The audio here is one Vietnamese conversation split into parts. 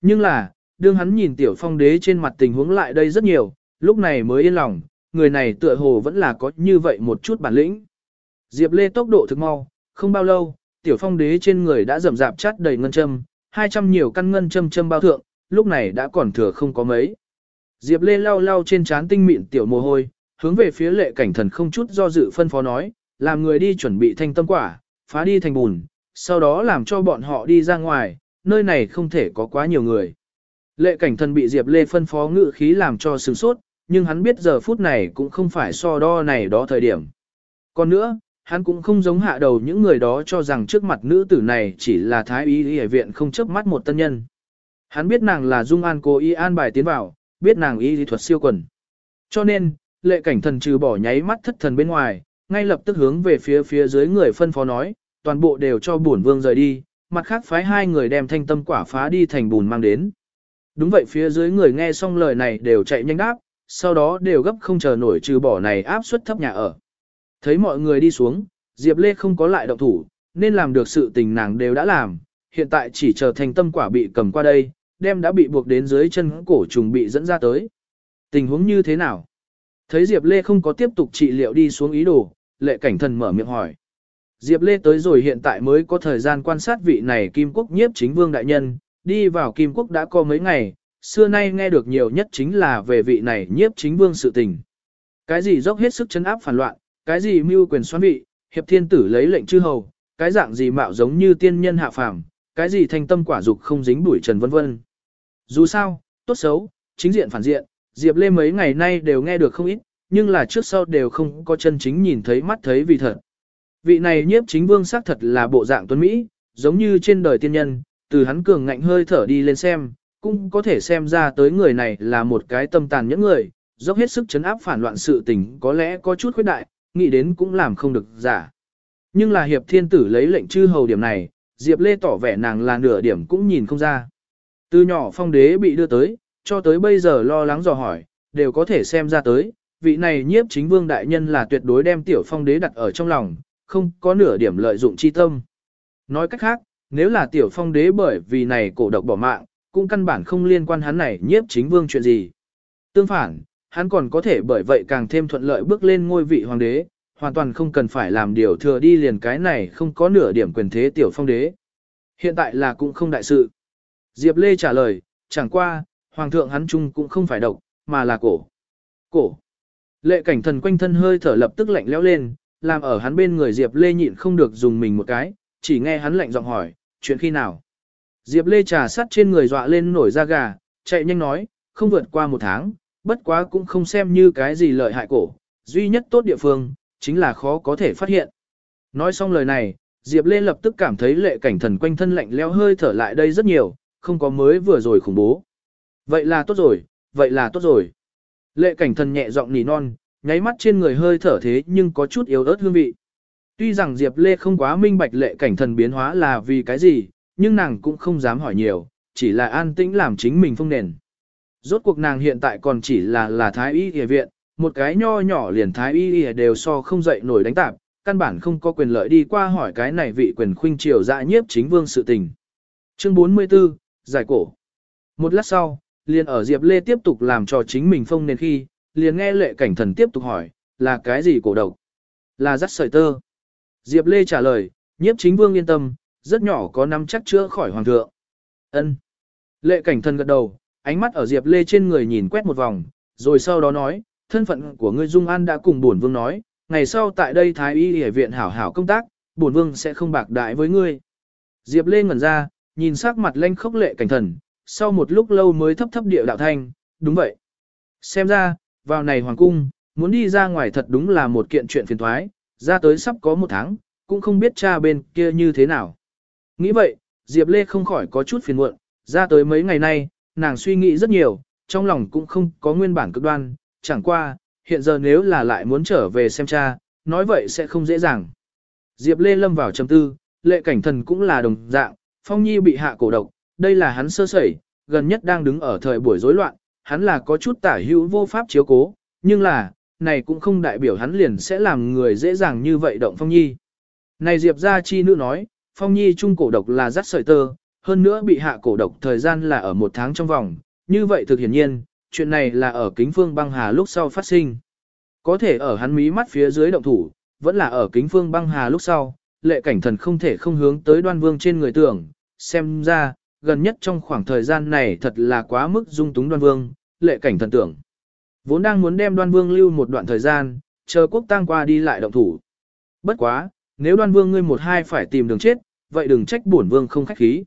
Nhưng là, đương hắn nhìn tiểu phong đế trên mặt tình huống lại đây rất nhiều, lúc này mới yên lòng, người này tựa hồ vẫn là có như vậy một chút bản lĩnh. Diệp Lê tốc độ thực mau, không bao lâu, tiểu phong đế trên người đã rầm rạp chát đầy ngân châm, 200 nhiều căn ngân châm châm bao thượng, lúc này đã còn thừa không có mấy. Diệp Lê lau lau trên trán tinh mịn tiểu mồ hôi, hướng về phía lệ cảnh thần không chút do dự phân phó nói, làm người đi chuẩn bị thanh tâm quả, phá đi thành bùn, sau đó làm cho bọn họ đi ra ngoài, nơi này không thể có quá nhiều người. Lệ cảnh thần bị Diệp Lê phân phó ngự khí làm cho sừng sốt, nhưng hắn biết giờ phút này cũng không phải so đo này đó thời điểm. Còn nữa, hắn cũng không giống hạ đầu những người đó cho rằng trước mặt nữ tử này chỉ là thái y y viện không chấp mắt một tân nhân. Hắn biết nàng là Dung An cố y an bài tiến vào, biết nàng y lý thuật siêu quần. Cho nên, lệ cảnh thần trừ bỏ nháy mắt thất thần bên ngoài, ngay lập tức hướng về phía phía dưới người phân phó nói, toàn bộ đều cho bổn vương rời đi, mặt khác phái hai người đem thanh tâm quả phá đi thành bùn mang đến. Đúng vậy phía dưới người nghe xong lời này đều chạy nhanh đáp, sau đó đều gấp không chờ nổi trừ bỏ này áp suất thấp nhà ở. Thấy mọi người đi xuống, Diệp Lê không có lại động thủ, nên làm được sự tình nàng đều đã làm, hiện tại chỉ chờ thành tâm quả bị cầm qua đây, đem đã bị buộc đến dưới chân cổ trùng bị dẫn ra tới. Tình huống như thế nào? Thấy Diệp Lê không có tiếp tục trị liệu đi xuống ý đồ, lệ cảnh thần mở miệng hỏi. Diệp Lê tới rồi hiện tại mới có thời gian quan sát vị này Kim Quốc nhiếp chính vương đại nhân, đi vào Kim Quốc đã có mấy ngày, xưa nay nghe được nhiều nhất chính là về vị này nhiếp chính vương sự tình. Cái gì dốc hết sức chấn áp phản loạn, cái gì mưu quyền xoán vị, hiệp thiên tử lấy lệnh chư hầu, cái dạng gì mạo giống như tiên nhân hạ phàm, cái gì thanh tâm quả dục không dính bụi trần vân vân. Dù sao, tốt xấu, chính diện phản diện, Diệp Lê mấy ngày nay đều nghe được không ít, nhưng là trước sau đều không có chân chính nhìn thấy mắt thấy vì thật. Vị này nhiếp chính vương xác thật là bộ dạng tuấn Mỹ, giống như trên đời tiên nhân, từ hắn cường ngạnh hơi thở đi lên xem, cũng có thể xem ra tới người này là một cái tâm tàn những người, dốc hết sức chấn áp phản loạn sự tình có lẽ có chút khuyết đại, nghĩ đến cũng làm không được giả. Nhưng là hiệp thiên tử lấy lệnh chư hầu điểm này, Diệp Lê tỏ vẻ nàng là nửa điểm cũng nhìn không ra. Từ nhỏ phong đế bị đưa tới, cho tới bây giờ lo lắng dò hỏi, đều có thể xem ra tới, vị này nhiếp chính vương đại nhân là tuyệt đối đem tiểu phong đế đặt ở trong lòng, không có nửa điểm lợi dụng chi tâm. Nói cách khác, nếu là tiểu phong đế bởi vì này cổ độc bỏ mạng, cũng căn bản không liên quan hắn này nhiếp chính vương chuyện gì. Tương phản, hắn còn có thể bởi vậy càng thêm thuận lợi bước lên ngôi vị hoàng đế, hoàn toàn không cần phải làm điều thừa đi liền cái này không có nửa điểm quyền thế tiểu phong đế. Hiện tại là cũng không đại sự. Diệp Lê trả lời, chẳng qua, hoàng thượng hắn chung cũng không phải độc, mà là cổ. Cổ. Lệ cảnh thần quanh thân hơi thở lập tức lạnh lẽo lên, làm ở hắn bên người Diệp Lê nhịn không được dùng mình một cái, chỉ nghe hắn lạnh giọng hỏi, chuyện khi nào. Diệp Lê trà sắt trên người dọa lên nổi da gà, chạy nhanh nói, không vượt qua một tháng, bất quá cũng không xem như cái gì lợi hại cổ, duy nhất tốt địa phương, chính là khó có thể phát hiện. Nói xong lời này, Diệp Lê lập tức cảm thấy lệ cảnh thần quanh thân lạnh leo hơi thở lại đây rất nhiều, không có mới vừa rồi khủng bố. Vậy là tốt rồi, vậy là tốt rồi. Lệ cảnh thần nhẹ giọng nỉ non, nháy mắt trên người hơi thở thế nhưng có chút yếu ớt hương vị. Tuy rằng Diệp Lê không quá minh bạch lệ cảnh thần biến hóa là vì cái gì, nhưng nàng cũng không dám hỏi nhiều, chỉ là an tĩnh làm chính mình phong nền. Rốt cuộc nàng hiện tại còn chỉ là là thái y y viện, một cái nho nhỏ liền thái y y đều so không dậy nổi đánh tạp, căn bản không có quyền lợi đi qua hỏi cái này vị quyền khuynh triều dạ nhiếp chính vương sự tình. Chương 44, giải cổ. Một lát sau, liền ở Diệp Lê tiếp tục làm cho chính mình phong nền khi, liền nghe lệ cảnh thần tiếp tục hỏi, là cái gì cổ độc? Là rắt sợi tơ. Diệp Lê trả lời, nhiếp chính vương yên tâm, rất nhỏ có năm chắc chữa khỏi hoàng thượng. Ân. Lệ cảnh thần gật đầu, ánh mắt ở Diệp Lê trên người nhìn quét một vòng, rồi sau đó nói, thân phận của ngươi Dung An đã cùng bổn vương nói, ngày sau tại đây Thái Y Y viện hảo hảo công tác, bổn vương sẽ không bạc đại với ngươi. Diệp Lê ngẩn ra, nhìn sắc mặt lanh khốc lệ cảnh thần, sau một lúc lâu mới thấp thấp địa đạo thanh, đúng vậy. Xem ra, vào này hoàng cung, muốn đi ra ngoài thật đúng là một kiện chuyện phiền thoái, ra tới sắp có một tháng, cũng không biết cha bên kia như thế nào. Nghĩ vậy, Diệp Lê không khỏi có chút phiền muộn, ra tới mấy ngày nay, nàng suy nghĩ rất nhiều, trong lòng cũng không có nguyên bản cực đoan, chẳng qua, hiện giờ nếu là lại muốn trở về xem cha, nói vậy sẽ không dễ dàng. Diệp Lê lâm vào trầm tư, lệ cảnh thần cũng là đồng dạng, Phong Nhi bị hạ cổ độc, đây là hắn sơ sẩy, gần nhất đang đứng ở thời buổi rối loạn, hắn là có chút tả hữu vô pháp chiếu cố, nhưng là, này cũng không đại biểu hắn liền sẽ làm người dễ dàng như vậy động Phong Nhi. Này Diệp gia chi nữ nói, Phong Nhi trung cổ độc là rắt sợi tơ, hơn nữa bị hạ cổ độc thời gian là ở một tháng trong vòng, như vậy thực hiển nhiên, chuyện này là ở kính phương băng hà lúc sau phát sinh. Có thể ở hắn mí mắt phía dưới động thủ, vẫn là ở kính phương băng hà lúc sau, lệ cảnh thần không thể không hướng tới đoan vương trên người tưởng, xem ra, gần nhất trong khoảng thời gian này thật là quá mức dung túng đoan vương, lệ cảnh thần tưởng. Vốn đang muốn đem đoan vương lưu một đoạn thời gian, chờ quốc tang qua đi lại động thủ. Bất quá, nếu đoan vương ngươi một hai phải tìm đường chết, vậy đừng trách bổn vương không khách khí.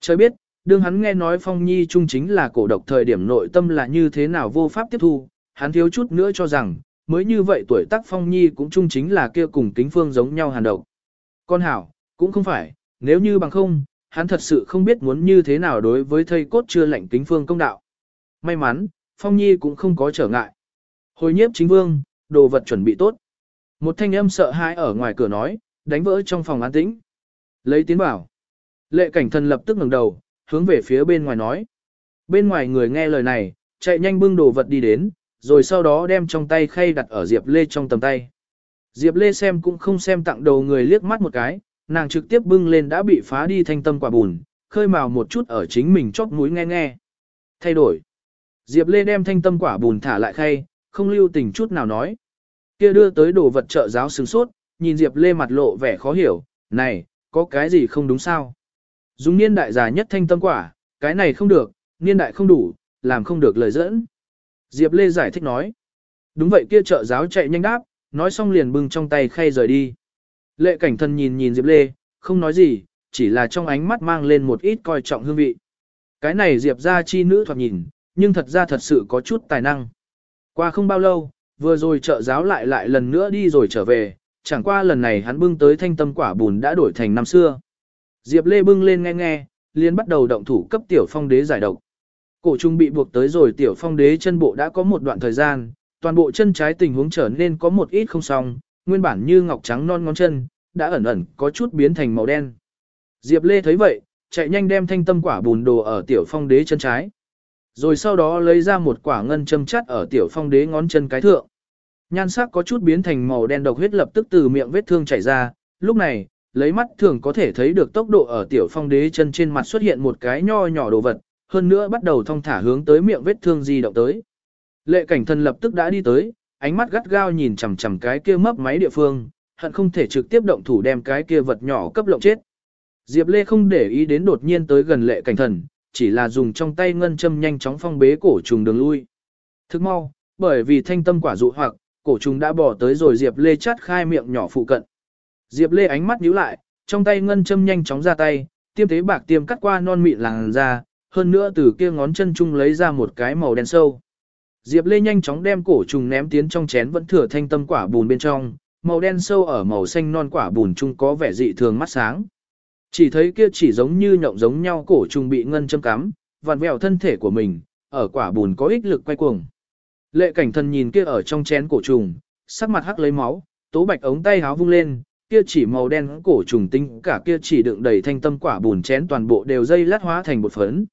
Trời biết, đương hắn nghe nói phong nhi trung chính là cổ độc thời điểm nội tâm là như thế nào vô pháp tiếp thu, hắn thiếu chút nữa cho rằng, mới như vậy tuổi tác phong nhi cũng trung chính là kia cùng kính phương giống nhau hàn độc. Con hảo, cũng không phải, nếu như bằng không, hắn thật sự không biết muốn như thế nào đối với thầy cốt chưa lạnh kính phương công đạo. May mắn, phong nhi cũng không có trở ngại. Hồi nhiếp chính vương, đồ vật chuẩn bị tốt. Một thanh âm sợ hãi ở ngoài cửa nói, đánh vỡ trong phòng an tĩnh. Lấy tiến bảo. Lệ cảnh thần lập tức ngẩng đầu, hướng về phía bên ngoài nói. Bên ngoài người nghe lời này, chạy nhanh bưng đồ vật đi đến, rồi sau đó đem trong tay khay đặt ở Diệp Lê trong tầm tay. Diệp Lê xem cũng không xem tặng đầu người liếc mắt một cái, nàng trực tiếp bưng lên đã bị phá đi thanh tâm quả bùn, khơi mào một chút ở chính mình chót mũi nghe nghe. Thay đổi. Diệp Lê đem thanh tâm quả bùn thả lại khay, không lưu tình chút nào nói. Kia đưa tới đồ vật trợ giáo sừng sốt, nhìn Diệp Lê mặt lộ vẻ khó hiểu, này, có cái gì không đúng sao? Dùng niên đại già nhất thanh tâm quả, cái này không được, niên đại không đủ, làm không được lời dẫn. Diệp Lê giải thích nói. Đúng vậy kia trợ giáo chạy nhanh đáp, nói xong liền bưng trong tay khay rời đi. Lệ cảnh thần nhìn nhìn Diệp Lê, không nói gì, chỉ là trong ánh mắt mang lên một ít coi trọng hương vị. Cái này Diệp ra chi nữ thoạt nhìn, nhưng thật ra thật sự có chút tài năng. Qua không bao lâu, vừa rồi trợ giáo lại lại lần nữa đi rồi trở về, chẳng qua lần này hắn bưng tới thanh tâm quả bùn đã đổi thành năm xưa. Diệp Lê bưng lên nghe nghe, liền bắt đầu động thủ cấp tiểu phong đế giải độc. Cổ trung bị buộc tới rồi tiểu phong đế chân bộ đã có một đoạn thời gian, toàn bộ chân trái tình huống trở nên có một ít không xong, nguyên bản như ngọc trắng non ngón chân, đã ẩn ẩn có chút biến thành màu đen. Diệp Lê thấy vậy, chạy nhanh đem thanh tâm quả bùn đồ ở tiểu phong đế chân trái. Rồi sau đó lấy ra một quả ngân châm chắt ở tiểu phong đế ngón chân cái thượng. Nhan sắc có chút biến thành màu đen độc huyết lập tức từ miệng vết thương chảy ra, lúc này, lấy mắt thường có thể thấy được tốc độ ở tiểu phong đế chân trên mặt xuất hiện một cái nho nhỏ đồ vật, hơn nữa bắt đầu thong thả hướng tới miệng vết thương di động tới. Lệ cảnh thần lập tức đã đi tới, ánh mắt gắt gao nhìn chằm chằm cái kia mấp máy địa phương, hận không thể trực tiếp động thủ đem cái kia vật nhỏ cấp lộng chết. Diệp Lê không để ý đến đột nhiên tới gần lệ cảnh thần, chỉ là dùng trong tay ngân châm nhanh chóng phong bế cổ trùng đường lui. Thức mau, bởi vì thanh tâm quả dụ hoặc, cổ trùng đã bỏ tới rồi Diệp Lê chắt khai miệng nhỏ phụ cận. Diệp Lê ánh mắt nhíu lại, trong tay ngân châm nhanh chóng ra tay, tiêm tế bạc tiêm cắt qua non mịn làn da, hơn nữa từ kia ngón chân chung lấy ra một cái màu đen sâu. Diệp Lê nhanh chóng đem cổ trùng ném tiến trong chén vẫn thừa thanh tâm quả bùn bên trong, màu đen sâu ở màu xanh non quả bùn chung có vẻ dị thường mắt sáng. Chỉ thấy kia chỉ giống như nhộng giống nhau cổ trùng bị ngân châm cắm, vặn vẹo thân thể của mình, ở quả bùn có ích lực quay cuồng. Lệ cảnh thần nhìn kia ở trong chén cổ trùng, sắc mặt hắc lấy máu, tố bạch ống tay háo vung lên, kia chỉ màu đen cổ trùng tinh cả kia chỉ đựng đầy thanh tâm quả bùn chén toàn bộ đều dây lát hóa thành bột phấn.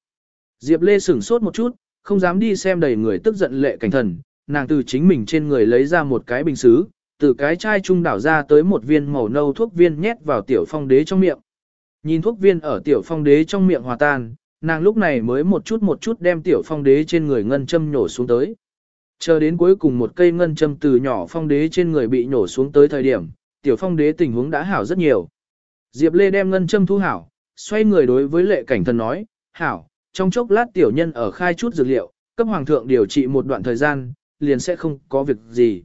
Diệp Lê sửng sốt một chút, không dám đi xem đầy người tức giận lệ cảnh thần, nàng từ chính mình trên người lấy ra một cái bình xứ, từ cái chai trung đảo ra tới một viên màu nâu thuốc viên nhét vào tiểu phong đế trong miệng. Nhìn thuốc viên ở tiểu phong đế trong miệng hòa tan, nàng lúc này mới một chút một chút đem tiểu phong đế trên người ngân châm nhổ xuống tới. Chờ đến cuối cùng một cây ngân châm từ nhỏ phong đế trên người bị nhổ xuống tới thời điểm, tiểu phong đế tình huống đã hảo rất nhiều. Diệp Lê đem ngân châm thu hảo, xoay người đối với lệ cảnh thần nói, hảo, trong chốc lát tiểu nhân ở khai chút dược liệu, cấp hoàng thượng điều trị một đoạn thời gian, liền sẽ không có việc gì.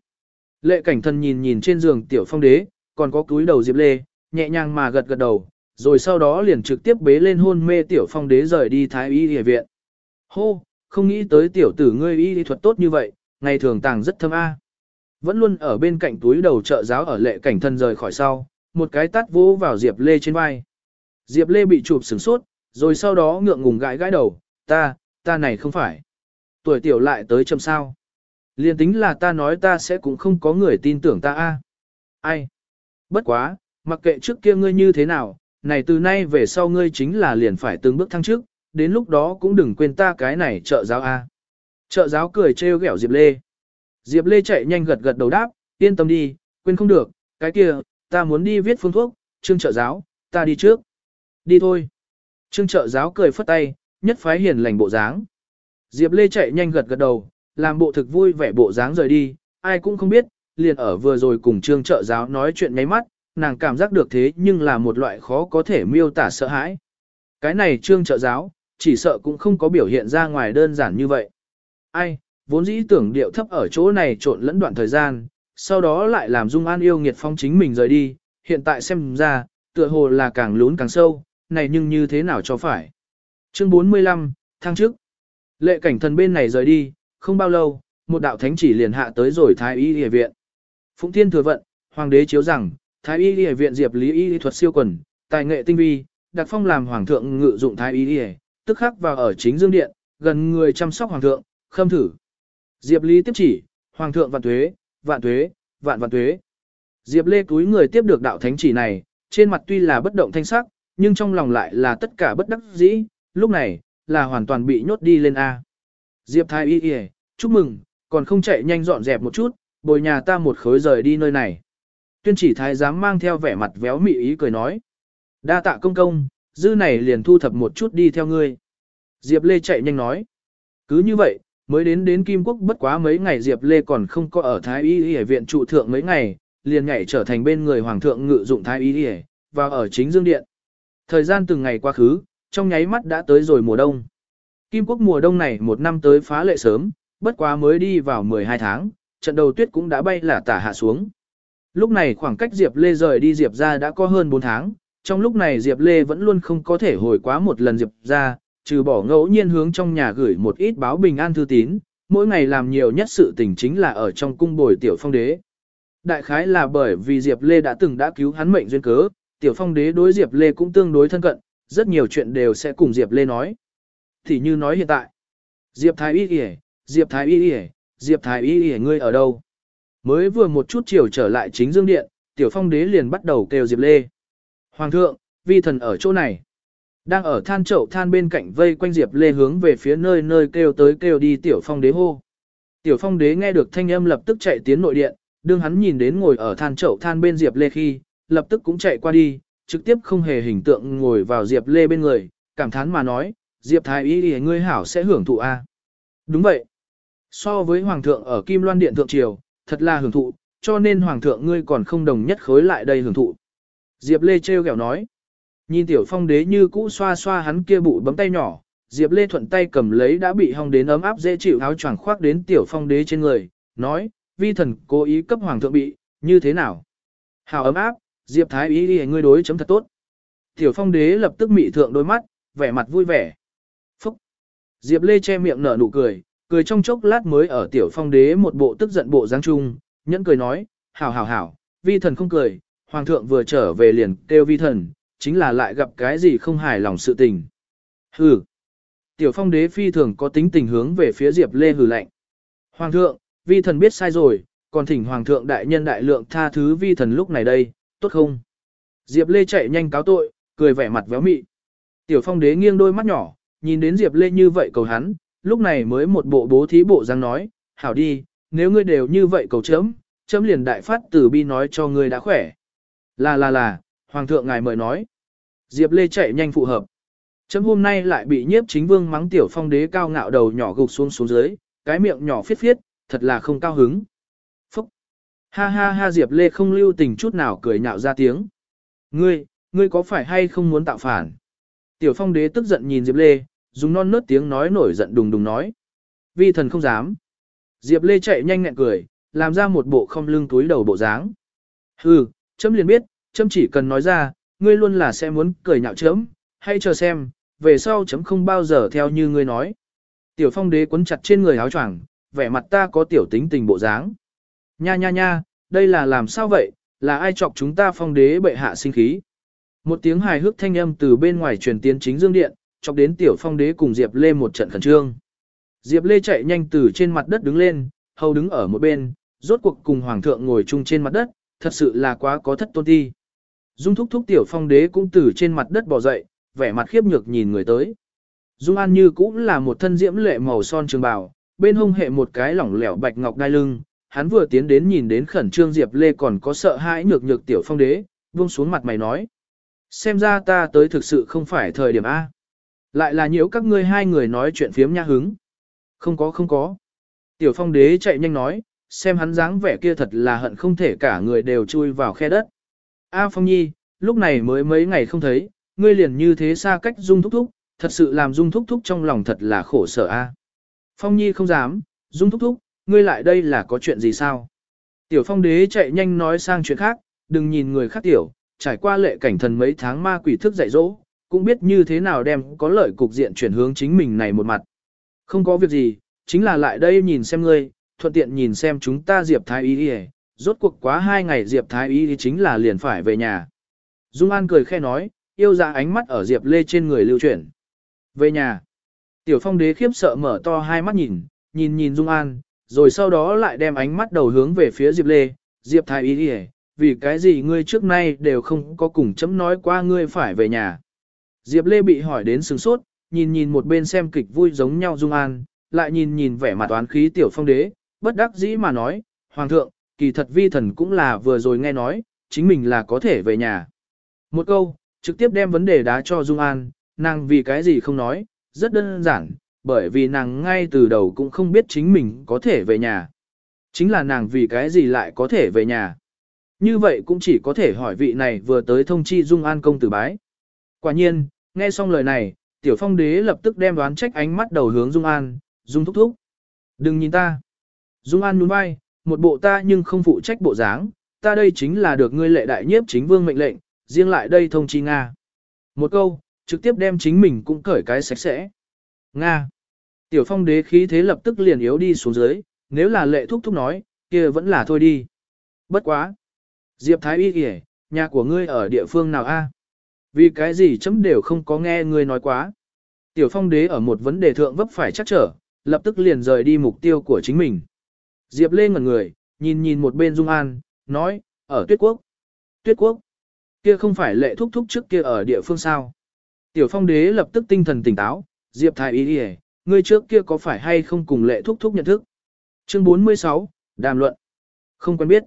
Lệ cảnh thần nhìn nhìn trên giường tiểu phong đế, còn có túi đầu Diệp Lê, nhẹ nhàng mà gật gật đầu, rồi sau đó liền trực tiếp bế lên hôn mê tiểu phong đế rời đi thái y y viện. Hô, không nghĩ tới tiểu tử ngươi y thuật tốt như vậy, ngày thường tàng rất thâm a. Vẫn luôn ở bên cạnh túi đầu trợ giáo ở lệ cảnh thân rời khỏi sau, một cái tát vỗ vào Diệp Lê trên vai. Diệp Lê bị chụp sửng sốt, rồi sau đó ngượng ngùng gãi gãi đầu, ta, ta này không phải. Tuổi tiểu lại tới châm sao. Liên tính là ta nói ta sẽ cũng không có người tin tưởng ta a. Ai? Bất quá, mặc kệ trước kia ngươi như thế nào, này từ nay về sau ngươi chính là liền phải từng bước thăng trước, đến lúc đó cũng đừng quên ta cái này trợ giáo a. Trợ giáo cười trêu ghẹo Diệp Lê. Diệp Lê chạy nhanh gật gật đầu đáp, yên tâm đi, quên không được, cái kia, ta muốn đi viết phương thuốc, trương trợ giáo, ta đi trước. Đi thôi. Trương trợ giáo cười phất tay, nhất phái hiền lành bộ dáng. Diệp Lê chạy nhanh gật gật đầu, làm bộ thực vui vẻ bộ dáng rời đi, ai cũng không biết, liền ở vừa rồi cùng trương trợ giáo nói chuyện nháy mắt, nàng cảm giác được thế nhưng là một loại khó có thể miêu tả sợ hãi. Cái này trương trợ giáo, chỉ sợ cũng không có biểu hiện ra ngoài đơn giản như vậy. Ai, vốn dĩ tưởng điệu thấp ở chỗ này trộn lẫn đoạn thời gian, sau đó lại làm Dung An yêu nghiệt phong chính mình rời đi, hiện tại xem ra, tựa hồ là càng lún càng sâu, này nhưng như thế nào cho phải. Chương 45, thang trước. Lệ cảnh thần bên này rời đi, không bao lâu, một đạo thánh chỉ liền hạ tới rồi Thái Y Y viện. Phụng Thiên thừa vận, hoàng đế chiếu rằng, Thái Y Y viện Diệp Lý Y thuật siêu quần, tài nghệ tinh vi, đặc phong làm hoàng thượng ngự dụng Thái Y Y, tức khắc vào ở chính dương điện, gần người chăm sóc hoàng thượng, khâm thử. Diệp Lý tiếp chỉ, hoàng thượng vạn tuế, vạn tuế, vạn vạn tuế. Diệp Lê túi người tiếp được đạo thánh chỉ này, trên mặt tuy là bất động thanh sắc, nhưng trong lòng lại là tất cả bất đắc dĩ, lúc này, là hoàn toàn bị nhốt đi lên A. Diệp Thái Y Y, chúc mừng, còn không chạy nhanh dọn dẹp một chút, bồi nhà ta một khối rời đi nơi này. Tuyên chỉ thái giám mang theo vẻ mặt véo mị ý cười nói. Đa tạ công công, dư này liền thu thập một chút đi theo ngươi. Diệp Lê chạy nhanh nói. Cứ như vậy, mới đến đến Kim Quốc bất quá mấy ngày Diệp Lê còn không có ở Thái Y Y viện trụ thượng mấy ngày, liền nhảy trở thành bên người Hoàng thượng ngự dụng Thái Y Y, và ở chính dương điện. Thời gian từng ngày qua khứ, trong nháy mắt đã tới rồi mùa đông. Kim Quốc mùa đông này một năm tới phá lệ sớm, bất quá mới đi vào 12 tháng, trận đầu tuyết cũng đã bay là tả hạ xuống. Lúc này khoảng cách Diệp Lê rời đi Diệp ra đã có hơn 4 tháng, trong lúc này Diệp Lê vẫn luôn không có thể hồi quá một lần Diệp ra, trừ bỏ ngẫu nhiên hướng trong nhà gửi một ít báo bình an thư tín, mỗi ngày làm nhiều nhất sự tình chính là ở trong cung bồi tiểu phong đế. Đại khái là bởi vì Diệp Lê đã từng đã cứu hắn mệnh duyên cớ, tiểu phong đế đối Diệp Lê cũng tương đối thân cận, rất nhiều chuyện đều sẽ cùng Diệp Lê nói. Thì như nói hiện tại, Diệp Thái Y kìa, Diệp Thái Y Y, Diệp Thái Y Y, ngươi ở đâu? Mới vừa một chút chiều trở lại chính dương điện, tiểu phong đế liền bắt đầu kêu Diệp Lê. Hoàng thượng, vi thần ở chỗ này. Đang ở than chậu than bên cạnh vây quanh Diệp Lê hướng về phía nơi nơi kêu tới kêu đi tiểu phong đế hô. Tiểu phong đế nghe được thanh âm lập tức chạy tiến nội điện, đương hắn nhìn đến ngồi ở than chậu than bên Diệp Lê khi, lập tức cũng chạy qua đi, trực tiếp không hề hình tượng ngồi vào Diệp Lê bên người, cảm thán mà nói, Diệp Thái Y Y, ngươi hảo sẽ hưởng thụ a. Đúng vậy. So với Hoàng thượng ở Kim Loan Điện Thượng Triều, thật là hưởng thụ, cho nên Hoàng thượng ngươi còn không đồng nhất khối lại đây hưởng thụ. Diệp Lê treo kẹo nói. Nhìn tiểu phong đế như cũ xoa xoa hắn kia bụi bấm tay nhỏ, Diệp Lê thuận tay cầm lấy đã bị hong đến ấm áp dễ chịu áo choàng khoác đến tiểu phong đế trên người, nói, vi thần cố ý cấp hoàng thượng bị, như thế nào? Hào ấm áp, Diệp Thái ý đi ngươi đối chấm thật tốt. Tiểu phong đế lập tức mị thượng đôi mắt, vẻ mặt vui vẻ. Phúc! Diệp Lê che miệng nở nụ cười, cười trong chốc lát mới ở tiểu phong đế một bộ tức giận bộ dáng chung, nhẫn cười nói, hảo hảo hảo, vi thần không cười, hoàng thượng vừa trở về liền kêu vi thần, chính là lại gặp cái gì không hài lòng sự tình. Hừ! Tiểu phong đế phi thường có tính tình hướng về phía Diệp Lê hừ lạnh. Hoàng thượng, vi thần biết sai rồi, còn thỉnh hoàng thượng đại nhân đại lượng tha thứ vi thần lúc này đây, tốt không? Diệp Lê chạy nhanh cáo tội, cười vẻ mặt véo mị. Tiểu phong đế nghiêng đôi mắt nhỏ, nhìn đến Diệp Lê như vậy cầu hắn, lúc này mới một bộ bố thí bộ răng nói, hảo đi, nếu ngươi đều như vậy cầu chấm, chấm liền đại phát tử bi nói cho ngươi đã khỏe. Là là là, hoàng thượng ngài mời nói. Diệp Lê chạy nhanh phụ hợp. Chấm hôm nay lại bị nhiếp chính vương mắng tiểu phong đế cao ngạo đầu nhỏ gục xuống xuống dưới, cái miệng nhỏ phiết phiết, thật là không cao hứng. Phúc! Ha ha ha Diệp Lê không lưu tình chút nào cười nhạo ra tiếng. Ngươi, ngươi có phải hay không muốn tạo phản? Tiểu phong đế tức giận nhìn Diệp Lê, dùng non nớt tiếng nói nổi giận đùng đùng nói. Vi thần không dám. Diệp Lê chạy nhanh nhẹn cười, làm ra một bộ không lưng túi đầu bộ dáng. Hừ, chấm liền biết, chấm chỉ cần nói ra, ngươi luôn là sẽ muốn cười nhạo chấm, hay chờ xem, về sau chấm không bao giờ theo như ngươi nói. Tiểu phong đế quấn chặt trên người áo choàng, vẻ mặt ta có tiểu tính tình bộ dáng. Nha nha nha, đây là làm sao vậy, là ai chọc chúng ta phong đế bệ hạ sinh khí. Một tiếng hài hước thanh âm từ bên ngoài truyền tiến chính dương điện, chọc đến tiểu phong đế cùng Diệp Lê một trận khẩn trương. Diệp Lê chạy nhanh từ trên mặt đất đứng lên, hầu đứng ở một bên, rốt cuộc cùng hoàng thượng ngồi chung trên mặt đất, thật sự là quá có thất tôn ti. Dung thúc thúc tiểu phong đế cũng từ trên mặt đất bò dậy, vẻ mặt khiếp nhược nhìn người tới. Dung An như cũng là một thân diễm lệ màu son trường bào, bên hông hệ một cái lỏng lẻo bạch ngọc đai lưng, hắn vừa tiến đến nhìn đến khẩn trương Diệp Lê còn có sợ hãi nhược nhược tiểu phong đế, buông xuống mặt mày nói. Xem ra ta tới thực sự không phải thời điểm A. Lại là nhiễu các ngươi hai người nói chuyện phiếm nha hứng. Không có không có. Tiểu phong đế chạy nhanh nói, xem hắn dáng vẻ kia thật là hận không thể cả người đều chui vào khe đất. A Phong Nhi, lúc này mới mấy ngày không thấy, ngươi liền như thế xa cách Dung Thúc Thúc, thật sự làm Dung Thúc Thúc trong lòng thật là khổ sở a. Phong Nhi không dám, Dung Thúc Thúc, ngươi lại đây là có chuyện gì sao? Tiểu Phong Đế chạy nhanh nói sang chuyện khác, đừng nhìn người khác tiểu, trải qua lệ cảnh thần mấy tháng ma quỷ thức dạy dỗ, cũng biết như thế nào đem có lợi cục diện chuyển hướng chính mình này một mặt. Không có việc gì, chính là lại đây nhìn xem ngươi, thuận tiện nhìn xem chúng ta Diệp Thái Y đi rốt cuộc quá hai ngày Diệp Thái Y thì chính là liền phải về nhà. Dung An cười khe nói, yêu ra ánh mắt ở Diệp Lê trên người lưu chuyển. Về nhà. Tiểu phong đế khiếp sợ mở to hai mắt nhìn, nhìn nhìn Dung An, rồi sau đó lại đem ánh mắt đầu hướng về phía Diệp Lê, Diệp Thái Y đi vì cái gì ngươi trước nay đều không có cùng chấm nói qua ngươi phải về nhà. Diệp Lê bị hỏi đến sừng sốt, nhìn nhìn một bên xem kịch vui giống nhau Dung An, lại nhìn nhìn vẻ mặt toán khí tiểu phong đế, bất đắc dĩ mà nói, Hoàng thượng, kỳ thật vi thần cũng là vừa rồi nghe nói, chính mình là có thể về nhà. Một câu, trực tiếp đem vấn đề đá cho Dung An, nàng vì cái gì không nói, rất đơn giản, bởi vì nàng ngay từ đầu cũng không biết chính mình có thể về nhà. Chính là nàng vì cái gì lại có thể về nhà. Như vậy cũng chỉ có thể hỏi vị này vừa tới thông chi Dung An công tử bái. Quả nhiên, nghe xong lời này, tiểu phong đế lập tức đem đoán trách ánh mắt đầu hướng Dung An, Dung thúc thúc. Đừng nhìn ta. Dung An nhún vai, một bộ ta nhưng không phụ trách bộ dáng, ta đây chính là được ngươi lệ đại nhiếp chính vương mệnh lệnh, riêng lại đây thông chi Nga. Một câu, trực tiếp đem chính mình cũng cởi cái sạch sẽ. Nga. Tiểu phong đế khí thế lập tức liền yếu đi xuống dưới, nếu là lệ thúc thúc nói, kia vẫn là thôi đi. Bất quá. Diệp Thái Y kìa, nhà của ngươi ở địa phương nào a? Vì cái gì chấm đều không có nghe ngươi nói quá. Tiểu phong đế ở một vấn đề thượng vấp phải chắc trở, lập tức liền rời đi mục tiêu của chính mình. Diệp Lê ngẩn người, nhìn nhìn một bên Dung An, nói, ở tuyết quốc. Tuyết quốc? Kia không phải lệ thúc thúc trước kia ở địa phương sao? Tiểu phong đế lập tức tinh thần tỉnh táo, Diệp Thái Y đi ngươi trước kia có phải hay không cùng lệ thúc thúc nhận thức? Chương 46, Đàm luận. Không quen biết.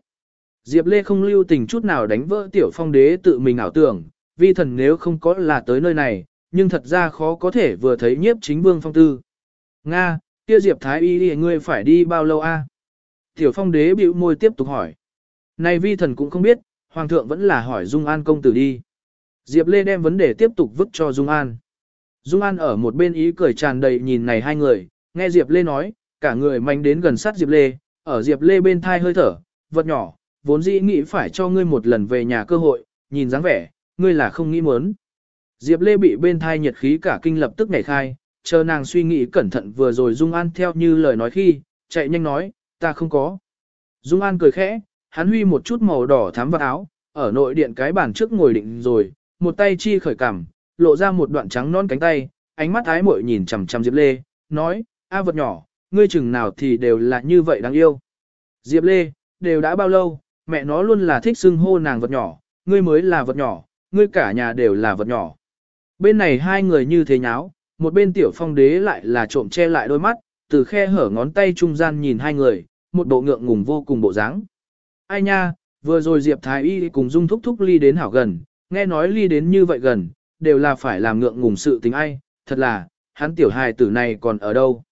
Diệp Lê không lưu tình chút nào đánh vỡ tiểu phong đế tự mình ảo tưởng, vi thần nếu không có là tới nơi này, nhưng thật ra khó có thể vừa thấy nhiếp chính vương phong tư. Nga, kia Diệp Thái Y thì ngươi phải đi bao lâu a? Tiểu phong đế bĩu môi tiếp tục hỏi. Này vi thần cũng không biết, hoàng thượng vẫn là hỏi Dung An công tử đi. Diệp Lê đem vấn đề tiếp tục vứt cho Dung An. Dung An ở một bên ý cười tràn đầy nhìn này hai người, nghe Diệp Lê nói, cả người manh đến gần sát Diệp Lê, ở Diệp Lê bên thai hơi thở, vật nhỏ, vốn dĩ nghĩ phải cho ngươi một lần về nhà cơ hội, nhìn dáng vẻ, ngươi là không nghĩ muốn. Diệp Lê bị bên thai nhiệt khí cả kinh lập tức nhảy khai, chờ nàng suy nghĩ cẩn thận vừa rồi Dung An theo như lời nói khi, chạy nhanh nói, ta không có. Dung An cười khẽ, hắn huy một chút màu đỏ thắm vào áo, ở nội điện cái bàn trước ngồi định rồi, một tay chi khởi cằm, lộ ra một đoạn trắng non cánh tay, ánh mắt ái muội nhìn chằm chằm Diệp Lê, nói, a vật nhỏ, ngươi chừng nào thì đều là như vậy đáng yêu. Diệp Lê, đều đã bao lâu, mẹ nó luôn là thích xưng hô nàng vật nhỏ, ngươi mới là vật nhỏ, ngươi cả nhà đều là vật nhỏ. Bên này hai người như thế nháo, một bên tiểu phong đế lại là trộm che lại đôi mắt, từ khe hở ngón tay trung gian nhìn hai người, một bộ ngượng ngùng vô cùng bộ dáng. Ai nha, vừa rồi Diệp Thái Y cùng Dung thúc thúc ly đến hảo gần, nghe nói ly đến như vậy gần, đều là phải làm ngượng ngùng sự tình ai, thật là, hắn tiểu hài tử này còn ở đâu.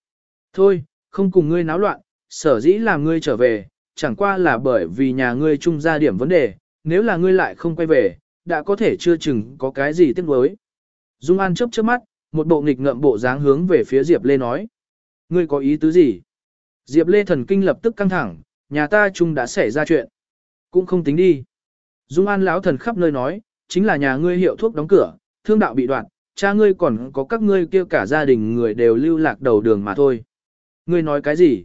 Thôi, không cùng ngươi náo loạn, sở dĩ làm ngươi trở về, chẳng qua là bởi vì nhà ngươi trung ra điểm vấn đề, nếu là ngươi lại không quay về, đã có thể chưa chừng có cái gì tiếc nuối. Dung An chớp chớp mắt, một bộ nghịch ngợm bộ dáng hướng về phía Diệp Lê nói. Ngươi có ý tứ gì? Diệp Lê thần kinh lập tức căng thẳng, nhà ta chung đã xảy ra chuyện. Cũng không tính đi. Dung An lão thần khắp nơi nói, chính là nhà ngươi hiệu thuốc đóng cửa, thương đạo bị đoạn, cha ngươi còn có các ngươi kia cả gia đình người đều lưu lạc đầu đường mà thôi. Ngươi nói cái gì?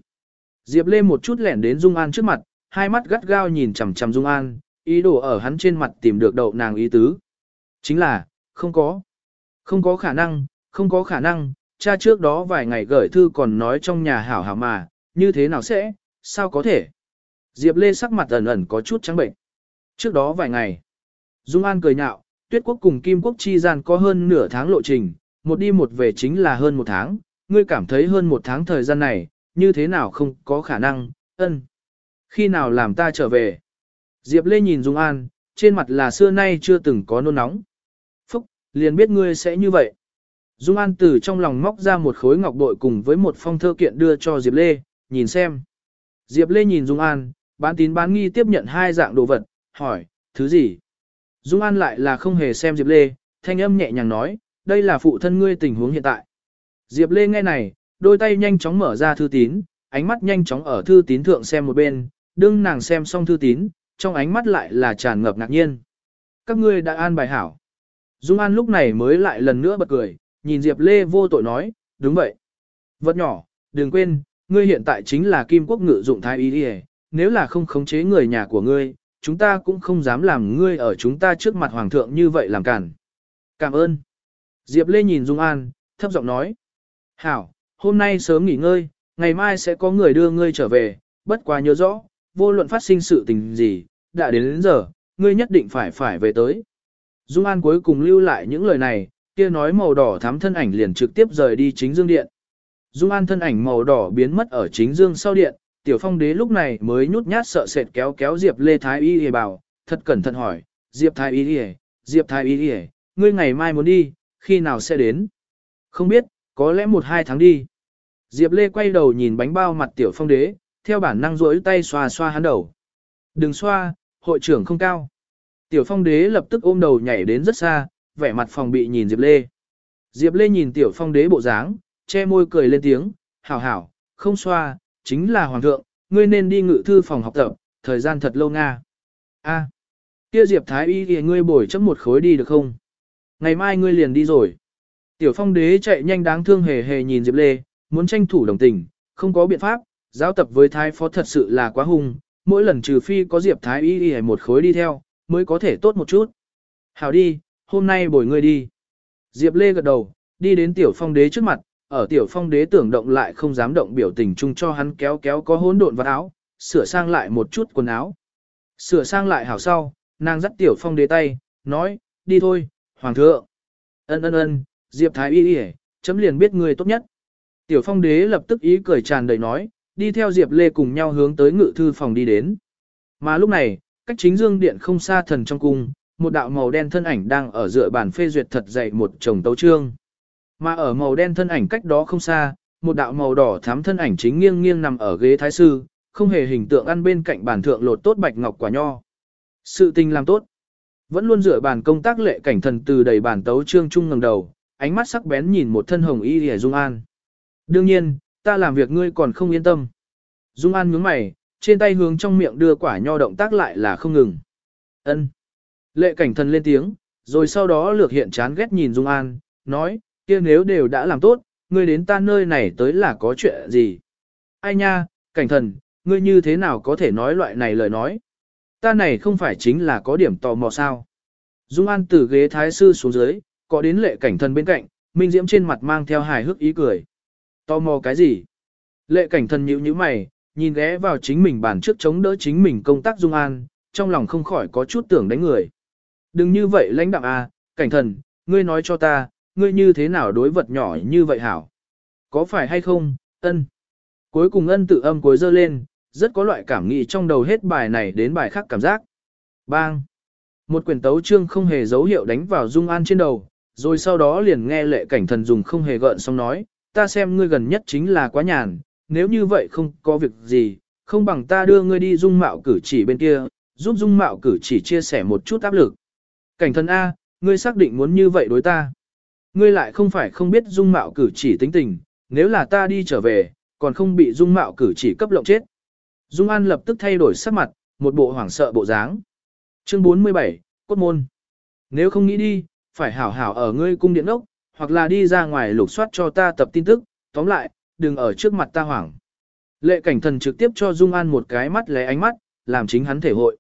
Diệp Lê một chút lẻn đến Dung An trước mặt, hai mắt gắt gao nhìn chằm chằm Dung An, ý đồ ở hắn trên mặt tìm được đậu nàng ý tứ. Chính là, không có. Không có khả năng, không có khả năng, cha trước đó vài ngày gửi thư còn nói trong nhà hảo hảo mà, như thế nào sẽ, sao có thể? Diệp Lê sắc mặt ẩn ẩn có chút trắng bệnh. Trước đó vài ngày, Dung An cười nhạo, Tuyết Quốc cùng Kim Quốc chi gian có hơn nửa tháng lộ trình, một đi một về chính là hơn một tháng, ngươi cảm thấy hơn một tháng thời gian này, như thế nào không có khả năng, ân. Khi nào làm ta trở về? Diệp Lê nhìn Dung An, trên mặt là xưa nay chưa từng có nôn nóng. Phúc, liền biết ngươi sẽ như vậy. Dung An từ trong lòng móc ra một khối ngọc bội cùng với một phong thơ kiện đưa cho Diệp Lê, nhìn xem. Diệp Lê nhìn Dung An, bán tín bán nghi tiếp nhận hai dạng đồ vật, hỏi, thứ gì? Dung An lại là không hề xem Diệp Lê, thanh âm nhẹ nhàng nói, đây là phụ thân ngươi tình huống hiện tại. Diệp Lê nghe này, đôi tay nhanh chóng mở ra thư tín, ánh mắt nhanh chóng ở thư tín thượng xem một bên, đương nàng xem xong thư tín, trong ánh mắt lại là tràn ngập ngạc nhiên. Các ngươi đã an bài hảo. Dung An lúc này mới lại lần nữa bật cười, nhìn Diệp Lê vô tội nói, đúng vậy. Vật nhỏ, đừng quên, ngươi hiện tại chính là kim quốc ngự dụng thái y đi nếu là không khống chế người nhà của ngươi, chúng ta cũng không dám làm ngươi ở chúng ta trước mặt hoàng thượng như vậy làm cản. Cảm ơn. Diệp Lê nhìn Dung An, thấp giọng nói. Hảo, hôm nay sớm nghỉ ngơi, ngày mai sẽ có người đưa ngươi trở về, bất quá nhớ rõ, vô luận phát sinh sự tình gì, đã đến đến giờ, ngươi nhất định phải phải về tới. Dung An cuối cùng lưu lại những lời này, kia nói màu đỏ thắm thân ảnh liền trực tiếp rời đi chính dương điện. Dung An thân ảnh màu đỏ biến mất ở chính dương sau điện, Tiểu Phong đế lúc này mới nhút nhát sợ sệt kéo kéo Diệp Lê Thái Y Y bảo, thật cẩn thận hỏi, Diệp Thái Y Y, Diệp Thái Y Y, ngươi ngày mai muốn đi, khi nào sẽ đến? Không biết, có lẽ một hai tháng đi. Diệp Lê quay đầu nhìn bánh bao mặt Tiểu Phong đế, theo bản năng rỗi tay xoa xoa hắn đầu. Đừng xoa, hội trưởng không cao. Tiểu Phong đế lập tức ôm đầu nhảy đến rất xa, vẻ mặt phòng bị nhìn Diệp Lê. Diệp Lê nhìn Tiểu Phong đế bộ dáng, che môi cười lên tiếng, hảo hảo, không xoa, chính là hoàng thượng, ngươi nên đi ngự thư phòng học tập, thời gian thật lâu nga. A, kia Diệp Thái Y thì ngươi bồi chấm một khối đi được không? Ngày mai ngươi liền đi rồi. Tiểu Phong đế chạy nhanh đáng thương hề hề nhìn Diệp Lê, muốn tranh thủ đồng tình, không có biện pháp, giáo tập với Thái Phó thật sự là quá hung, mỗi lần trừ phi có Diệp Thái Y Y một khối đi theo, mới có thể tốt một chút. Hảo đi, hôm nay bồi ngươi đi. Diệp Lê gật đầu, đi đến Tiểu Phong đế trước mặt, ở tiểu phong đế tưởng động lại không dám động biểu tình chung cho hắn kéo kéo có hỗn độn vào áo, sửa sang lại một chút quần áo. Sửa sang lại hảo sau, nàng dắt tiểu phong đế tay, nói, đi thôi, hoàng thượng. Ân ân ân, Diệp Thái y Y, chấm liền biết người tốt nhất. Tiểu phong đế lập tức ý cười tràn đầy nói, đi theo Diệp Lê cùng nhau hướng tới ngự thư phòng đi đến. Mà lúc này, cách chính dương điện không xa thần trong cung, một đạo màu đen thân ảnh đang ở dựa bàn phê duyệt thật dày một chồng tấu trương. Mà ở màu đen thân ảnh cách đó không xa, một đạo màu đỏ thắm thân ảnh chính nghiêng nghiêng nằm ở ghế thái sư, không hề hình tượng ăn bên cạnh bàn thượng lột tốt bạch ngọc quả nho. Sự tình làm tốt. Vẫn luôn dựa bàn công tác lệ cảnh thần từ đầy bàn tấu trương trung ngẩng đầu, ánh mắt sắc bén nhìn một thân hồng y lìa Dung An. Đương nhiên, ta làm việc ngươi còn không yên tâm. Dung An nhướng mày, trên tay hướng trong miệng đưa quả nho động tác lại là không ngừng. Ân. Lệ cảnh thần lên tiếng, rồi sau đó lược hiện chán ghét nhìn Dung An, nói, kia nếu đều đã làm tốt, ngươi đến ta nơi này tới là có chuyện gì? Ai nha, cảnh thần, ngươi như thế nào có thể nói loại này lời nói? Ta này không phải chính là có điểm tò mò sao? Dung An từ ghế thái sư xuống dưới, có đến lệ cảnh thần bên cạnh, Minh Diễm trên mặt mang theo hài hước ý cười. Tò mò cái gì? Lệ cảnh thần nhíu nhíu mày, nhìn ghé vào chính mình bàn trước chống đỡ chính mình công tác Dung An, trong lòng không khỏi có chút tưởng đánh người. Đừng như vậy lãnh đạm à, cảnh thần, ngươi nói cho ta, ngươi như thế nào đối vật nhỏ như vậy hảo? Có phải hay không, ân? Cuối cùng ân tự âm cuối dơ lên, rất có loại cảm nghĩ trong đầu hết bài này đến bài khác cảm giác. Bang! Một quyển tấu chương không hề dấu hiệu đánh vào Dung An trên đầu, rồi sau đó liền nghe lệ cảnh thần dùng không hề gợn xong nói, ta xem ngươi gần nhất chính là quá nhàn, nếu như vậy không có việc gì, không bằng ta đưa ngươi đi dung mạo cử chỉ bên kia, giúp dung mạo cử chỉ chia sẻ một chút áp lực. Cảnh thần A, ngươi xác định muốn như vậy đối ta. Ngươi lại không phải không biết dung mạo cử chỉ tính tình, nếu là ta đi trở về, còn không bị dung mạo cử chỉ cấp lộng chết. Dung An lập tức thay đổi sắc mặt, một bộ hoảng sợ bộ dáng. Chương 47, Cốt môn. Nếu không nghĩ đi, phải hảo hảo ở ngươi cung điện ốc, hoặc là đi ra ngoài lục soát cho ta tập tin tức, tóm lại, đừng ở trước mặt ta hoảng. Lệ cảnh thần trực tiếp cho Dung An một cái mắt lé ánh mắt, làm chính hắn thể hội.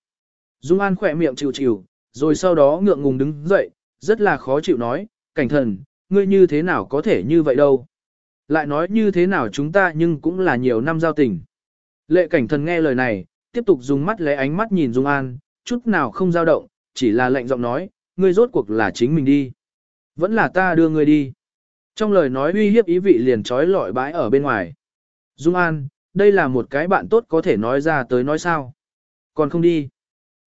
Dung An khỏe miệng chịu chịu, rồi sau đó ngượng ngùng đứng dậy, rất là khó chịu nói, cảnh thần, ngươi như thế nào có thể như vậy đâu. Lại nói như thế nào chúng ta nhưng cũng là nhiều năm giao tình. Lệ cảnh thần nghe lời này, tiếp tục dùng mắt lấy ánh mắt nhìn Dung An, chút nào không dao động, chỉ là lệnh giọng nói, ngươi rốt cuộc là chính mình đi. Vẫn là ta đưa ngươi đi. Trong lời nói uy hiếp ý vị liền trói lọi bãi ở bên ngoài. Dung An, đây là một cái bạn tốt có thể nói ra tới nói sao. Còn không đi.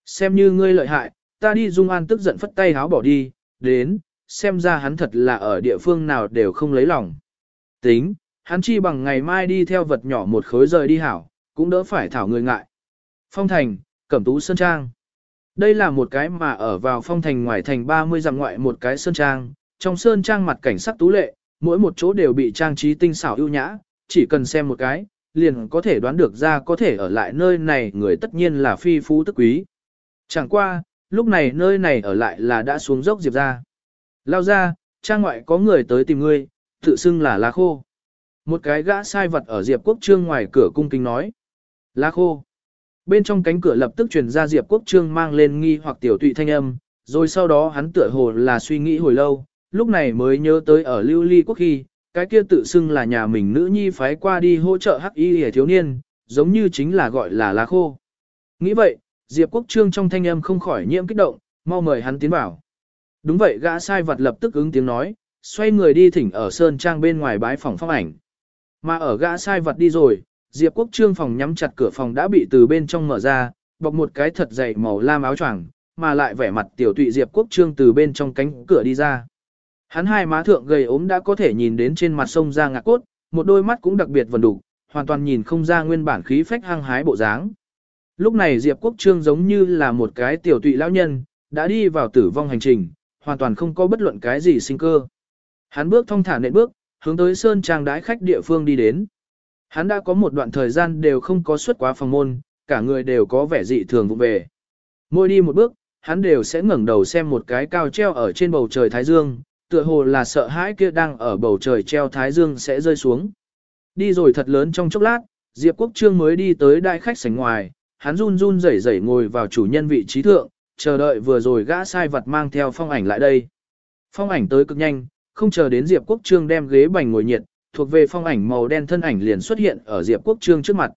Xem như ngươi lợi hại, ta đi Dung An tức giận phất tay háo bỏ đi, đến, xem ra hắn thật là ở địa phương nào đều không lấy lòng. Tính, hắn chi bằng ngày mai đi theo vật nhỏ một khối rời đi hảo, cũng đỡ phải thảo người ngại. Phong thành, Cẩm Tú Sơn Trang. Đây là một cái mà ở vào phong thành ngoài thành 30 dặm ngoại một cái sơn trang, trong sơn trang mặt cảnh sắc tú lệ, mỗi một chỗ đều bị trang trí tinh xảo ưu nhã, chỉ cần xem một cái, liền có thể đoán được ra có thể ở lại nơi này người tất nhiên là phi phú tức quý. Chẳng qua, lúc này nơi này ở lại là đã xuống dốc Diệp ra. Lao ra, trang ngoại có người tới tìm ngươi, tự xưng là lá khô. Một cái gã sai vật ở Diệp Quốc Trương ngoài cửa cung kính nói. Lá khô. Bên trong cánh cửa lập tức truyền ra Diệp Quốc Trương mang lên nghi hoặc tiểu tụy thanh âm, rồi sau đó hắn tựa hồ là suy nghĩ hồi lâu, lúc này mới nhớ tới ở lưu ly quốc khi, cái kia tự xưng là nhà mình nữ nhi phái qua đi hỗ trợ hắc y hề thiếu niên, giống như chính là gọi là lá khô. Nghĩ vậy, Diệp Quốc Trương trong thanh âm không khỏi nhiễm kích động, mau mời hắn tiến vào. Đúng vậy gã sai vật lập tức ứng tiếng nói, xoay người đi thỉnh ở Sơn Trang bên ngoài bái phòng phong ảnh. Mà ở gã sai vật đi rồi, Diệp Quốc Trương phòng nhắm chặt cửa phòng đã bị từ bên trong mở ra, bọc một cái thật dày màu lam áo choàng, mà lại vẻ mặt tiểu tụy Diệp Quốc Trương từ bên trong cánh cửa đi ra. Hắn hai má thượng gầy ốm đã có thể nhìn đến trên mặt sông ra ngạc cốt, một đôi mắt cũng đặc biệt vần đủ, hoàn toàn nhìn không ra nguyên bản khí phách hăng hái bộ dáng. Lúc này Diệp Quốc Trương giống như là một cái tiểu tụy lão nhân, đã đi vào tử vong hành trình, hoàn toàn không có bất luận cái gì sinh cơ. Hắn bước thong thả nện bước, hướng tới sơn trang đái khách địa phương đi đến. Hắn đã có một đoạn thời gian đều không có xuất quá phòng môn, cả người đều có vẻ dị thường vụ về. Mỗi đi một bước, hắn đều sẽ ngẩng đầu xem một cái cao treo ở trên bầu trời Thái Dương, tựa hồ là sợ hãi kia đang ở bầu trời treo Thái Dương sẽ rơi xuống. Đi rồi thật lớn trong chốc lát, Diệp Quốc Trương mới đi tới đại khách sảnh ngoài, hắn run run rẩy rẩy ngồi vào chủ nhân vị trí thượng, chờ đợi vừa rồi gã sai vật mang theo phong ảnh lại đây. Phong ảnh tới cực nhanh, không chờ đến Diệp Quốc Trương đem ghế bành ngồi nhiệt, thuộc về phong ảnh màu đen thân ảnh liền xuất hiện ở Diệp Quốc Trương trước mặt.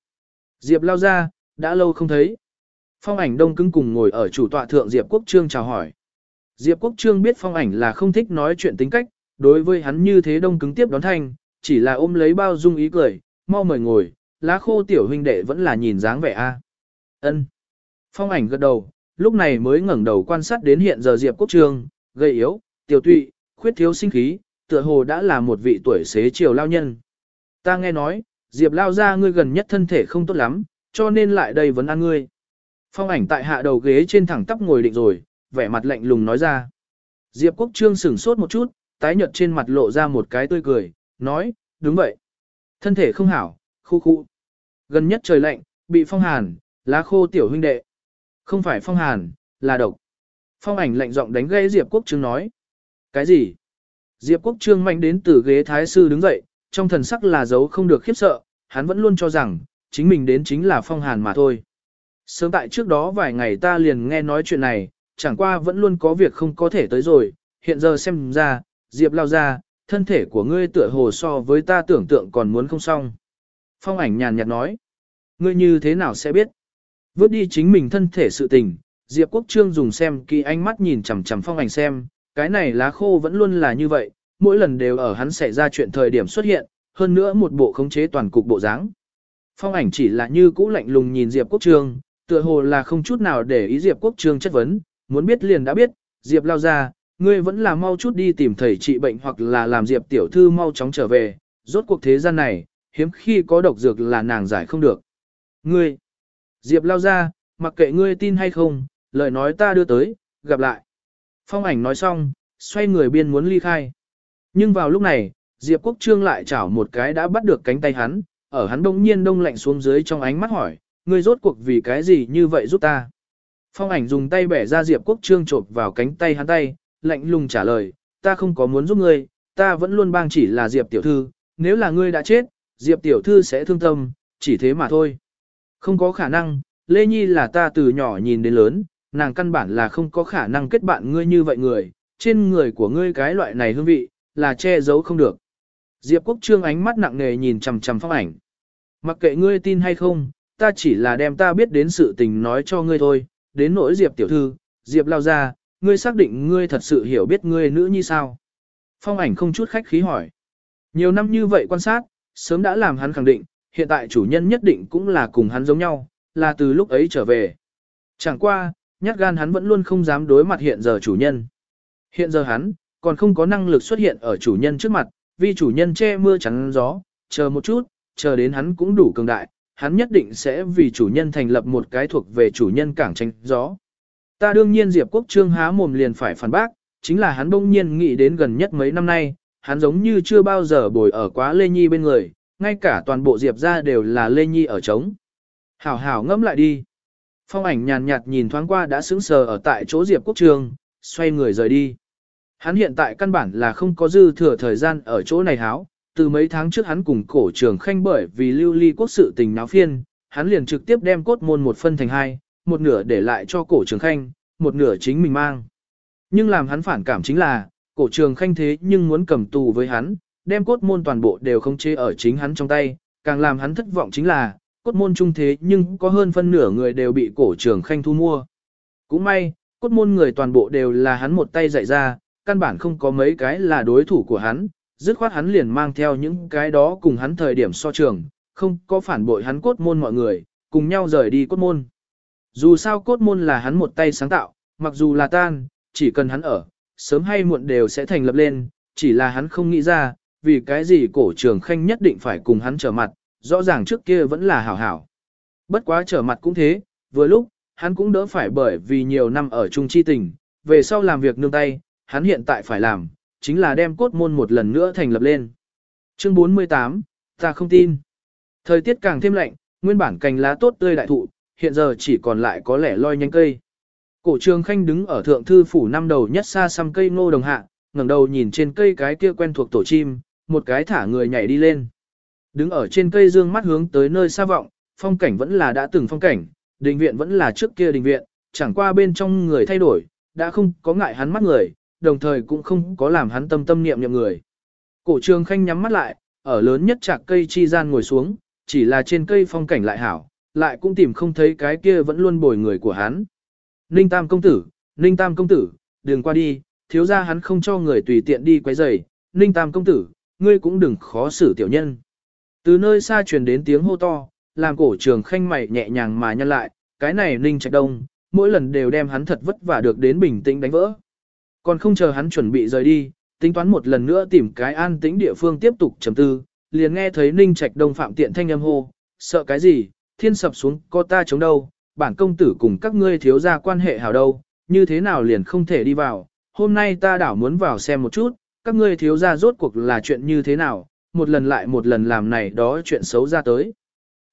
Diệp lao ra, đã lâu không thấy. Phong ảnh đông cứng cùng ngồi ở chủ tọa thượng Diệp Quốc Trương chào hỏi. Diệp Quốc Trương biết phong ảnh là không thích nói chuyện tính cách, đối với hắn như thế đông cứng tiếp đón thanh, chỉ là ôm lấy bao dung ý cười, mau mời ngồi, lá khô tiểu huynh đệ vẫn là nhìn dáng vẻ a. Ân. Phong ảnh gật đầu, lúc này mới ngẩng đầu quan sát đến hiện giờ Diệp Quốc Trương, gầy yếu, tiểu tụy, khuyết thiếu sinh khí, tựa hồ đã là một vị tuổi xế chiều lao nhân. Ta nghe nói, Diệp lao ra ngươi gần nhất thân thể không tốt lắm, cho nên lại đây vấn an ngươi. Phong ảnh tại hạ đầu ghế trên thẳng tắp ngồi định rồi, vẻ mặt lạnh lùng nói ra. Diệp Quốc Trương sửng sốt một chút, tái nhợt trên mặt lộ ra một cái tươi cười, nói, đúng vậy. Thân thể không hảo, khu khu. Gần nhất trời lạnh, bị phong hàn, lá khô tiểu huynh đệ. Không phải phong hàn, là độc. Phong ảnh lạnh giọng đánh gây Diệp Quốc Trương nói. Cái gì? Diệp Quốc Trương mạnh đến từ ghế thái sư đứng dậy, trong thần sắc là dấu không được khiếp sợ, hắn vẫn luôn cho rằng, chính mình đến chính là phong hàn mà thôi. Sớm tại trước đó vài ngày ta liền nghe nói chuyện này, chẳng qua vẫn luôn có việc không có thể tới rồi, hiện giờ xem ra, Diệp lao ra, thân thể của ngươi tựa hồ so với ta tưởng tượng còn muốn không xong. Phong ảnh nhàn nhạt nói, ngươi như thế nào sẽ biết? Vớt đi chính mình thân thể sự tình, Diệp Quốc Trương dùng xem kỳ ánh mắt nhìn chằm chằm phong ảnh xem, cái này lá khô vẫn luôn là như vậy, mỗi lần đều ở hắn xảy ra chuyện thời điểm xuất hiện, hơn nữa một bộ khống chế toàn cục bộ dáng. Phong ảnh chỉ là như cũ lạnh lùng nhìn Diệp Quốc Trương, tựa hồ là không chút nào để ý Diệp Quốc Trương chất vấn, muốn biết liền đã biết, Diệp lao ra, ngươi vẫn là mau chút đi tìm thầy trị bệnh hoặc là làm Diệp tiểu thư mau chóng trở về, rốt cuộc thế gian này, hiếm khi có độc dược là nàng giải không được. Ngươi, Diệp lao ra, mặc kệ ngươi tin hay không, lời nói ta đưa tới, gặp lại. Phong ảnh nói xong, xoay người biên muốn ly khai. Nhưng vào lúc này, Diệp Quốc Trương lại chảo một cái đã bắt được cánh tay hắn, ở hắn đông nhiên đông lạnh xuống dưới trong ánh mắt hỏi, ngươi rốt cuộc vì cái gì như vậy giúp ta? Phong ảnh dùng tay bẻ ra Diệp Quốc Trương chộp vào cánh tay hắn tay, lạnh lùng trả lời, ta không có muốn giúp ngươi, ta vẫn luôn bang chỉ là Diệp Tiểu Thư, nếu là ngươi đã chết, Diệp Tiểu Thư sẽ thương tâm, chỉ thế mà thôi. Không có khả năng, Lê Nhi là ta từ nhỏ nhìn đến lớn, nàng căn bản là không có khả năng kết bạn ngươi như vậy người, trên người của ngươi cái loại này hương vị, là che giấu không được. Diệp Quốc Trương ánh mắt nặng nề nhìn chằm chằm phong ảnh. Mặc kệ ngươi tin hay không, ta chỉ là đem ta biết đến sự tình nói cho ngươi thôi, đến nỗi Diệp tiểu thư, Diệp lao ra, ngươi xác định ngươi thật sự hiểu biết ngươi nữ như sao. Phong ảnh không chút khách khí hỏi. Nhiều năm như vậy quan sát, sớm đã làm hắn khẳng định, hiện tại chủ nhân nhất định cũng là cùng hắn giống nhau, là từ lúc ấy trở về. Chẳng qua, nhát gan hắn vẫn luôn không dám đối mặt hiện giờ chủ nhân. Hiện giờ hắn, còn không có năng lực xuất hiện ở chủ nhân trước mặt, vì chủ nhân che mưa chắn gió, chờ một chút, chờ đến hắn cũng đủ cường đại, hắn nhất định sẽ vì chủ nhân thành lập một cái thuộc về chủ nhân cảng tranh gió. Ta đương nhiên Diệp Quốc Trương há mồm liền phải phản bác, chính là hắn bỗng nhiên nghĩ đến gần nhất mấy năm nay, hắn giống như chưa bao giờ bồi ở quá Lê Nhi bên người, ngay cả toàn bộ Diệp ra đều là Lê Nhi ở trống. Hảo hảo ngẫm lại đi. Phong ảnh nhàn nhạt nhìn thoáng qua đã sững sờ ở tại chỗ Diệp Quốc Trường, xoay người rời đi. Hắn hiện tại căn bản là không có dư thừa thời gian ở chỗ này háo, từ mấy tháng trước hắn cùng cổ trường khanh bởi vì lưu ly quốc sự tình náo phiên, hắn liền trực tiếp đem cốt môn một phân thành hai, một nửa để lại cho cổ trường khanh, một nửa chính mình mang. Nhưng làm hắn phản cảm chính là, cổ trường khanh thế nhưng muốn cầm tù với hắn, đem cốt môn toàn bộ đều không chế ở chính hắn trong tay, càng làm hắn thất vọng chính là, cốt môn trung thế nhưng có hơn phân nửa người đều bị cổ trường khanh thu mua. Cũng may, cốt môn người toàn bộ đều là hắn một tay dạy ra, căn bản không có mấy cái là đối thủ của hắn, dứt khoát hắn liền mang theo những cái đó cùng hắn thời điểm so trường, không có phản bội hắn cốt môn mọi người, cùng nhau rời đi cốt môn. Dù sao cốt môn là hắn một tay sáng tạo, mặc dù là tan, chỉ cần hắn ở, sớm hay muộn đều sẽ thành lập lên, chỉ là hắn không nghĩ ra, vì cái gì cổ trường khanh nhất định phải cùng hắn trở mặt, rõ ràng trước kia vẫn là hảo hảo. Bất quá trở mặt cũng thế, vừa lúc, hắn cũng đỡ phải bởi vì nhiều năm ở chung chi tình, về sau làm việc nương tay, hắn hiện tại phải làm, chính là đem cốt môn một lần nữa thành lập lên. Chương 48, ta không tin. Thời tiết càng thêm lạnh, nguyên bản cành lá tốt tươi đại thụ, hiện giờ chỉ còn lại có lẻ loi nhánh cây. Cổ trường khanh đứng ở thượng thư phủ năm đầu nhất xa xăm cây ngô đồng hạ, ngẩng đầu nhìn trên cây cái kia quen thuộc tổ chim, một cái thả người nhảy đi lên. Đứng ở trên cây dương mắt hướng tới nơi xa vọng, phong cảnh vẫn là đã từng phong cảnh, đình viện vẫn là trước kia đình viện, chẳng qua bên trong người thay đổi, đã không có ngại hắn mắt người, đồng thời cũng không có làm hắn tâm tâm niệm niệm người. Cổ trường khanh nhắm mắt lại, ở lớn nhất chạc cây chi gian ngồi xuống, chỉ là trên cây phong cảnh lại hảo, lại cũng tìm không thấy cái kia vẫn luôn bồi người của hắn. Ninh Tam công tử, Ninh Tam công tử, đừng qua đi, thiếu ra hắn không cho người tùy tiện đi quấy rầy. Ninh Tam công tử, ngươi cũng đừng khó xử tiểu nhân. Từ nơi xa truyền đến tiếng hô to, làm cổ trường khanh mày nhẹ nhàng mà nhăn lại, cái này Ninh Trạch Đông, mỗi lần đều đem hắn thật vất vả được đến bình tĩnh đánh vỡ. Còn không chờ hắn chuẩn bị rời đi, tính toán một lần nữa tìm cái an tĩnh địa phương tiếp tục trầm tư, liền nghe thấy Ninh Trạch Đông phạm tiện thanh âm hô, sợ cái gì, thiên sập xuống có ta chống đâu, bản công tử cùng các ngươi thiếu ra quan hệ hảo đâu, như thế nào liền không thể đi vào, hôm nay ta đảo muốn vào xem một chút, các ngươi thiếu ra rốt cuộc là chuyện như thế nào, một lần lại một lần làm này đó chuyện xấu ra tới.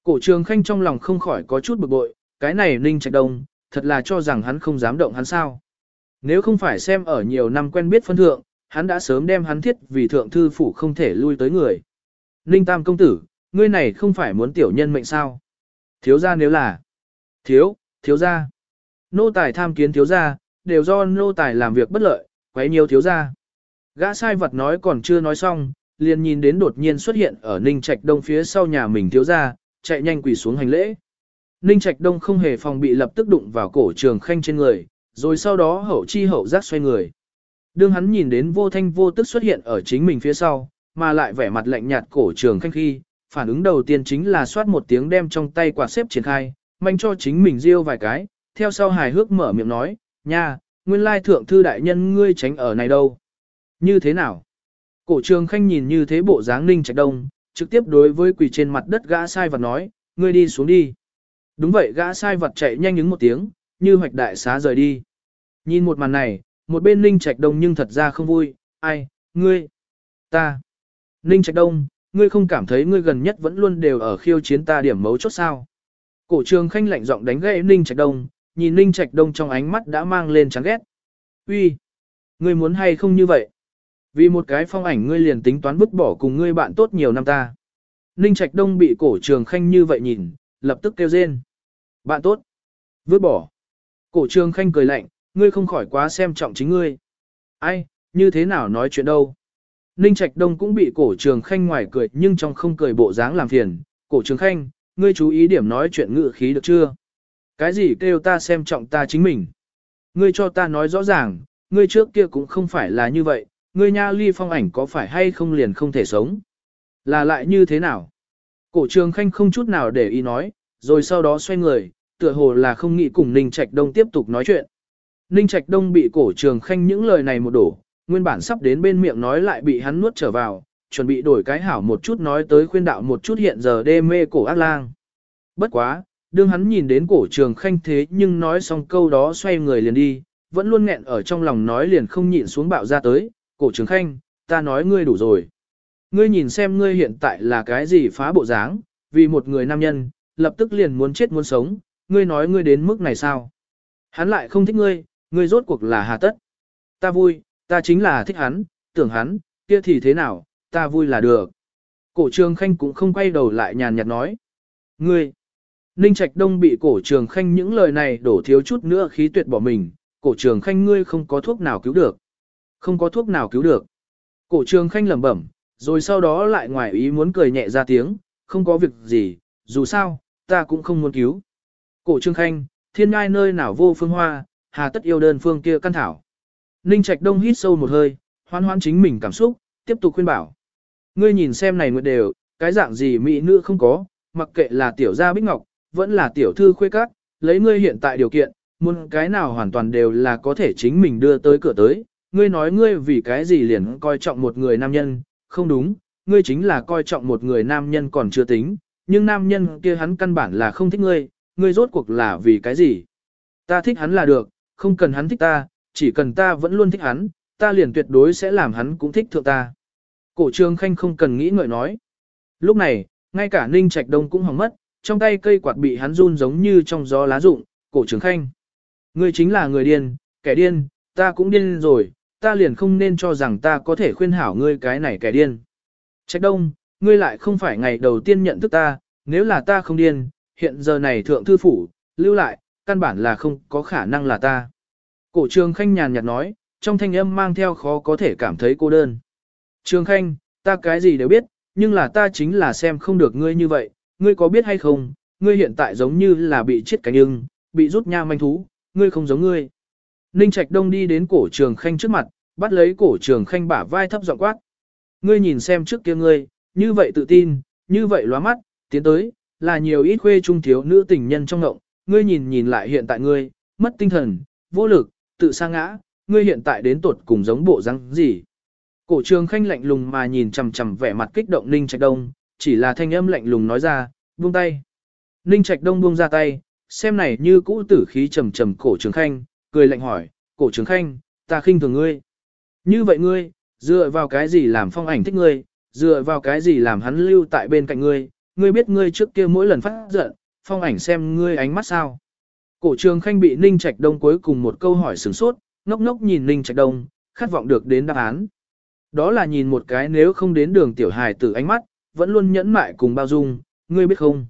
Cổ trường khanh trong lòng không khỏi có chút bực bội, cái này Ninh Trạch Đông, thật là cho rằng hắn không dám động hắn sao. Nếu không phải xem ở nhiều năm quen biết phân thượng, hắn đã sớm đem hắn thiết vì thượng thư phủ không thể lui tới người. Ninh Tam công tử, ngươi này không phải muốn tiểu nhân mệnh sao? Thiếu ra nếu là thiếu, thiếu ra. Nô tài tham kiến thiếu ra, đều do nô tài làm việc bất lợi, quấy nhiều thiếu ra. Gã sai vật nói còn chưa nói xong, liền nhìn đến đột nhiên xuất hiện ở Ninh Trạch Đông phía sau nhà mình thiếu ra, chạy nhanh quỳ xuống hành lễ. Ninh Trạch Đông không hề phòng bị lập tức đụng vào cổ trường khanh trên người, rồi sau đó hậu chi hậu giác xoay người. Đương hắn nhìn đến vô thanh vô tức xuất hiện ở chính mình phía sau, mà lại vẻ mặt lạnh nhạt cổ trường khanh khi, phản ứng đầu tiên chính là xoát một tiếng đem trong tay quạt xếp triển khai, manh cho chính mình riêu vài cái, theo sau hài hước mở miệng nói, nha, nguyên lai thượng thư đại nhân ngươi tránh ở này đâu. Như thế nào? Cổ trường khanh nhìn như thế bộ dáng ninh trạch đông, trực tiếp đối với quỳ trên mặt đất gã sai vật nói, ngươi đi xuống đi. Đúng vậy gã sai vật chạy nhanh ứng một tiếng, như hoạch đại xá rời đi. Nhìn một màn này, một bên Ninh Trạch Đông nhưng thật ra không vui, ai, ngươi, ta. Ninh Trạch Đông, ngươi không cảm thấy ngươi gần nhất vẫn luôn đều ở khiêu chiến ta điểm mấu chốt sao. Cổ trường khanh lạnh giọng đánh gãy Ninh Trạch Đông, nhìn Ninh Trạch Đông trong ánh mắt đã mang lên chán ghét. Uy, ngươi muốn hay không như vậy? Vì một cái phong ảnh ngươi liền tính toán vứt bỏ cùng ngươi bạn tốt nhiều năm ta. Ninh Trạch Đông bị cổ trường khanh như vậy nhìn, lập tức kêu rên. Bạn tốt. Vứt bỏ. Cổ trường khanh cười lạnh, ngươi không khỏi quá xem trọng chính ngươi. Ai, như thế nào nói chuyện đâu. Ninh Trạch Đông cũng bị cổ trường khanh ngoài cười nhưng trong không cười bộ dáng làm phiền. Cổ trường khanh, ngươi chú ý điểm nói chuyện ngự khí được chưa? Cái gì kêu ta xem trọng ta chính mình? Ngươi cho ta nói rõ ràng, ngươi trước kia cũng không phải là như vậy, ngươi nha ly phong ảnh có phải hay không liền không thể sống? Là lại như thế nào? Cổ trường khanh không chút nào để ý nói, rồi sau đó xoay người, tựa hồ là không nghĩ cùng Ninh Trạch Đông tiếp tục nói chuyện. Ninh Trạch Đông bị cổ trường khanh những lời này một đổ, nguyên bản sắp đến bên miệng nói lại bị hắn nuốt trở vào, chuẩn bị đổi cái hảo một chút nói tới khuyên đạo một chút hiện giờ đê mê cổ ác lang. Bất quá, đương hắn nhìn đến cổ trường khanh thế nhưng nói xong câu đó xoay người liền đi, vẫn luôn nghẹn ở trong lòng nói liền không nhịn xuống bạo ra tới, cổ trường khanh, ta nói ngươi đủ rồi. Ngươi nhìn xem ngươi hiện tại là cái gì phá bộ dáng, vì một người nam nhân, lập tức liền muốn chết muốn sống, ngươi nói ngươi đến mức này sao? Hắn lại không thích ngươi, ngươi rốt cuộc là hà tất. Ta vui, ta chính là thích hắn, tưởng hắn, kia thì thế nào, ta vui là được. Cổ trường khanh cũng không quay đầu lại nhàn nhạt nói. Ngươi, Ninh Trạch Đông bị cổ trường khanh những lời này đổ thiếu chút nữa khí tuyệt bỏ mình, cổ trường khanh ngươi không có thuốc nào cứu được. Không có thuốc nào cứu được. Cổ trường khanh lẩm bẩm, rồi sau đó lại ngoài ý muốn cười nhẹ ra tiếng, không có việc gì, dù sao, ta cũng không muốn cứu. Cổ trường khanh, thiên ngai nơi nào vô phương hoa, hà tất yêu đơn phương kia căn thảo. Ninh Trạch Đông hít sâu một hơi, hoan hoan chính mình cảm xúc, tiếp tục khuyên bảo. Ngươi nhìn xem này nguyệt đều, cái dạng gì mỹ nữ không có, mặc kệ là tiểu gia bích ngọc, vẫn là tiểu thư khuê các, lấy ngươi hiện tại điều kiện, muốn cái nào hoàn toàn đều là có thể chính mình đưa tới cửa tới. Ngươi nói ngươi vì cái gì liền coi trọng một người nam nhân, không đúng, ngươi chính là coi trọng một người nam nhân còn chưa tính, nhưng nam nhân kia hắn căn bản là không thích ngươi, ngươi rốt cuộc là vì cái gì. Ta thích hắn là được, không cần hắn thích ta, chỉ cần ta vẫn luôn thích hắn, ta liền tuyệt đối sẽ làm hắn cũng thích thượng ta. Cổ trường khanh không cần nghĩ ngợi nói. Lúc này, ngay cả Ninh Trạch Đông cũng hỏng mất, trong tay cây quạt bị hắn run giống như trong gió lá rụng, cổ trường khanh. Ngươi chính là người điên, kẻ điên, ta cũng điên rồi, ta liền không nên cho rằng ta có thể khuyên hảo ngươi cái này kẻ điên. Trạch Đông, ngươi lại không phải ngày đầu tiên nhận thức ta, nếu là ta không điên, hiện giờ này thượng thư phủ, lưu lại, căn bản là không có khả năng là ta. Cổ trường khanh nhàn nhạt nói, trong thanh âm mang theo khó có thể cảm thấy cô đơn. Trường khanh, ta cái gì đều biết, nhưng là ta chính là xem không được ngươi như vậy, ngươi có biết hay không, ngươi hiện tại giống như là bị chết cánh ưng, bị rút nha manh thú, ngươi không giống ngươi. Ninh Trạch Đông đi đến cổ trường khanh trước mặt, bắt lấy cổ trường khanh bả vai thấp giọng quát. Ngươi nhìn xem trước kia ngươi, như vậy tự tin, như vậy lóa mắt, tiến tới, là nhiều ít khuê trung thiếu nữ tình nhân trong ngộng, ngươi nhìn nhìn lại hiện tại ngươi, mất tinh thần, vô lực, tự sa ngã, ngươi hiện tại đến tột cùng giống bộ răng gì. Cổ trường khanh lạnh lùng mà nhìn chằm chằm vẻ mặt kích động Ninh Trạch Đông, chỉ là thanh âm lạnh lùng nói ra, buông tay. Ninh Trạch Đông buông ra tay, xem này như cũ tử khí trầm trầm cổ trường khanh, cười lạnh hỏi, cổ trường khanh, ta khinh thường ngươi. Như vậy ngươi, dựa vào cái gì làm phong ảnh thích ngươi, dựa vào cái gì làm hắn lưu tại bên cạnh ngươi, ngươi biết ngươi trước kia mỗi lần phát giận, phong ảnh xem ngươi ánh mắt sao. Cổ trường khanh bị Ninh Trạch Đông cuối cùng một câu hỏi sửng sốt, ngốc ngốc nhìn Ninh Trạch Đông, khát vọng được đến đáp án. Đó là nhìn một cái nếu không đến đường tiểu hài tử ánh mắt, vẫn luôn nhẫn mại cùng bao dung, ngươi biết không?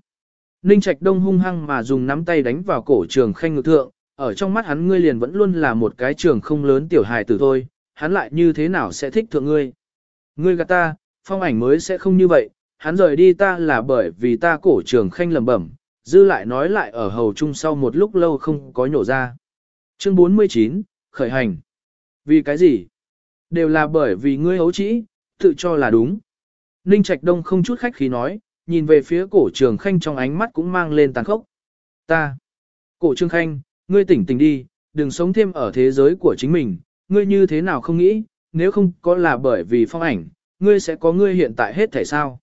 Ninh Trạch Đông hung hăng mà dùng nắm tay đánh vào cổ trường khanh ngực thượng, ở trong mắt hắn ngươi liền vẫn luôn là một cái trường không lớn tiểu hài tử thôi, hắn lại như thế nào sẽ thích thượng ngươi? Ngươi gạt ta, phong ảnh mới sẽ không như vậy, hắn rời đi ta là bởi vì ta cổ trường khanh lầm bẩm, dư lại nói lại ở hầu chung sau một lúc lâu không có nhổ ra. Chương 49, khởi hành. Vì cái gì? Đều là bởi vì ngươi hấu trĩ, tự cho là đúng. Ninh Trạch Đông không chút khách khí nói, nhìn về phía cổ trường khanh trong ánh mắt cũng mang lên tàn khốc. Ta. Cổ trường khanh, ngươi tỉnh tỉnh đi, đừng sống thêm ở thế giới của chính mình, ngươi như thế nào không nghĩ, nếu không có là bởi vì phong ảnh, ngươi sẽ có ngươi hiện tại hết thể sao.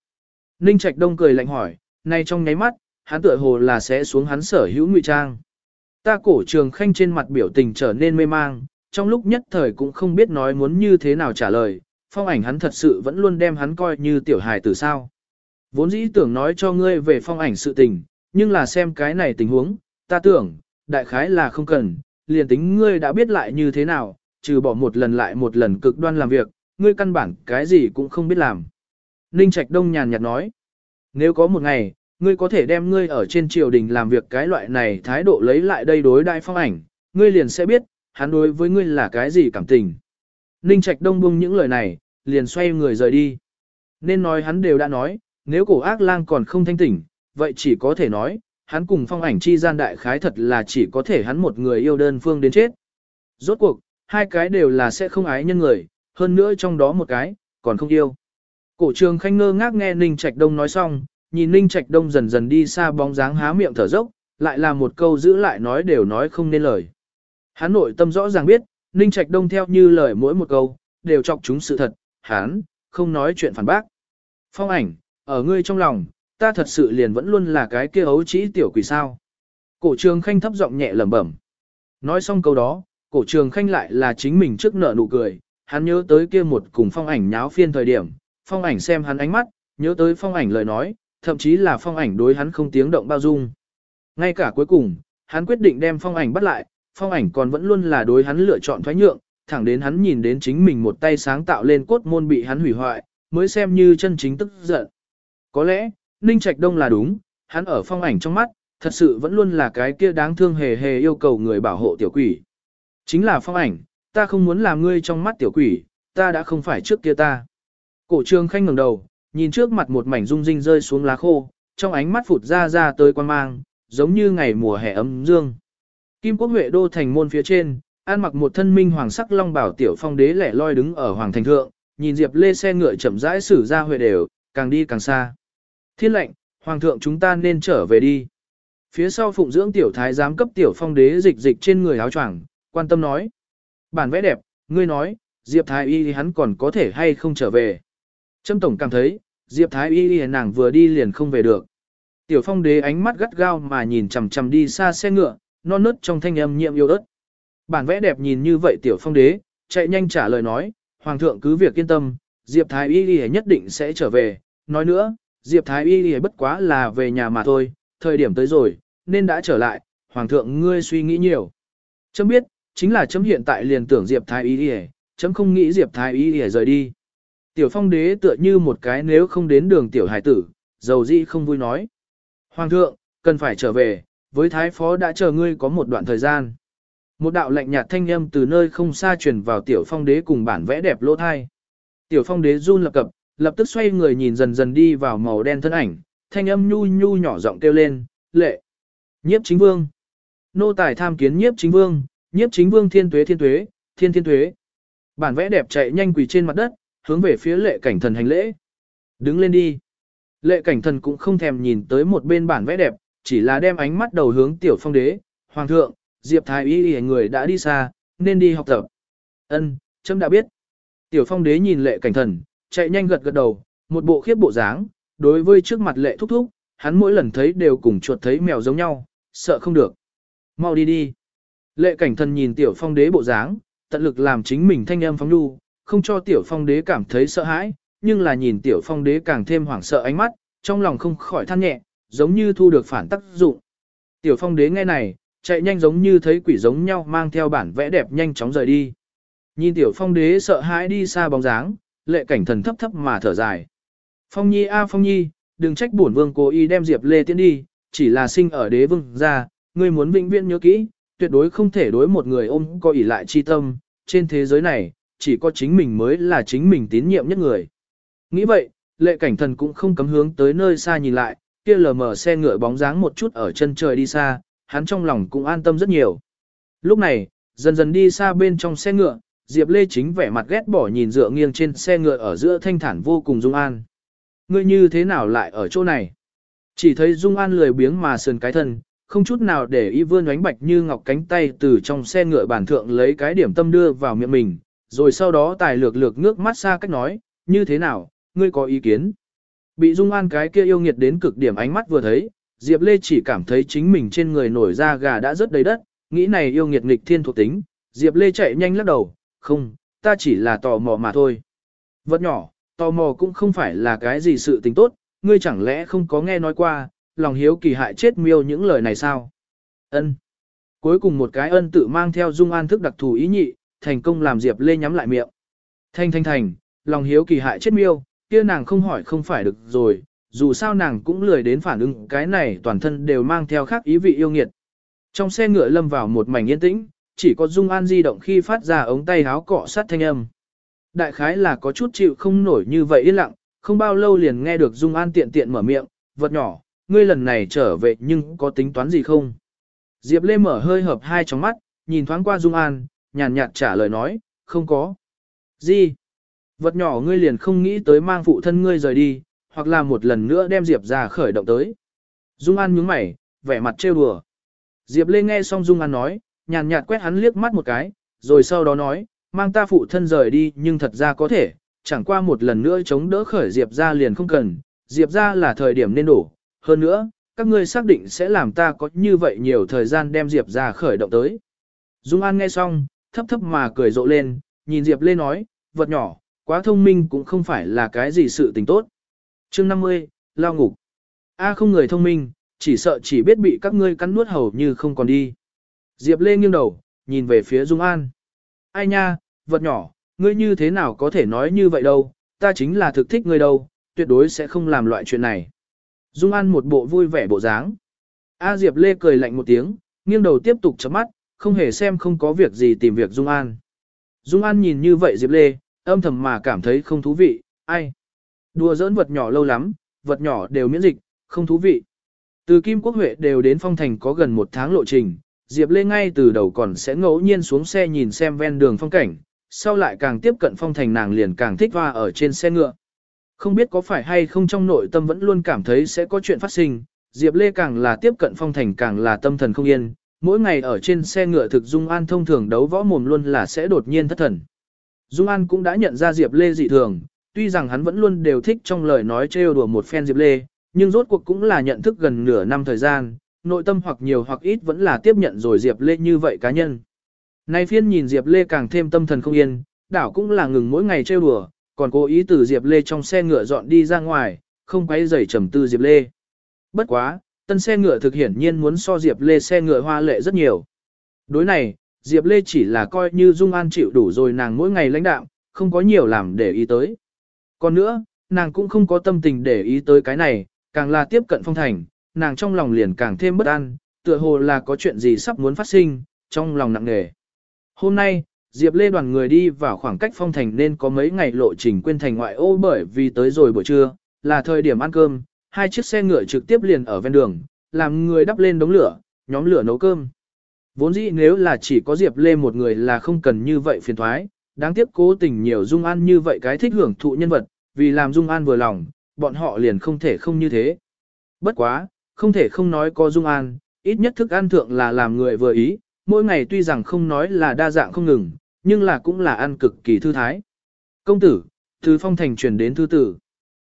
Ninh Trạch Đông cười lạnh hỏi, nay trong nháy mắt, hắn tựa hồ là sẽ xuống hắn sở hữu ngụy trang. Ta cổ trường khanh trên mặt biểu tình trở nên mê mang, trong lúc nhất thời cũng không biết nói muốn như thế nào trả lời, phong ảnh hắn thật sự vẫn luôn đem hắn coi như tiểu hài tử sao. Vốn dĩ tưởng nói cho ngươi về phong ảnh sự tình, nhưng là xem cái này tình huống, ta tưởng, đại khái là không cần, liền tính ngươi đã biết lại như thế nào, trừ bỏ một lần lại một lần cực đoan làm việc, ngươi căn bản cái gì cũng không biết làm. Ninh Trạch Đông nhàn nhạt nói, nếu có một ngày, ngươi có thể đem ngươi ở trên triều đình làm việc cái loại này thái độ lấy lại đây đối đại phong ảnh, ngươi liền sẽ biết, hắn đối với ngươi là cái gì cảm tình. Ninh Trạch Đông buông những lời này, liền xoay người rời đi. Nên nói hắn đều đã nói, nếu cổ ác lang còn không thanh tỉnh, vậy chỉ có thể nói, hắn cùng phong ảnh chi gian đại khái thật là chỉ có thể hắn một người yêu đơn phương đến chết. Rốt cuộc, hai cái đều là sẽ không ái nhân người, hơn nữa trong đó một cái, còn không yêu. Cổ trường khanh ngơ ngác nghe Ninh Trạch Đông nói xong, nhìn Ninh Trạch Đông dần dần đi xa bóng dáng há miệng thở dốc, lại là một câu giữ lại nói đều nói không nên lời. Hắn nội tâm rõ ràng biết, Ninh Trạch Đông theo như lời mỗi một câu, đều chọc chúng sự thật, hắn, không nói chuyện phản bác. Phong ảnh, ở ngươi trong lòng, ta thật sự liền vẫn luôn là cái kia ấu trĩ tiểu quỷ sao. Cổ trường khanh thấp giọng nhẹ lẩm bẩm. Nói xong câu đó, cổ trường khanh lại là chính mình trước nợ nụ cười, hắn nhớ tới kia một cùng phong ảnh nháo phiên thời điểm, phong ảnh xem hắn ánh mắt, nhớ tới phong ảnh lời nói, thậm chí là phong ảnh đối hắn không tiếng động bao dung. Ngay cả cuối cùng, hắn quyết định đem phong ảnh bắt lại, phong ảnh còn vẫn luôn là đối hắn lựa chọn thoái nhượng, thẳng đến hắn nhìn đến chính mình một tay sáng tạo lên cốt môn bị hắn hủy hoại, mới xem như chân chính tức giận. Có lẽ, Ninh Trạch Đông là đúng, hắn ở phong ảnh trong mắt, thật sự vẫn luôn là cái kia đáng thương hề hề yêu cầu người bảo hộ tiểu quỷ. Chính là phong ảnh, ta không muốn làm ngươi trong mắt tiểu quỷ, ta đã không phải trước kia ta. Cổ trường khanh ngẩng đầu, nhìn trước mặt một mảnh rung rinh rơi xuống lá khô, trong ánh mắt phụt ra ra tới quan mang, giống như ngày mùa hè ấm dương. Kim quốc Huệ đô thành môn phía trên, an mặc một thân minh hoàng sắc long bảo tiểu phong đế lẻ loi đứng ở hoàng thành thượng, nhìn Diệp Lê xe ngựa chậm rãi xử ra Huệ đều, càng đi càng xa. Thiên lệnh, hoàng thượng chúng ta nên trở về đi. Phía sau phụng dưỡng tiểu thái giám cấp tiểu phong đế dịch dịch trên người áo choàng, quan tâm nói. Bản vẽ đẹp, ngươi nói, Diệp Thái Y hắn còn có thể hay không trở về. Trâm Tổng cảm thấy, Diệp Thái Y nàng vừa đi liền không về được. Tiểu phong đế ánh mắt gắt gao mà nhìn chằm chằm đi xa xe ngựa, non nớt trong thanh âm nhiệm yêu ớt. Bản vẽ đẹp nhìn như vậy tiểu phong đế, chạy nhanh trả lời nói, Hoàng thượng cứ việc yên tâm, Diệp Thái Y nhất định sẽ trở về. Nói nữa, Diệp Thái Y bất quá là về nhà mà thôi, thời điểm tới rồi, nên đã trở lại, Hoàng thượng ngươi suy nghĩ nhiều. Chấm biết, chính là chấm hiện tại liền tưởng Diệp Thái Y đi chấm không nghĩ Diệp Thái Y đi rời đi. Tiểu phong đế tựa như một cái nếu không đến đường tiểu hải tử, dầu dĩ không vui nói. Hoàng thượng, cần phải trở về, với thái phó đã chờ ngươi có một đoạn thời gian. Một đạo lạnh nhạt thanh âm từ nơi không xa truyền vào tiểu phong đế cùng bản vẽ đẹp lỗ thai. Tiểu phong đế run lập cập, lập tức xoay người nhìn dần dần đi vào màu đen thân ảnh, thanh âm nhu nhu nhỏ giọng kêu lên, lệ. Nhiếp chính vương. Nô tài tham kiến nhiếp chính vương, nhiếp chính vương thiên tuế thiên tuế, thiên thiên tuế. Bản vẽ đẹp chạy nhanh quỳ trên mặt đất, hướng về phía lệ cảnh thần hành lễ. Đứng lên đi. Lệ cảnh thần cũng không thèm nhìn tới một bên bản vẽ đẹp, chỉ là đem ánh mắt đầu hướng tiểu phong đế. Hoàng thượng, Diệp Thái y người đã đi xa, nên đi học tập. Ân, chấm đã biết. Tiểu phong đế nhìn lệ cảnh thần, chạy nhanh gật gật đầu, một bộ khiếp bộ dáng, đối với trước mặt lệ thúc thúc, hắn mỗi lần thấy đều cùng chuột thấy mèo giống nhau, sợ không được. Mau đi đi. Lệ cảnh thần nhìn tiểu phong đế bộ dáng, tận lực làm chính mình thanh âm phóng đu, không cho tiểu phong đế cảm thấy sợ hãi, nhưng là nhìn tiểu phong đế càng thêm hoảng sợ ánh mắt, trong lòng không khỏi than nhẹ, giống như thu được phản tác dụng. Tiểu phong đế nghe này, chạy nhanh giống như thấy quỷ giống nhau mang theo bản vẽ đẹp nhanh chóng rời đi. Nhìn tiểu phong đế sợ hãi đi xa bóng dáng, lệ cảnh thần thấp thấp mà thở dài. Phong nhi a phong nhi, đừng trách bổn vương cố ý đem diệp lê tiến đi, chỉ là sinh ở đế vương ra, ngươi muốn vĩnh viễn nhớ kỹ, tuyệt đối không thể đối một người ôm có ỷ lại chi tâm, trên thế giới này, chỉ có chính mình mới là chính mình tín nhiệm nhất người. Nghĩ vậy, lệ cảnh thần cũng không cấm hướng tới nơi xa nhìn lại, kia lờ mờ xe ngựa bóng dáng một chút ở chân trời đi xa, hắn trong lòng cũng an tâm rất nhiều. Lúc này, dần dần đi xa bên trong xe ngựa, Diệp Lê chính vẻ mặt ghét bỏ nhìn dựa nghiêng trên xe ngựa ở giữa thanh thản vô cùng Dung An. Ngươi như thế nào lại ở chỗ này? Chỉ thấy Dung An lười biếng mà sườn cái thân, không chút nào để y vươn ánh bạch như ngọc cánh tay từ trong xe ngựa bản thượng lấy cái điểm tâm đưa vào miệng mình, rồi sau đó tài lược lược ngước mắt xa cách nói, như thế nào, ngươi có ý kiến? Bị Dung An cái kia yêu nghiệt đến cực điểm ánh mắt vừa thấy, Diệp Lê chỉ cảm thấy chính mình trên người nổi da gà đã rớt đầy đất, nghĩ này yêu nghiệt nghịch thiên thuộc tính, Diệp Lê chạy nhanh lắc đầu, không, ta chỉ là tò mò mà thôi. Vật nhỏ, tò mò cũng không phải là cái gì sự tình tốt, ngươi chẳng lẽ không có nghe nói qua, lòng hiếu kỳ hại chết miêu những lời này sao? Ân. Cuối cùng một cái ân tự mang theo dung an thức đặc thù ý nhị, thành công làm Diệp Lê nhắm lại miệng. Thanh thanh thành, lòng hiếu kỳ hại chết miêu, kia nàng không hỏi không phải được rồi, dù sao nàng cũng lười đến phản ứng cái này toàn thân đều mang theo khác ý vị yêu nghiệt. Trong xe ngựa lâm vào một mảnh yên tĩnh, chỉ có Dung An di động khi phát ra ống tay háo cọ sát thanh âm. Đại khái là có chút chịu không nổi như vậy yên lặng, không bao lâu liền nghe được Dung An tiện tiện mở miệng, vật nhỏ, ngươi lần này trở về nhưng có tính toán gì không? Diệp Lê mở hơi hợp hai tròng mắt, nhìn thoáng qua Dung An, nhàn nhạt trả lời nói, không có. Gì? Vật nhỏ ngươi liền không nghĩ tới mang phụ thân ngươi rời đi, hoặc là một lần nữa đem Diệp ra khởi động tới. Dung An nhướng mày, vẻ mặt trêu đùa. Diệp Lê nghe xong Dung An nói, nhàn nhạt quét hắn liếc mắt một cái, rồi sau đó nói, mang ta phụ thân rời đi nhưng thật ra có thể, chẳng qua một lần nữa chống đỡ khởi Diệp ra liền không cần, Diệp ra là thời điểm nên đổ, hơn nữa, các ngươi xác định sẽ làm ta có như vậy nhiều thời gian đem Diệp ra khởi động tới. Dung An nghe xong, thấp thấp mà cười rộ lên, nhìn Diệp Lê nói, vật nhỏ, quá thông minh cũng không phải là cái gì sự tình tốt. chương 50, lao ngục. A không người thông minh, chỉ sợ chỉ biết bị các ngươi cắn nuốt hầu như không còn đi. Diệp Lê nghiêng đầu, nhìn về phía Dung An. Ai nha, vật nhỏ, ngươi như thế nào có thể nói như vậy đâu, ta chính là thực thích ngươi đâu, tuyệt đối sẽ không làm loại chuyện này. Dung An một bộ vui vẻ bộ dáng. A Diệp Lê cười lạnh một tiếng, nghiêng đầu tiếp tục chấm mắt, không hề xem không có việc gì tìm việc Dung An. Dung An nhìn như vậy Diệp Lê, âm thầm mà cảm thấy không thú vị, ai. Đùa giỡn vật nhỏ lâu lắm, vật nhỏ đều miễn dịch, không thú vị. Từ Kim Quốc Huệ đều đến Phong Thành có gần một tháng lộ trình, Diệp Lê ngay từ đầu còn sẽ ngẫu nhiên xuống xe nhìn xem ven đường phong cảnh, sau lại càng tiếp cận Phong Thành nàng liền càng thích hoa ở trên xe ngựa. Không biết có phải hay không trong nội tâm vẫn luôn cảm thấy sẽ có chuyện phát sinh, Diệp Lê càng là tiếp cận Phong Thành càng là tâm thần không yên, mỗi ngày ở trên xe ngựa thực Dung An thông thường đấu võ mồm luôn là sẽ đột nhiên thất thần. Dung An cũng đã nhận ra Diệp Lê dị thường, tuy rằng hắn vẫn luôn đều thích trong lời nói trêu đùa một phen Diệp Lê, nhưng rốt cuộc cũng là nhận thức gần nửa năm thời gian, nội tâm hoặc nhiều hoặc ít vẫn là tiếp nhận rồi Diệp Lê như vậy cá nhân. Nay phiên nhìn Diệp Lê càng thêm tâm thần không yên, đảo cũng là ngừng mỗi ngày trêu đùa, còn cố ý từ Diệp Lê trong xe ngựa dọn đi ra ngoài, không quay giày trầm tư Diệp Lê. Bất quá, tân xe ngựa thực hiển nhiên muốn so Diệp Lê xe ngựa hoa lệ rất nhiều. Đối này, Diệp Lê chỉ là coi như Dung An chịu đủ rồi nàng mỗi ngày lãnh đạo, không có nhiều làm để ý tới. Còn nữa, nàng cũng không có tâm tình để ý tới cái này, càng là tiếp cận phong thành, nàng trong lòng liền càng thêm bất an, tựa hồ là có chuyện gì sắp muốn phát sinh, trong lòng nặng nề. Hôm nay, Diệp Lê đoàn người đi vào khoảng cách phong thành nên có mấy ngày lộ trình quên thành ngoại ô bởi vì tới rồi buổi trưa, là thời điểm ăn cơm, hai chiếc xe ngựa trực tiếp liền ở ven đường, làm người đắp lên đống lửa, nhóm lửa nấu cơm. Vốn dĩ nếu là chỉ có Diệp Lê một người là không cần như vậy phiền thoái, đáng tiếc cố tình nhiều Dung An như vậy cái thích hưởng thụ nhân vật, vì làm Dung An vừa lòng, bọn họ liền không thể không như thế. Bất quá, không thể không nói có Dung An, ít nhất thức ăn thượng là làm người vừa ý, mỗi ngày tuy rằng không nói là đa dạng không ngừng, nhưng là cũng là ăn cực kỳ thư thái. Công tử, từ phong thành truyền đến thư tử.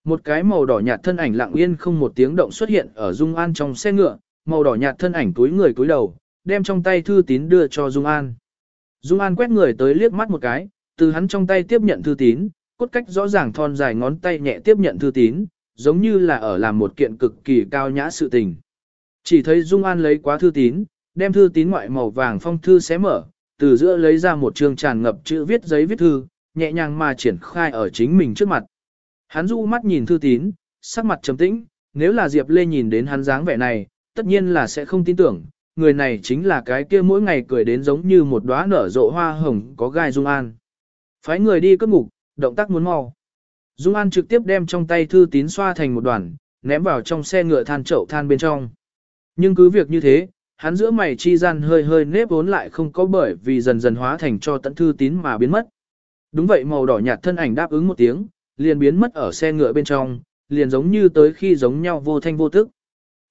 Một cái màu đỏ nhạt thân ảnh lặng yên không một tiếng động xuất hiện ở Dung An trong xe ngựa, màu đỏ nhạt thân ảnh túi người túi đầu, đem trong tay thư tín đưa cho Dung An. Dung An quét người tới liếc mắt một cái, từ hắn trong tay tiếp nhận thư tín, cốt cách rõ ràng thon dài ngón tay nhẹ tiếp nhận thư tín, giống như là ở làm một kiện cực kỳ cao nhã sự tình. Chỉ thấy Dung An lấy quá thư tín, đem thư tín ngoại màu vàng phong thư xé mở, từ giữa lấy ra một trường tràn ngập chữ viết giấy viết thư, nhẹ nhàng mà triển khai ở chính mình trước mặt. Hắn du mắt nhìn thư tín, sắc mặt trầm tĩnh, nếu là Diệp Lê nhìn đến hắn dáng vẻ này, tất nhiên là sẽ không tin tưởng, người này chính là cái kia mỗi ngày cười đến giống như một đóa nở rộ hoa hồng có gai Dung An. Phái người đi cất ngục, động tác muốn mau. Dung An trực tiếp đem trong tay thư tín xoa thành một đoàn, ném vào trong xe ngựa than chậu than bên trong. Nhưng cứ việc như thế, hắn giữa mày chi gian hơi hơi nếp vốn lại không có bởi vì dần dần hóa thành cho tận thư tín mà biến mất. Đúng vậy màu đỏ nhạt thân ảnh đáp ứng một tiếng, liền biến mất ở xe ngựa bên trong, liền giống như tới khi giống nhau vô thanh vô tức.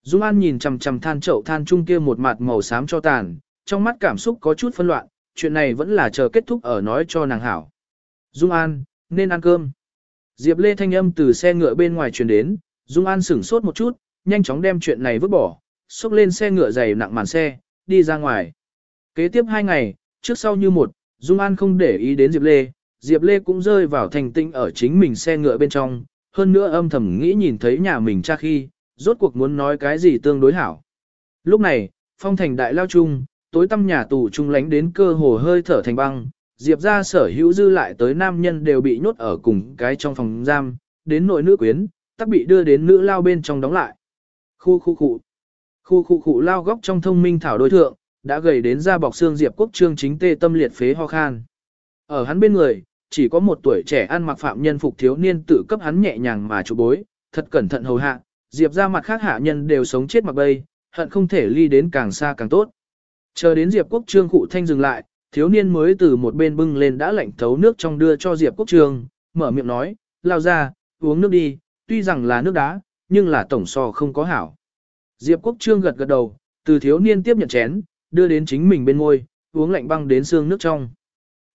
Dung An nhìn chằm chằm than chậu than chung kia một mặt màu xám cho tàn, trong mắt cảm xúc có chút phân loạn, chuyện này vẫn là chờ kết thúc ở nói cho nàng hảo. Dung An, nên ăn cơm. Diệp Lê thanh âm từ xe ngựa bên ngoài truyền đến, Dung An sửng sốt một chút, nhanh chóng đem chuyện này vứt bỏ, xúc lên xe ngựa dày nặng màn xe, đi ra ngoài. Kế tiếp hai ngày, trước sau như một, Dung An không để ý đến Diệp Lê, Diệp Lê cũng rơi vào thành tinh ở chính mình xe ngựa bên trong, hơn nữa âm thầm nghĩ nhìn thấy nhà mình cha khi, rốt cuộc muốn nói cái gì tương đối hảo. Lúc này, phong thành đại lao chung, tối tăm nhà tù trung lánh đến cơ hồ hơi thở thành băng, Diệp ra sở hữu dư lại tới nam nhân đều bị nhốt ở cùng cái trong phòng giam, đến nội nữ quyến, tắc bị đưa đến nữ lao bên trong đóng lại. Khu khu khu. Khu khu khu lao góc trong thông minh thảo đối thượng, đã gầy đến ra bọc xương Diệp Quốc Trương chính tê tâm liệt phế ho khan. Ở hắn bên người, chỉ có một tuổi trẻ ăn mặc phạm nhân phục thiếu niên tự cấp hắn nhẹ nhàng mà chủ bối, thật cẩn thận hầu hạ, Diệp ra mặt khác hạ nhân đều sống chết mặc bay, hận không thể ly đến càng xa càng tốt. Chờ đến Diệp Quốc Trương cụ thanh dừng lại, thiếu niên mới từ một bên bưng lên đã lạnh thấu nước trong đưa cho Diệp Quốc Trương, mở miệng nói, lao ra, uống nước đi, tuy rằng là nước đá, nhưng là tổng so không có hảo. Diệp Quốc Trương gật gật đầu, từ thiếu niên tiếp nhận chén, đưa đến chính mình bên môi, uống lạnh băng đến xương nước trong.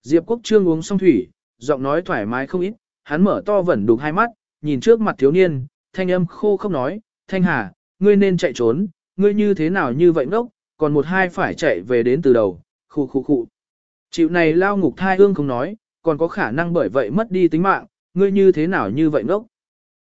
Diệp Quốc Trương uống xong thủy, giọng nói thoải mái không ít, hắn mở to vẫn đục hai mắt, nhìn trước mặt thiếu niên, thanh âm khô không nói, thanh hà, ngươi nên chạy trốn, ngươi như thế nào như vậy ngốc, còn một hai phải chạy về đến từ đầu, khu khu khu. Chịu này lao ngục thai ương không nói, còn có khả năng bởi vậy mất đi tính mạng, ngươi như thế nào như vậy ngốc.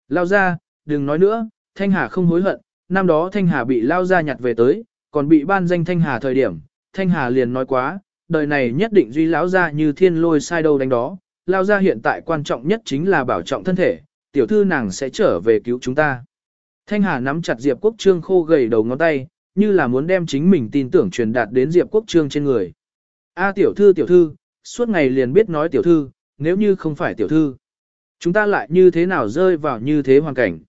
Lao ra, đừng nói nữa, Thanh Hà không hối hận, năm đó Thanh Hà bị Lao ra nhặt về tới, còn bị ban danh Thanh Hà thời điểm, Thanh Hà liền nói quá, đời này nhất định duy lão ra như thiên lôi sai đâu đánh đó, Lao ra hiện tại quan trọng nhất chính là bảo trọng thân thể, tiểu thư nàng sẽ trở về cứu chúng ta. Thanh Hà nắm chặt Diệp Quốc Trương khô gầy đầu ngón tay, như là muốn đem chính mình tin tưởng truyền đạt đến Diệp Quốc Trương trên người. A tiểu thư tiểu thư, suốt ngày liền biết nói tiểu thư, nếu như không phải tiểu thư. Chúng ta lại như thế nào rơi vào như thế hoàn cảnh.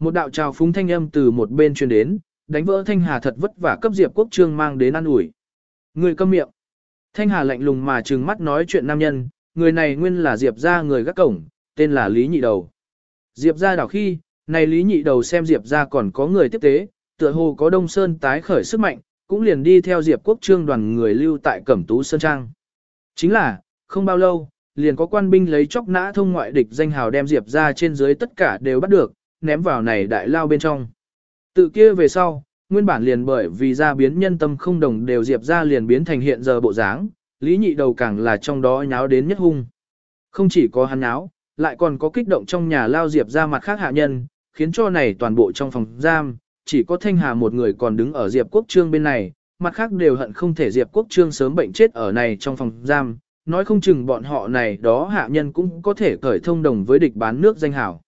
Một đạo trào phúng thanh âm từ một bên truyền đến, đánh vỡ Thanh Hà thật vất vả cấp Diệp Quốc Trương mang đến ăn ủi. Người câm miệng. Thanh Hà lạnh lùng mà trừng mắt nói chuyện nam nhân, người này nguyên là Diệp gia người gác cổng, tên là Lý Nhị Đầu. Diệp gia đảo khi, này Lý Nhị Đầu xem Diệp gia còn có người tiếp tế, tựa hồ có Đông Sơn tái khởi sức mạnh, cũng liền đi theo Diệp Quốc Trương đoàn người lưu tại Cẩm Tú Sơn Trang. Chính là, không bao lâu, liền có quan binh lấy chóc nã thông ngoại địch danh hào đem Diệp ra trên dưới tất cả đều bắt được, ném vào này đại lao bên trong. Tự kia về sau, nguyên bản liền bởi vì ra biến nhân tâm không đồng đều Diệp ra liền biến thành hiện giờ bộ dáng, lý nhị đầu càng là trong đó nháo đến nhất hung. Không chỉ có hắn nháo, lại còn có kích động trong nhà lao Diệp ra mặt khác hạ nhân, khiến cho này toàn bộ trong phòng giam, chỉ có Thanh Hà một người còn đứng ở Diệp Quốc Trương bên này, mặt khác đều hận không thể Diệp Quốc Trương sớm bệnh chết ở này trong phòng giam, nói không chừng bọn họ này đó hạ nhân cũng có thể cởi thông đồng với địch bán nước danh hảo.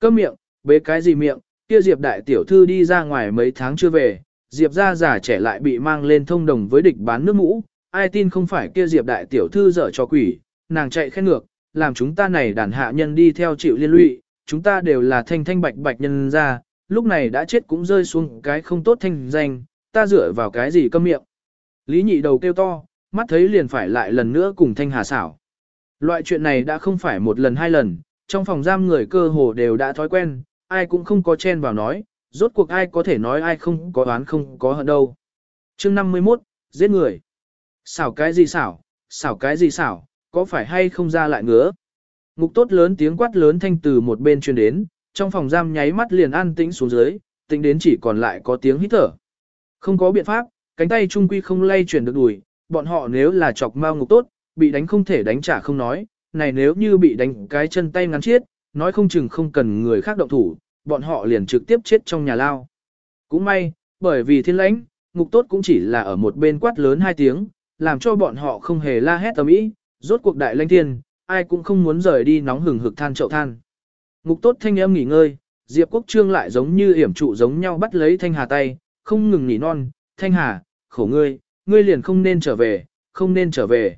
Câm miệng, bế cái gì miệng, kia Diệp đại tiểu thư đi ra ngoài mấy tháng chưa về, Diệp gia già trẻ lại bị mang lên thông đồng với địch bán nước mũ, ai tin không phải kia Diệp đại tiểu thư dở cho quỷ, nàng chạy khen ngược, làm chúng ta này đàn hạ nhân đi theo chịu liên lụy, chúng ta đều là thanh thanh bạch bạch nhân ra, lúc này đã chết cũng rơi xuống cái không tốt thanh danh, ta dựa vào cái gì câm miệng. Lý nhị đầu kêu to, mắt thấy liền phải lại lần nữa cùng thanh hà xảo. Loại chuyện này đã không phải một lần hai lần, trong phòng giam người cơ hồ đều đã thói quen, ai cũng không có chen vào nói, rốt cuộc ai có thể nói ai không có oán không có hận đâu. chương 51, giết người. Xảo cái gì xảo, xảo cái gì xảo, có phải hay không ra lại ngứa. Ngục tốt lớn tiếng quát lớn thanh từ một bên truyền đến, trong phòng giam nháy mắt liền an tĩnh xuống dưới, tính đến chỉ còn lại có tiếng hít thở. Không có biện pháp, cánh tay trung quy không lay chuyển được đùi, bọn họ nếu là chọc mau ngục tốt, bị đánh không thể đánh trả không nói, này nếu như bị đánh cái chân tay ngắn chết, nói không chừng không cần người khác động thủ, bọn họ liền trực tiếp chết trong nhà lao. Cũng may, bởi vì thiên lãnh, ngục tốt cũng chỉ là ở một bên quát lớn hai tiếng, làm cho bọn họ không hề la hét tầm ý, rốt cuộc đại lãnh thiên, ai cũng không muốn rời đi nóng hừng hực than chậu than. Ngục tốt thanh em nghỉ ngơi, Diệp Quốc Trương lại giống như hiểm trụ giống nhau bắt lấy Thanh Hà tay, không ngừng nghỉ non, Thanh Hà, khổ ngươi, ngươi liền không nên trở về, không nên trở về.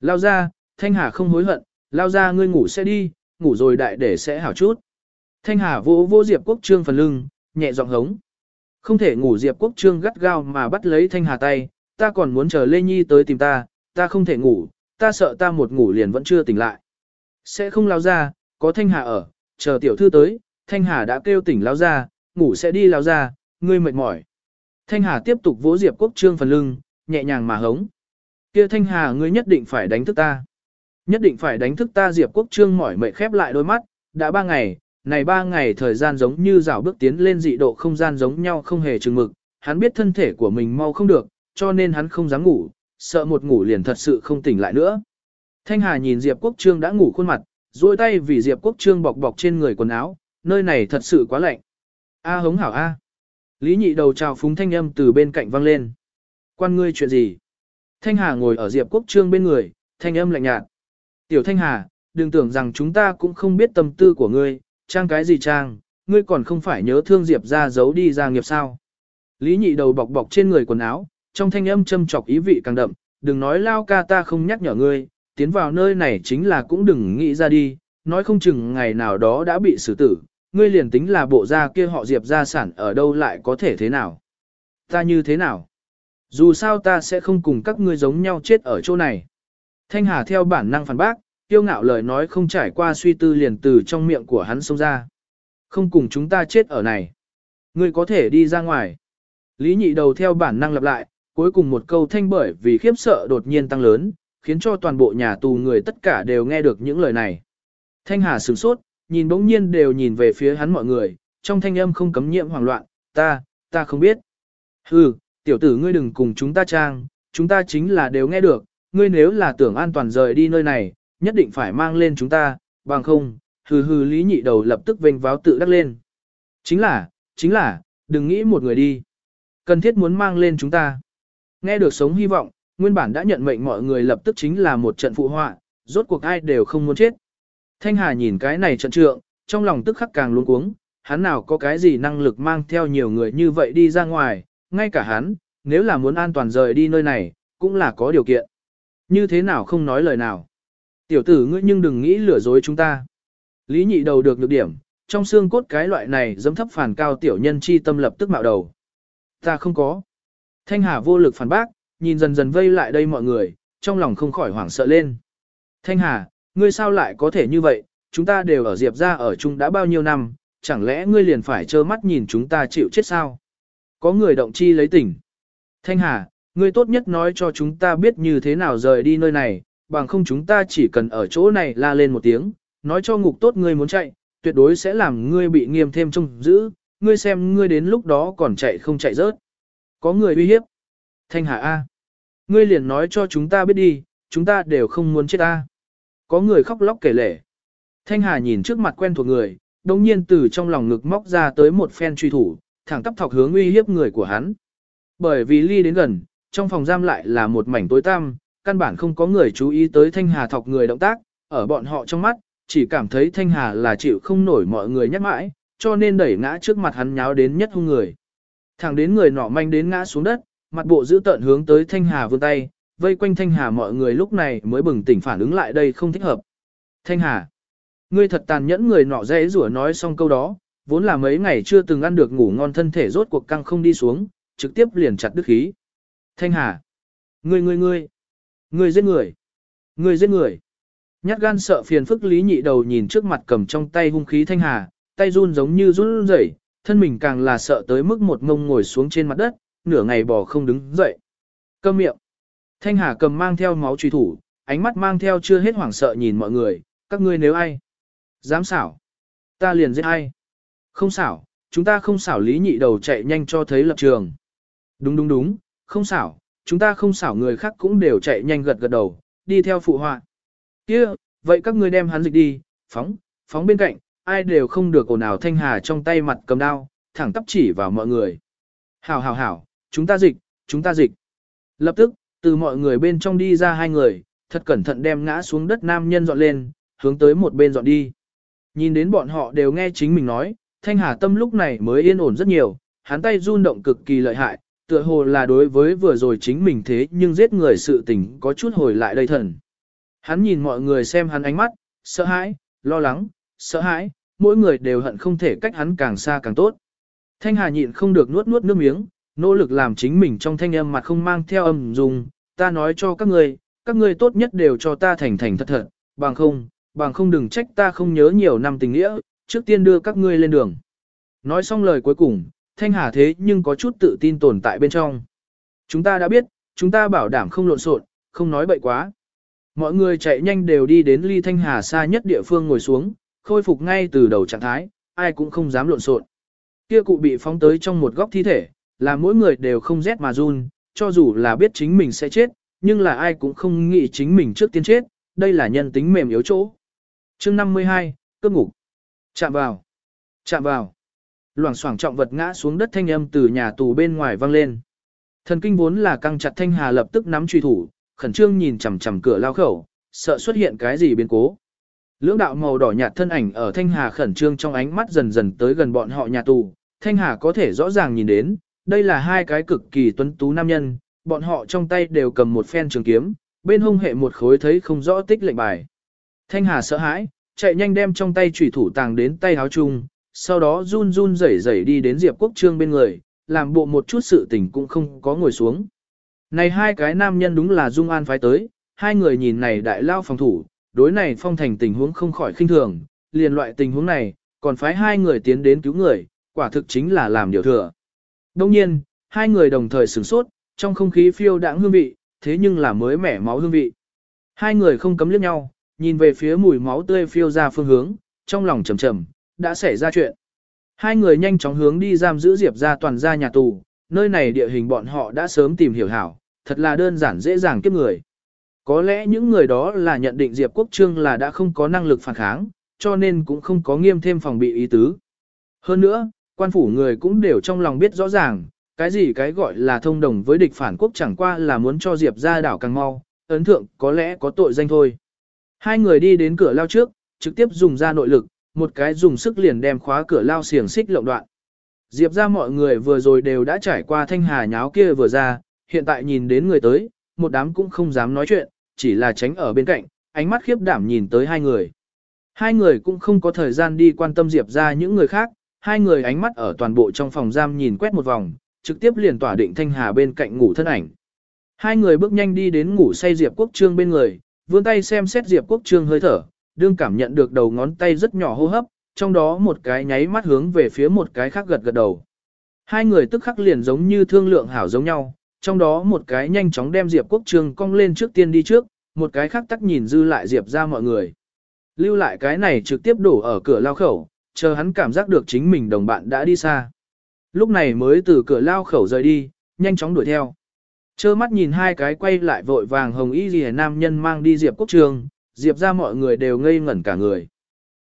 Lao ra, Thanh Hà không hối hận, lao ra ngươi ngủ sẽ đi, ngủ rồi đại để sẽ hảo chút. Thanh Hà vỗ vỗ Diệp Quốc Trương phần lưng, nhẹ giọng hống. Không thể ngủ Diệp Quốc Trương gắt gao mà bắt lấy Thanh Hà tay, ta còn muốn chờ Lê Nhi tới tìm ta, ta không thể ngủ, ta sợ ta một ngủ liền vẫn chưa tỉnh lại. Sẽ không lao ra, có Thanh Hà ở, chờ tiểu thư tới, Thanh Hà đã kêu tỉnh lao ra, ngủ sẽ đi lao ra, ngươi mệt mỏi. Thanh Hà tiếp tục vỗ Diệp Quốc Trương phần lưng, nhẹ nhàng mà hống. Kia Thanh Hà ngươi nhất định phải đánh thức ta. Nhất định phải đánh thức ta Diệp Quốc Trương mỏi mệt khép lại đôi mắt, đã ba ngày, này ba ngày thời gian giống như rào bước tiến lên dị độ không gian giống nhau không hề chừng mực, hắn biết thân thể của mình mau không được, cho nên hắn không dám ngủ, sợ một ngủ liền thật sự không tỉnh lại nữa. Thanh Hà nhìn Diệp Quốc Trương đã ngủ khuôn mặt, duỗi tay vì Diệp Quốc Trương bọc bọc trên người quần áo, nơi này thật sự quá lạnh. A hống hảo A. Lý nhị đầu chào phúng thanh âm từ bên cạnh vang lên. Quan ngươi chuyện gì? Thanh Hà ngồi ở Diệp Quốc Trương bên người, thanh âm lạnh nhạt. Tiểu Thanh Hà, đừng tưởng rằng chúng ta cũng không biết tâm tư của ngươi, trang cái gì trang, ngươi còn không phải nhớ thương Diệp ra giấu đi ra nghiệp sao. Lý nhị đầu bọc bọc trên người quần áo, trong thanh âm châm chọc ý vị càng đậm, đừng nói lao ca ta không nhắc nhở ngươi, tiến vào nơi này chính là cũng đừng nghĩ ra đi, nói không chừng ngày nào đó đã bị xử tử, ngươi liền tính là bộ gia kia họ Diệp gia sản ở đâu lại có thể thế nào. Ta như thế nào? Dù sao ta sẽ không cùng các ngươi giống nhau chết ở chỗ này. Thanh Hà theo bản năng phản bác, tiêu ngạo lời nói không trải qua suy tư liền từ trong miệng của hắn xông ra. Không cùng chúng ta chết ở này. Ngươi có thể đi ra ngoài. Lý nhị đầu theo bản năng lặp lại, cuối cùng một câu thanh bởi vì khiếp sợ đột nhiên tăng lớn, khiến cho toàn bộ nhà tù người tất cả đều nghe được những lời này. Thanh Hà sửng sốt, nhìn bỗng nhiên đều nhìn về phía hắn mọi người, trong thanh âm không cấm nhiễm hoảng loạn, ta, ta không biết. Hừ, tiểu tử ngươi đừng cùng chúng ta trang, chúng ta chính là đều nghe được, ngươi nếu là tưởng an toàn rời đi nơi này, nhất định phải mang lên chúng ta, bằng không, hừ hừ lý nhị đầu lập tức vênh váo tự đắc lên. Chính là, chính là, đừng nghĩ một người đi. Cần thiết muốn mang lên chúng ta. Nghe được sống hy vọng, nguyên bản đã nhận mệnh mọi người lập tức chính là một trận phụ họa, rốt cuộc ai đều không muốn chết. Thanh Hà nhìn cái này trận trượng, trong lòng tức khắc càng luống cuống, hắn nào có cái gì năng lực mang theo nhiều người như vậy đi ra ngoài, ngay cả hắn, nếu là muốn an toàn rời đi nơi này, cũng là có điều kiện. Như thế nào không nói lời nào. Tiểu tử ngươi nhưng đừng nghĩ lừa dối chúng ta. Lý nhị đầu được được điểm, trong xương cốt cái loại này dấm thấp phản cao tiểu nhân chi tâm lập tức mạo đầu. Ta không có. Thanh Hà vô lực phản bác, nhìn dần dần vây lại đây mọi người, trong lòng không khỏi hoảng sợ lên. Thanh Hà, ngươi sao lại có thể như vậy, chúng ta đều ở Diệp ra ở chung đã bao nhiêu năm, chẳng lẽ ngươi liền phải trơ mắt nhìn chúng ta chịu chết sao? Có người động chi lấy tỉnh. Thanh Hà, ngươi tốt nhất nói cho chúng ta biết như thế nào rời đi nơi này, bằng không chúng ta chỉ cần ở chỗ này la lên một tiếng, nói cho ngục tốt ngươi muốn chạy, tuyệt đối sẽ làm ngươi bị nghiêm thêm trông giữ, ngươi xem ngươi đến lúc đó còn chạy không chạy rớt. Có người uy hiếp. Thanh Hà A. Ngươi liền nói cho chúng ta biết đi, chúng ta đều không muốn chết A. Có người khóc lóc kể lể. Thanh Hà nhìn trước mặt quen thuộc người, đồng nhiên từ trong lòng ngực móc ra tới một phen truy thủ, thẳng tắp thọc hướng uy hiếp người của hắn. Bởi vì ly đến gần, trong phòng giam lại là một mảnh tối tăm, căn bản không có người chú ý tới Thanh Hà thọc người động tác, ở bọn họ trong mắt, chỉ cảm thấy Thanh Hà là chịu không nổi mọi người nhắc mãi, cho nên đẩy ngã trước mặt hắn nháo đến nhất hung người. Thẳng đến người nọ manh đến ngã xuống đất, mặt bộ giữ tận hướng tới Thanh Hà vươn tay, vây quanh Thanh Hà mọi người lúc này mới bừng tỉnh phản ứng lại đây không thích hợp. Thanh Hà, ngươi thật tàn nhẫn người nọ dễ rủa nói xong câu đó, vốn là mấy ngày chưa từng ăn được ngủ ngon thân thể rốt cuộc căng không đi xuống, trực tiếp liền chặt đứt khí. Thanh Hà, ngươi ngươi ngươi, ngươi giết người, ngươi giết người. Nhát gan sợ phiền phức lý nhị đầu nhìn trước mặt cầm trong tay hung khí Thanh Hà, tay run giống như run rẩy, thân mình càng là sợ tới mức một ngông ngồi xuống trên mặt đất, nửa ngày bò không đứng dậy. Câm miệng. Thanh Hà cầm mang theo máu truy thủ, ánh mắt mang theo chưa hết hoảng sợ nhìn mọi người, các ngươi nếu ai. Dám xảo. Ta liền giết ai. Không xảo, chúng ta không xảo lý nhị đầu chạy nhanh cho thấy lập trường. Đúng đúng đúng, không xảo, chúng ta không xảo người khác cũng đều chạy nhanh gật gật đầu, đi theo phụ họa. kia vậy các ngươi đem hắn dịch đi, phóng, phóng bên cạnh, ai đều không được ồn ào thanh hà trong tay mặt cầm đao, thẳng tắp chỉ vào mọi người. Hảo hảo hảo, chúng ta dịch, chúng ta dịch. Lập tức, từ mọi người bên trong đi ra hai người, thật cẩn thận đem ngã xuống đất nam nhân dọn lên, hướng tới một bên dọn đi. Nhìn đến bọn họ đều nghe chính mình nói, thanh hà tâm lúc này mới yên ổn rất nhiều, hắn tay run động cực kỳ lợi hại, tựa hồ là đối với vừa rồi chính mình thế nhưng giết người sự tình có chút hồi lại đây thần. Hắn nhìn mọi người xem hắn ánh mắt, sợ hãi, lo lắng, sợ hãi, mỗi người đều hận không thể cách hắn càng xa càng tốt. Thanh Hà nhịn không được nuốt nuốt nước miếng, nỗ lực làm chính mình trong thanh âm mặt không mang theo âm dùng, ta nói cho các ngươi, các ngươi tốt nhất đều cho ta thành thành thật thật, bằng không, bằng không đừng trách ta không nhớ nhiều năm tình nghĩa, trước tiên đưa các ngươi lên đường. Nói xong lời cuối cùng, Thanh Hà thế nhưng có chút tự tin tồn tại bên trong. Chúng ta đã biết, chúng ta bảo đảm không lộn xộn, không nói bậy quá. Mọi người chạy nhanh đều đi đến ly Thanh Hà xa nhất địa phương ngồi xuống, khôi phục ngay từ đầu trạng thái, ai cũng không dám lộn xộn. Kia cụ bị phóng tới trong một góc thi thể, là mỗi người đều không rét mà run, cho dù là biết chính mình sẽ chết, nhưng là ai cũng không nghĩ chính mình trước tiên chết, đây là nhân tính mềm yếu chỗ. chương 52, cướp ngục. Chạm vào. Chạm vào. Loảng xoảng trọng vật ngã xuống đất thanh âm từ nhà tù bên ngoài vang lên. Thần kinh vốn là căng chặt thanh hà lập tức nắm truy thủ, khẩn trương nhìn chằm chằm cửa lao khẩu, sợ xuất hiện cái gì biến cố. Lưỡng đạo màu đỏ nhạt thân ảnh ở Thanh Hà khẩn trương trong ánh mắt dần dần tới gần bọn họ nhà tù. Thanh Hà có thể rõ ràng nhìn đến, đây là hai cái cực kỳ tuấn tú nam nhân, bọn họ trong tay đều cầm một phen trường kiếm, bên hông hệ một khối thấy không rõ tích lệnh bài. Thanh Hà sợ hãi, chạy nhanh đem trong tay chủy thủ tàng đến tay áo chung, sau đó run run rẩy rẩy đi đến Diệp Quốc Trương bên người, làm bộ một chút sự tình cũng không có ngồi xuống. Này hai cái nam nhân đúng là Dung An phái tới, hai người nhìn này đại lao phòng thủ, đối này phong thành tình huống không khỏi khinh thường, liền loại tình huống này, còn phái hai người tiến đến cứu người, quả thực chính là làm điều thừa. Đông nhiên, hai người đồng thời sửng sốt, trong không khí phiêu đãng hương vị, thế nhưng là mới mẻ máu hương vị. Hai người không cấm liếc nhau, nhìn về phía mùi máu tươi phiêu ra phương hướng, trong lòng trầm trầm, đã xảy ra chuyện. Hai người nhanh chóng hướng đi giam giữ Diệp ra toàn ra nhà tù, nơi này địa hình bọn họ đã sớm tìm hiểu hảo, thật là đơn giản dễ dàng kiếp người. Có lẽ những người đó là nhận định Diệp Quốc Trương là đã không có năng lực phản kháng, cho nên cũng không có nghiêm thêm phòng bị ý tứ. Hơn nữa, quan phủ người cũng đều trong lòng biết rõ ràng, cái gì cái gọi là thông đồng với địch phản quốc chẳng qua là muốn cho Diệp ra đảo càng mau, ấn thượng có lẽ có tội danh thôi. Hai người đi đến cửa lao trước, trực tiếp dùng ra nội lực, một cái dùng sức liền đem khóa cửa lao xiềng xích lộng đoạn. Diệp ra mọi người vừa rồi đều đã trải qua thanh hà nháo kia vừa ra, hiện tại nhìn đến người tới, một đám cũng không dám nói chuyện, chỉ là tránh ở bên cạnh, ánh mắt khiếp đảm nhìn tới hai người. Hai người cũng không có thời gian đi quan tâm Diệp ra những người khác, hai người ánh mắt ở toàn bộ trong phòng giam nhìn quét một vòng, trực tiếp liền tỏa định thanh hà bên cạnh ngủ thân ảnh. Hai người bước nhanh đi đến ngủ say Diệp Quốc Trương bên người, vươn tay xem xét Diệp Quốc Trương hơi thở, đương cảm nhận được đầu ngón tay rất nhỏ hô hấp, trong đó một cái nháy mắt hướng về phía một cái khác gật gật đầu. Hai người tức khắc liền giống như thương lượng hảo giống nhau, trong đó một cái nhanh chóng đem Diệp Quốc Trương cong lên trước tiên đi trước, một cái khác tắc nhìn dư lại Diệp ra mọi người. Lưu lại cái này trực tiếp đổ ở cửa lao khẩu, chờ hắn cảm giác được chính mình đồng bạn đã đi xa. Lúc này mới từ cửa lao khẩu rời đi, nhanh chóng đuổi theo. Chơ mắt nhìn hai cái quay lại vội vàng hồng y ghi nam nhân mang đi Diệp Quốc Trường, Diệp ra mọi người đều ngây ngẩn cả người.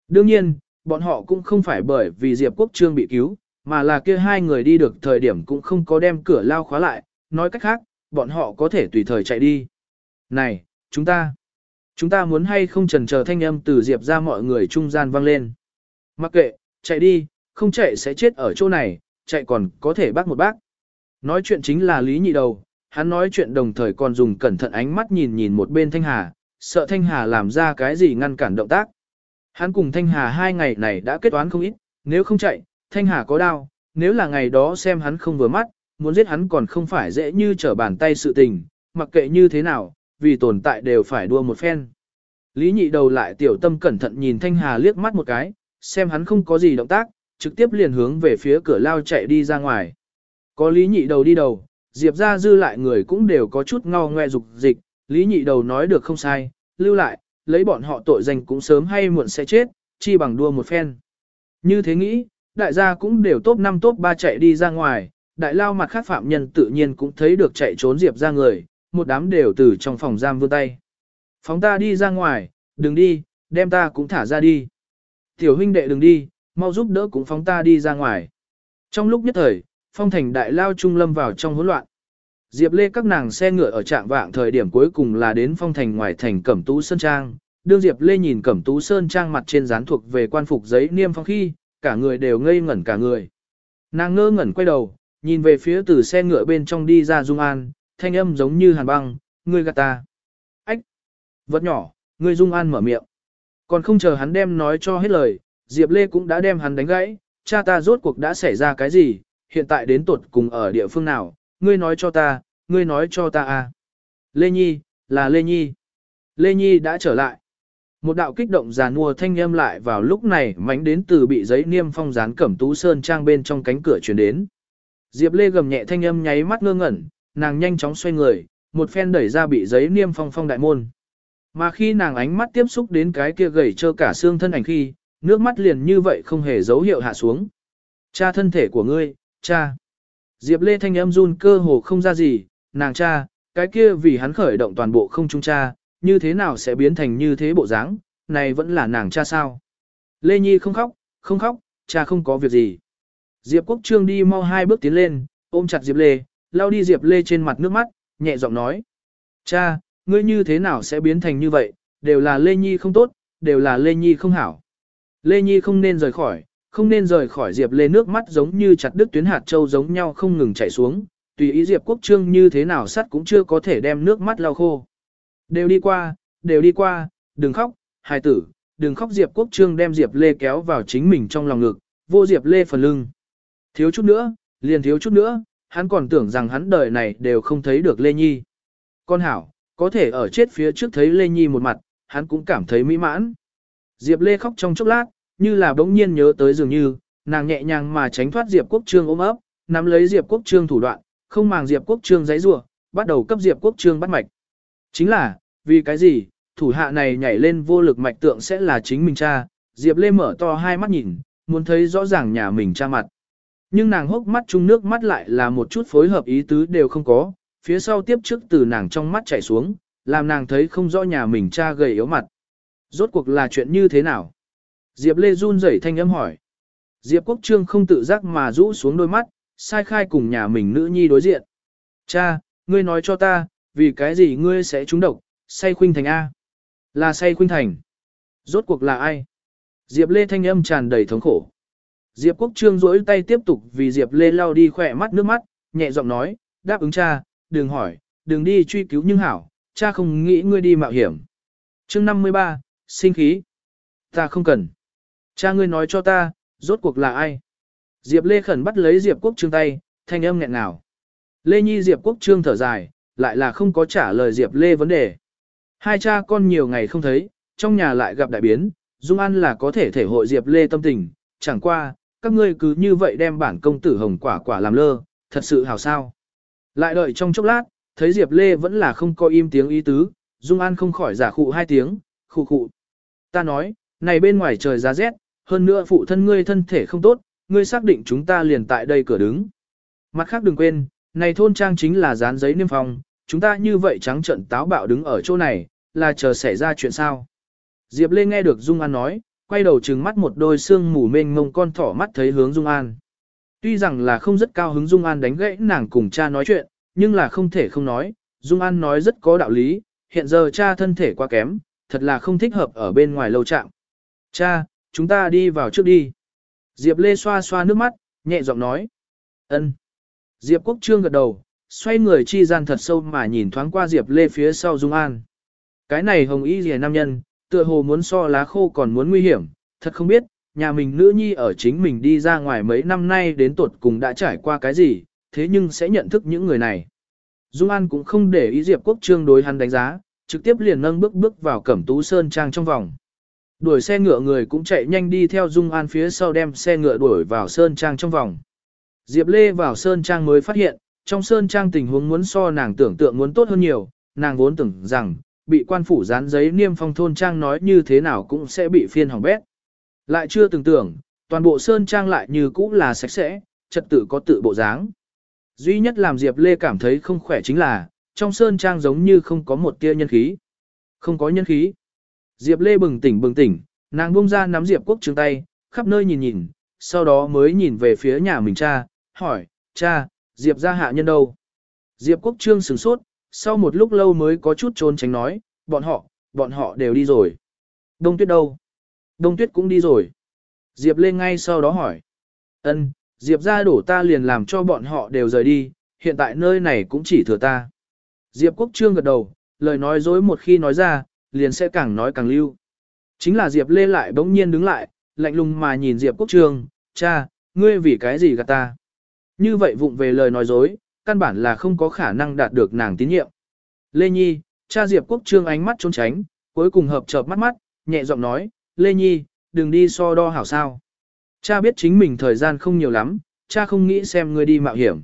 Đương nhiên, bọn họ cũng không phải bởi vì Diệp Quốc Trương bị cứu, mà là kia hai người đi được thời điểm cũng không có đem cửa lao khóa lại, nói cách khác, bọn họ có thể tùy thời chạy đi. Này, chúng ta, chúng ta muốn hay không trần chờ thanh âm từ Diệp ra mọi người trung gian vang lên. Mặc kệ, chạy đi, không chạy sẽ chết ở chỗ này, chạy còn có thể bác một bác. Nói chuyện chính là Lý Nhị Đầu, hắn nói chuyện đồng thời còn dùng cẩn thận ánh mắt nhìn nhìn một bên Thanh Hà, sợ Thanh Hà làm ra cái gì ngăn cản động tác. Hắn cùng Thanh Hà hai ngày này đã kết toán không ít, nếu không chạy, Thanh Hà có đau, nếu là ngày đó xem hắn không vừa mắt, muốn giết hắn còn không phải dễ như trở bàn tay sự tình, mặc kệ như thế nào, vì tồn tại đều phải đua một phen. Lý nhị đầu lại tiểu tâm cẩn thận nhìn Thanh Hà liếc mắt một cái, xem hắn không có gì động tác, trực tiếp liền hướng về phía cửa lao chạy đi ra ngoài. Có lý nhị đầu đi đầu, Diệp ra dư lại người cũng đều có chút ngao ngoe dục dịch, lý nhị đầu nói được không sai, lưu lại, lấy bọn họ tội danh cũng sớm hay muộn sẽ chết, chi bằng đua một phen. Như thế nghĩ, đại gia cũng đều top 5 top 3 chạy đi ra ngoài, đại lao mặt khác phạm nhân tự nhiên cũng thấy được chạy trốn Diệp ra người, một đám đều từ trong phòng giam vươn tay. Phóng ta đi ra ngoài, đừng đi, đem ta cũng thả ra đi. Tiểu huynh đệ đừng đi, mau giúp đỡ cũng phóng ta đi ra ngoài. Trong lúc nhất thời, phong thành đại lao trung lâm vào trong hỗn loạn. Diệp Lê các nàng xe ngựa ở trạng vạng thời điểm cuối cùng là đến phong thành ngoài thành Cẩm Tú Sơn Trang. Đương Diệp Lê nhìn Cẩm Tú Sơn Trang mặt trên dán thuộc về quan phục giấy niêm phong khi, cả người đều ngây ngẩn cả người. Nàng ngơ ngẩn quay đầu, nhìn về phía từ xe ngựa bên trong đi ra Dung An, thanh âm giống như hàn băng, ngươi gạt ta. Ách! Vật nhỏ, ngươi Dung An mở miệng. Còn không chờ hắn đem nói cho hết lời, Diệp Lê cũng đã đem hắn đánh gãy, cha ta rốt cuộc đã xảy ra cái gì, hiện tại đến tuột cùng ở địa phương nào, ngươi nói cho ta, ngươi nói cho ta à. Lê Nhi, là Lê Nhi. Lê Nhi đã trở lại. Một đạo kích động giàn mua thanh âm lại vào lúc này mánh đến từ bị giấy niêm phong dán cẩm tú sơn trang bên trong cánh cửa chuyển đến. Diệp Lê gầm nhẹ thanh âm nháy mắt ngơ ngẩn, nàng nhanh chóng xoay người, một phen đẩy ra bị giấy niêm phong phong đại môn. Mà khi nàng ánh mắt tiếp xúc đến cái kia gầy trơ cả xương thân ảnh khi, nước mắt liền như vậy không hề dấu hiệu hạ xuống. Cha thân thể của ngươi, cha. Diệp Lê thanh âm run cơ hồ không ra gì, nàng cha, cái kia vì hắn khởi động toàn bộ không trung cha, như thế nào sẽ biến thành như thế bộ dáng, này vẫn là nàng cha sao. Lê Nhi không khóc, không khóc, cha không có việc gì. Diệp Quốc Trương đi mau hai bước tiến lên, ôm chặt Diệp Lê, lau đi Diệp Lê trên mặt nước mắt, nhẹ giọng nói. Cha, ngươi như thế nào sẽ biến thành như vậy, đều là Lê Nhi không tốt, đều là Lê Nhi không hảo. Lê Nhi không nên rời khỏi, không nên rời khỏi Diệp Lê nước mắt giống như chặt đứt tuyến hạt châu giống nhau không ngừng chảy xuống, tùy ý Diệp Quốc Trương như thế nào sắt cũng chưa có thể đem nước mắt lau khô. Đều đi qua, đều đi qua, đừng khóc, hài tử, đừng khóc Diệp Quốc Trương đem Diệp Lê kéo vào chính mình trong lòng ngực, vô Diệp Lê phần lưng. Thiếu chút nữa, liền thiếu chút nữa, hắn còn tưởng rằng hắn đời này đều không thấy được Lê Nhi. Con hảo, có thể ở chết phía trước thấy Lê Nhi một mặt, hắn cũng cảm thấy mỹ mãn. Diệp Lê khóc trong chốc lát, như là bỗng nhiên nhớ tới dường như, nàng nhẹ nhàng mà tránh thoát Diệp Quốc Trương ôm ấp, nắm lấy Diệp Quốc Trương thủ đoạn, không màng Diệp Quốc Trương giãy giụa, bắt đầu cấp Diệp Quốc Trương bắt mạch. Chính là, vì cái gì, thủ hạ này nhảy lên vô lực mạch tượng sẽ là chính mình cha, Diệp Lê mở to hai mắt nhìn, muốn thấy rõ ràng nhà mình cha mặt. Nhưng nàng hốc mắt chung nước mắt lại là một chút phối hợp ý tứ đều không có, phía sau tiếp trước từ nàng trong mắt chảy xuống, làm nàng thấy không rõ nhà mình cha gầy yếu mặt. Rốt cuộc là chuyện như thế nào? Diệp Lê run rẩy thanh âm hỏi. Diệp Quốc Trương không tự giác mà rũ xuống đôi mắt, sai khai cùng nhà mình nữ nhi đối diện. Cha, ngươi nói cho ta, vì cái gì ngươi sẽ trúng độc, say khuynh thành A? Là say khuynh thành. Rốt cuộc là ai? Diệp Lê thanh âm tràn đầy thống khổ. Diệp Quốc Trương duỗi tay tiếp tục vì Diệp Lê lau đi khỏe mắt nước mắt, nhẹ giọng nói, đáp ứng cha, đừng hỏi, đừng đi truy cứu nhưng hảo, cha không nghĩ ngươi đi mạo hiểm. chương 53, sinh khí. Ta không cần. Cha ngươi nói cho ta, rốt cuộc là ai? Diệp Lê khẩn bắt lấy Diệp Quốc Trương tay, thanh âm nghẹn ngào. Lê Nhi Diệp Quốc Trương thở dài, lại là không có trả lời Diệp Lê vấn đề. Hai cha con nhiều ngày không thấy, trong nhà lại gặp đại biến, Dung An là có thể thể hội Diệp Lê tâm tình, chẳng qua, các ngươi cứ như vậy đem bản công tử hồng quả quả làm lơ, thật sự hào sao. Lại đợi trong chốc lát, thấy Diệp Lê vẫn là không có im tiếng ý tứ, Dung An không khỏi giả khụ hai tiếng, khụ khụ. Ta nói, này bên ngoài trời giá rét, hơn nữa phụ thân ngươi thân thể không tốt, ngươi xác định chúng ta liền tại đây cửa đứng. Mặt khác đừng quên, này thôn trang chính là dán giấy niêm phong, chúng ta như vậy trắng trận táo bạo đứng ở chỗ này, là chờ xảy ra chuyện sao. Diệp Lê nghe được Dung An nói, quay đầu trừng mắt một đôi xương mù mênh mông con thỏ mắt thấy hướng Dung An. Tuy rằng là không rất cao hứng Dung An đánh gãy nàng cùng cha nói chuyện, nhưng là không thể không nói, Dung An nói rất có đạo lý, hiện giờ cha thân thể quá kém, thật là không thích hợp ở bên ngoài lâu trạng. Cha, chúng ta đi vào trước đi. Diệp Lê xoa xoa nước mắt, nhẹ giọng nói. ân. Diệp Quốc Trương gật đầu, xoay người chi gian thật sâu mà nhìn thoáng qua Diệp Lê phía sau Dung An. Cái này hồng y rìa nam nhân, tựa hồ muốn so lá khô còn muốn nguy hiểm, thật không biết, nhà mình nữ nhi ở chính mình đi ra ngoài mấy năm nay đến tuột cùng đã trải qua cái gì, thế nhưng sẽ nhận thức những người này. Dung An cũng không để ý Diệp Quốc Trương đối hắn đánh giá, trực tiếp liền nâng bước bước vào Cẩm Tú Sơn Trang trong vòng. Đuổi xe ngựa người cũng chạy nhanh đi theo Dung An phía sau đem xe ngựa đuổi vào Sơn Trang trong vòng. Diệp Lê vào Sơn Trang mới phát hiện, trong Sơn Trang tình huống muốn so nàng tưởng tượng muốn tốt hơn nhiều, nàng vốn tưởng rằng, bị quan phủ dán giấy niêm phong thôn Trang nói như thế nào cũng sẽ bị phiên hỏng bét. Lại chưa từng tưởng, toàn bộ Sơn Trang lại như cũ là sạch sẽ, trật tự có tự bộ dáng. Duy nhất làm Diệp Lê cảm thấy không khỏe chính là, trong Sơn Trang giống như không có một tia nhân khí. Không có nhân khí. Diệp Lê bừng tỉnh bừng tỉnh, nàng buông ra nắm Diệp Quốc Trương tay, khắp nơi nhìn nhìn, sau đó mới nhìn về phía nhà mình cha, hỏi, cha, Diệp ra hạ nhân đâu? Diệp Quốc Trương sửng sốt, sau một lúc lâu mới có chút trốn tránh nói, bọn họ, bọn họ đều đi rồi. Đông tuyết đâu? Đông tuyết cũng đi rồi. Diệp lên ngay sau đó hỏi. ân Diệp ra đổ ta liền làm cho bọn họ đều rời đi, hiện tại nơi này cũng chỉ thừa ta. Diệp Quốc Trương gật đầu, lời nói dối một khi nói ra, liền sẽ càng nói càng lưu. Chính là Diệp Lê lại bỗng nhiên đứng lại, lạnh lùng mà nhìn Diệp Quốc Trương, cha, ngươi vì cái gì gạt ta? Như vậy vụng về lời nói dối, căn bản là không có khả năng đạt được nàng tín nhiệm. Lê Nhi, cha Diệp Quốc Trương ánh mắt trốn tránh, cuối cùng hợp chợp mắt mắt, nhẹ giọng nói, Lê Nhi, đừng đi so đo hảo sao. Cha biết chính mình thời gian không nhiều lắm, cha không nghĩ xem ngươi đi mạo hiểm.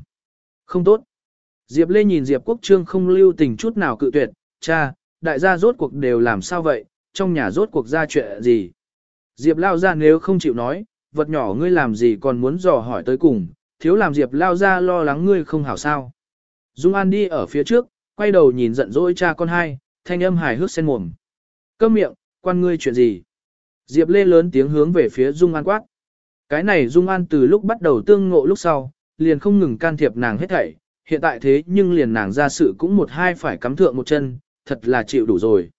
Không tốt. Diệp Lê nhìn Diệp Quốc Trương không lưu tình chút nào cự tuyệt, cha, đại gia rốt cuộc đều làm sao vậy, trong nhà rốt cuộc ra chuyện gì. Diệp lao ra nếu không chịu nói, vật nhỏ ngươi làm gì còn muốn dò hỏi tới cùng, thiếu làm Diệp lao ra lo lắng ngươi không hảo sao. Dung An đi ở phía trước, quay đầu nhìn giận dỗi cha con hai, thanh âm hài hước sen mồm. Câm miệng, quan ngươi chuyện gì? Diệp Lê lớn tiếng hướng về phía Dung An quát. Cái này Dung An từ lúc bắt đầu tương ngộ lúc sau, liền không ngừng can thiệp nàng hết thảy, hiện tại thế nhưng liền nàng ra sự cũng một hai phải cắm thượng một chân, thật là chịu đủ rồi.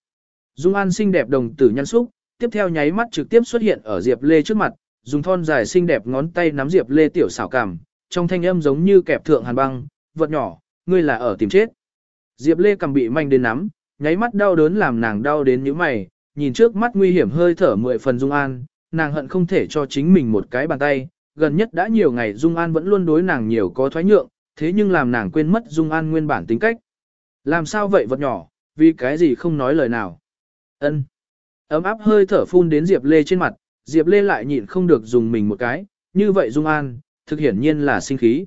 Dung An xinh đẹp đồng tử nhăn xúc, tiếp theo nháy mắt trực tiếp xuất hiện ở Diệp Lê trước mặt, dùng thon dài xinh đẹp ngón tay nắm Diệp Lê tiểu xảo cảm, trong thanh âm giống như kẹp thượng hàn băng, vật nhỏ, ngươi là ở tìm chết. Diệp Lê cầm bị manh đến nắm, nháy mắt đau đớn làm nàng đau đến như mày, nhìn trước mắt nguy hiểm hơi thở mười phần Dung An, nàng hận không thể cho chính mình một cái bàn tay, gần nhất đã nhiều ngày Dung An vẫn luôn đối nàng nhiều có thoái nhượng, thế nhưng làm nàng quên mất Dung An nguyên bản tính cách. Làm sao vậy vật nhỏ, vì cái gì không nói lời nào. Ân. Ấm áp hơi thở phun đến Diệp Lê trên mặt, Diệp Lê lại nhịn không được dùng mình một cái, như vậy Dung An, thực hiển nhiên là sinh khí.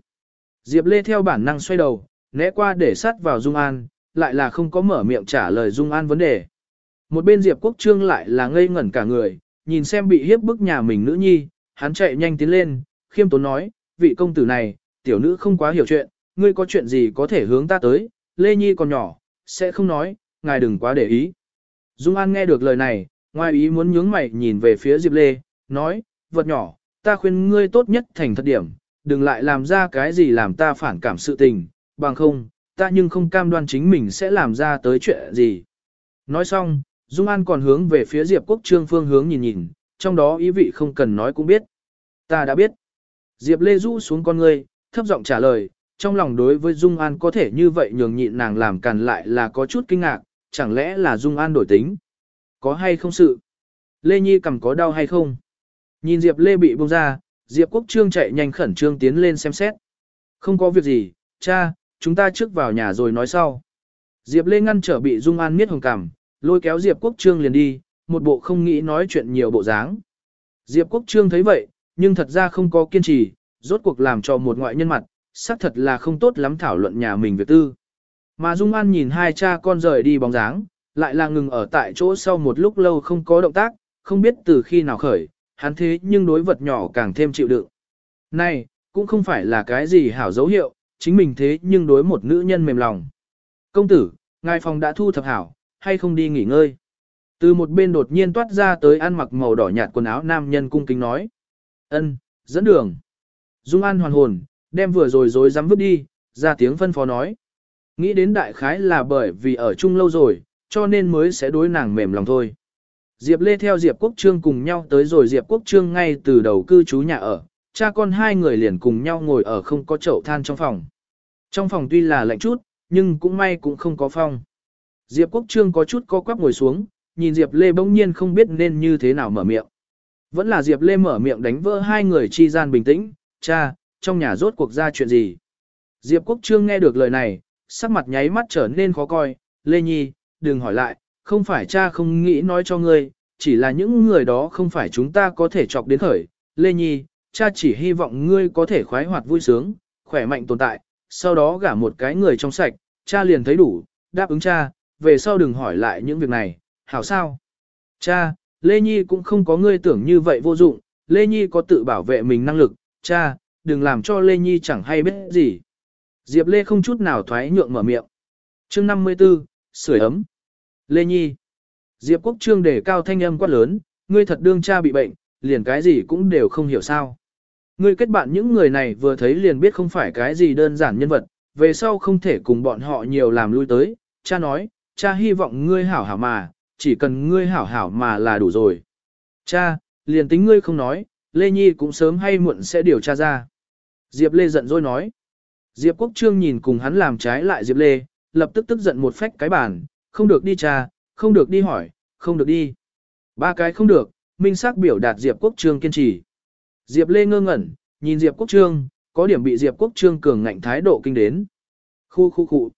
Diệp Lê theo bản năng xoay đầu, né qua để sát vào Dung An, lại là không có mở miệng trả lời Dung An vấn đề. Một bên Diệp Quốc Trương lại là ngây ngẩn cả người, nhìn xem bị hiếp bức nhà mình nữ nhi, hắn chạy nhanh tiến lên, khiêm tốn nói, vị công tử này, tiểu nữ không quá hiểu chuyện, ngươi có chuyện gì có thể hướng ta tới, Lê Nhi còn nhỏ, sẽ không nói, ngài đừng quá để ý. Dung An nghe được lời này, ngoài ý muốn nhướng mày nhìn về phía Diệp Lê, nói, vật nhỏ, ta khuyên ngươi tốt nhất thành thật điểm, đừng lại làm ra cái gì làm ta phản cảm sự tình, bằng không, ta nhưng không cam đoan chính mình sẽ làm ra tới chuyện gì. Nói xong, Dung An còn hướng về phía Diệp Quốc Trương phương hướng nhìn nhìn, trong đó ý vị không cần nói cũng biết. Ta đã biết. Diệp Lê rũ xuống con ngươi, thấp giọng trả lời, trong lòng đối với Dung An có thể như vậy nhường nhịn nàng làm càn lại là có chút kinh ngạc, chẳng lẽ là Dung An đổi tính? Có hay không sự? Lê Nhi cầm có đau hay không? Nhìn Diệp Lê bị buông ra, Diệp Quốc Trương chạy nhanh khẩn trương tiến lên xem xét. Không có việc gì, cha, chúng ta trước vào nhà rồi nói sau. Diệp Lê ngăn trở bị Dung An miết hồng cằm, lôi kéo Diệp Quốc Trương liền đi, một bộ không nghĩ nói chuyện nhiều bộ dáng. Diệp Quốc Trương thấy vậy, nhưng thật ra không có kiên trì, rốt cuộc làm cho một ngoại nhân mặt, xác thật là không tốt lắm thảo luận nhà mình việc tư. Mà Dung An nhìn hai cha con rời đi bóng dáng, lại là ngừng ở tại chỗ sau một lúc lâu không có động tác, không biết từ khi nào khởi, hắn thế nhưng đối vật nhỏ càng thêm chịu đựng. Này, cũng không phải là cái gì hảo dấu hiệu, chính mình thế nhưng đối một nữ nhân mềm lòng. Công tử, ngài phòng đã thu thập hảo, hay không đi nghỉ ngơi? Từ một bên đột nhiên toát ra tới ăn mặc màu đỏ nhạt quần áo nam nhân cung kính nói. ân dẫn đường. Dung An hoàn hồn, đem vừa rồi rồi dám vứt đi, ra tiếng phân phó nói. Nghĩ đến đại khái là bởi vì ở chung lâu rồi, cho nên mới sẽ đối nàng mềm lòng thôi. Diệp Lê theo Diệp Quốc Trương cùng nhau tới rồi Diệp Quốc Trương ngay từ đầu cư trú nhà ở, cha con hai người liền cùng nhau ngồi ở không có chậu than trong phòng. Trong phòng tuy là lạnh chút, nhưng cũng may cũng không có phong. Diệp Quốc Trương có chút co quắp ngồi xuống, nhìn Diệp Lê bỗng nhiên không biết nên như thế nào mở miệng. Vẫn là Diệp Lê mở miệng đánh vỡ hai người chi gian bình tĩnh, cha, trong nhà rốt cuộc ra chuyện gì. Diệp Quốc Trương nghe được lời này, sắc mặt nháy mắt trở nên khó coi, Lê Nhi, đừng hỏi lại, không phải cha không nghĩ nói cho ngươi, chỉ là những người đó không phải chúng ta có thể chọc đến khởi. Lê Nhi, cha chỉ hy vọng ngươi có thể khoái hoạt vui sướng, khỏe mạnh tồn tại, sau đó gả một cái người trong sạch, cha liền thấy đủ, đáp ứng cha, về sau đừng hỏi lại những việc này, hảo sao? Cha, Lê Nhi cũng không có ngươi tưởng như vậy vô dụng, Lê Nhi có tự bảo vệ mình năng lực, cha, đừng làm cho Lê Nhi chẳng hay biết gì. Diệp Lê không chút nào thoái nhượng mở miệng. chương 54, sưởi ấm. Lê Nhi. Diệp Quốc Trương đề cao thanh âm quát lớn, ngươi thật đương cha bị bệnh, liền cái gì cũng đều không hiểu sao. Ngươi kết bạn những người này vừa thấy liền biết không phải cái gì đơn giản nhân vật, về sau không thể cùng bọn họ nhiều làm lui tới. Cha nói, cha hy vọng ngươi hảo hảo mà, chỉ cần ngươi hảo hảo mà là đủ rồi. Cha, liền tính ngươi không nói, Lê Nhi cũng sớm hay muộn sẽ điều tra ra. Diệp Lê giận dỗi nói. Diệp Quốc Trương nhìn cùng hắn làm trái lại Diệp Lê, lập tức tức giận một phách cái bàn, không được đi tra, không được đi hỏi, không được đi. Ba cái không được, minh xác biểu đạt Diệp Quốc Trương kiên trì. Diệp Lê ngơ ngẩn, nhìn Diệp Quốc Trương, có điểm bị Diệp Quốc Trương cường ngạnh thái độ kinh đến. Khu khu khu.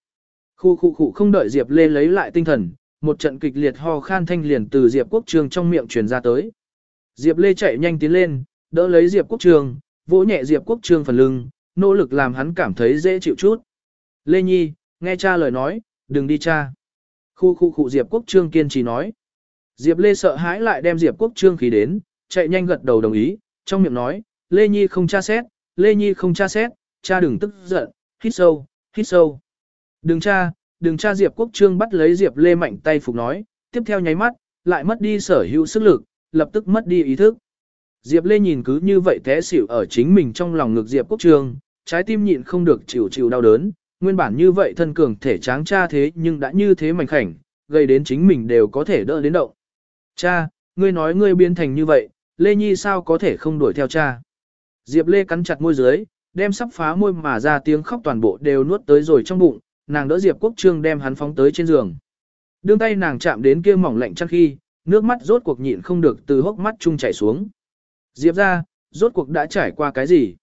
Khu khu khu không đợi Diệp Lê lấy lại tinh thần, một trận kịch liệt ho khan thanh liền từ Diệp Quốc Trương trong miệng truyền ra tới. Diệp Lê chạy nhanh tiến lên, đỡ lấy Diệp Quốc Trương, vỗ nhẹ Diệp Quốc Trương phần lưng, nỗ lực làm hắn cảm thấy dễ chịu chút. Lê Nhi, nghe cha lời nói, đừng đi cha. Khu khu khu Diệp Quốc Trương kiên trì nói. Diệp Lê sợ hãi lại đem Diệp Quốc Trương khí đến, chạy nhanh gật đầu đồng ý, trong miệng nói, Lê Nhi không tra xét, Lê Nhi không tra xét, cha đừng tức giận, hít sâu, hít sâu. Đừng cha, đừng cha Diệp Quốc Trương bắt lấy Diệp Lê mạnh tay phục nói, tiếp theo nháy mắt, lại mất đi sở hữu sức lực, lập tức mất đi ý thức. Diệp Lê nhìn cứ như vậy té xỉu ở chính mình trong lòng ngực Diệp Quốc Trương, trái tim nhịn không được chịu chịu đau đớn, nguyên bản như vậy thân cường thể tráng cha thế nhưng đã như thế mảnh khảnh, gây đến chính mình đều có thể đỡ đến động. Cha, ngươi nói ngươi biến thành như vậy, Lê Nhi sao có thể không đuổi theo cha. Diệp Lê cắn chặt môi dưới, đem sắp phá môi mà ra tiếng khóc toàn bộ đều nuốt tới rồi trong bụng, nàng đỡ Diệp Quốc Trương đem hắn phóng tới trên giường. Đương tay nàng chạm đến kia mỏng lạnh chắc khi, nước mắt rốt cuộc nhịn không được từ hốc mắt chung chảy xuống. Diệp ra, rốt cuộc đã trải qua cái gì?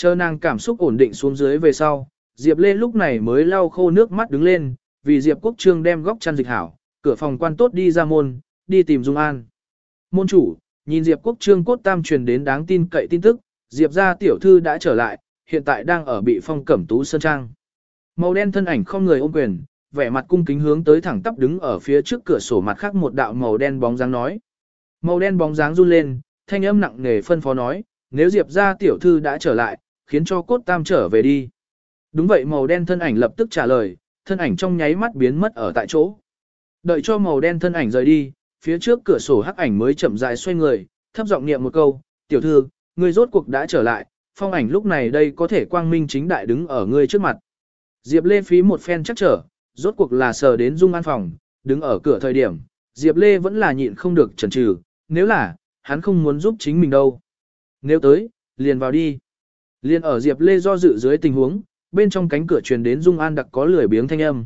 Chờ nàng cảm xúc ổn định xuống dưới về sau, Diệp Lê lúc này mới lau khô nước mắt đứng lên, vì Diệp Quốc Trương đem góc chăn dịch hảo, cửa phòng quan tốt đi ra môn, đi tìm Dung An. Môn chủ, nhìn Diệp Quốc Trương cốt tam truyền đến đáng tin cậy tin tức, Diệp gia tiểu thư đã trở lại, hiện tại đang ở bị phong cẩm tú sơn trang. Màu đen thân ảnh không người ôm quyền, vẻ mặt cung kính hướng tới thẳng tắp đứng ở phía trước cửa sổ mặt khác một đạo màu đen bóng dáng nói. Màu đen bóng dáng run lên, thanh âm nặng nề phân phó nói, nếu Diệp ra tiểu thư đã trở lại, khiến cho cốt tam trở về đi. Đúng vậy màu đen thân ảnh lập tức trả lời, thân ảnh trong nháy mắt biến mất ở tại chỗ. Đợi cho màu đen thân ảnh rời đi, phía trước cửa sổ hắc ảnh mới chậm rãi xoay người, thấp giọng niệm một câu, tiểu thư, ngươi rốt cuộc đã trở lại, phong ảnh lúc này đây có thể quang minh chính đại đứng ở ngươi trước mặt. Diệp Lê phí một phen chắc trở, rốt cuộc là sờ đến Dung An phòng, đứng ở cửa thời điểm, Diệp Lê vẫn là nhịn không được chần chừ, nếu là, hắn không muốn giúp chính mình đâu. Nếu tới, liền vào đi liên ở Diệp Lê do dự dưới tình huống, bên trong cánh cửa truyền đến Dung An đặc có lười biếng thanh âm.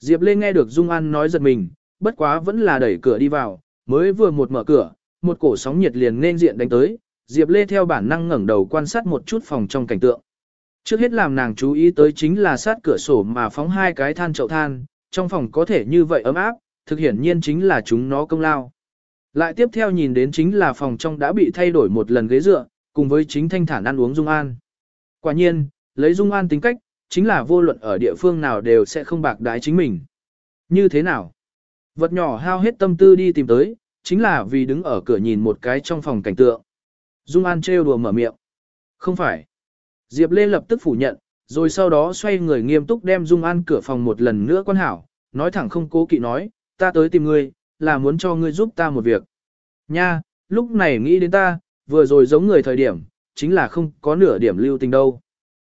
Diệp Lê nghe được Dung An nói giật mình, bất quá vẫn là đẩy cửa đi vào, mới vừa một mở cửa, một cổ sóng nhiệt liền nên diện đánh tới, Diệp Lê theo bản năng ngẩng đầu quan sát một chút phòng trong cảnh tượng. Trước hết làm nàng chú ý tới chính là sát cửa sổ mà phóng hai cái than chậu than, trong phòng có thể như vậy ấm áp, thực hiển nhiên chính là chúng nó công lao. Lại tiếp theo nhìn đến chính là phòng trong đã bị thay đổi một lần ghế dựa, cùng với chính thanh thản ăn uống Dung An. Quả nhiên, lấy Dung An tính cách, chính là vô luận ở địa phương nào đều sẽ không bạc đái chính mình. Như thế nào? Vật nhỏ hao hết tâm tư đi tìm tới, chính là vì đứng ở cửa nhìn một cái trong phòng cảnh tượng. Dung An trêu đùa mở miệng. Không phải. Diệp Lê lập tức phủ nhận, rồi sau đó xoay người nghiêm túc đem Dung An cửa phòng một lần nữa quan hảo, nói thẳng không cố kỵ nói, ta tới tìm ngươi, là muốn cho ngươi giúp ta một việc. Nha, lúc này nghĩ đến ta, vừa rồi giống người thời điểm, chính là không có nửa điểm lưu tình đâu.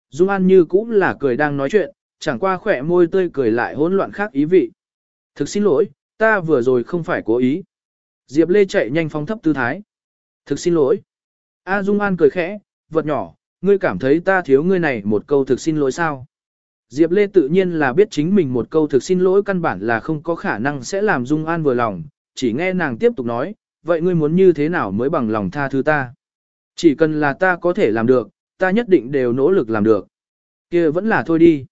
Dung An như cũng là cười đang nói chuyện, chẳng qua khỏe môi tươi cười lại hỗn loạn khác ý vị. Thực xin lỗi, ta vừa rồi không phải cố ý. Diệp Lê chạy nhanh phóng thấp tư thái. Thực xin lỗi. A Dung An cười khẽ, vật nhỏ, ngươi cảm thấy ta thiếu ngươi này một câu thực xin lỗi sao? Diệp Lê tự nhiên là biết chính mình một câu thực xin lỗi căn bản là không có khả năng sẽ làm Dung An vừa lòng, chỉ nghe nàng tiếp tục nói, vậy ngươi muốn như thế nào mới bằng lòng tha thứ ta? Chỉ cần là ta có thể làm được, ta nhất định đều nỗ lực làm được. kia vẫn là thôi đi.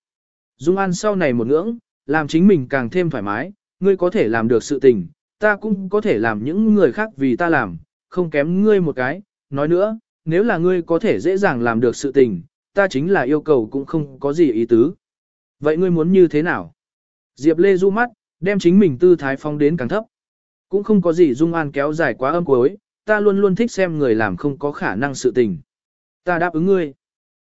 Dung An sau này một ngưỡng, làm chính mình càng thêm thoải mái, ngươi có thể làm được sự tình, ta cũng có thể làm những người khác vì ta làm, không kém ngươi một cái. Nói nữa, nếu là ngươi có thể dễ dàng làm được sự tình, ta chính là yêu cầu cũng không có gì ý tứ. Vậy ngươi muốn như thế nào? Diệp Lê du mắt, đem chính mình tư thái phong đến càng thấp. Cũng không có gì dung an kéo dài quá âm cuối, ta luôn luôn thích xem người làm không có khả năng sự tình. Ta đáp ứng ngươi.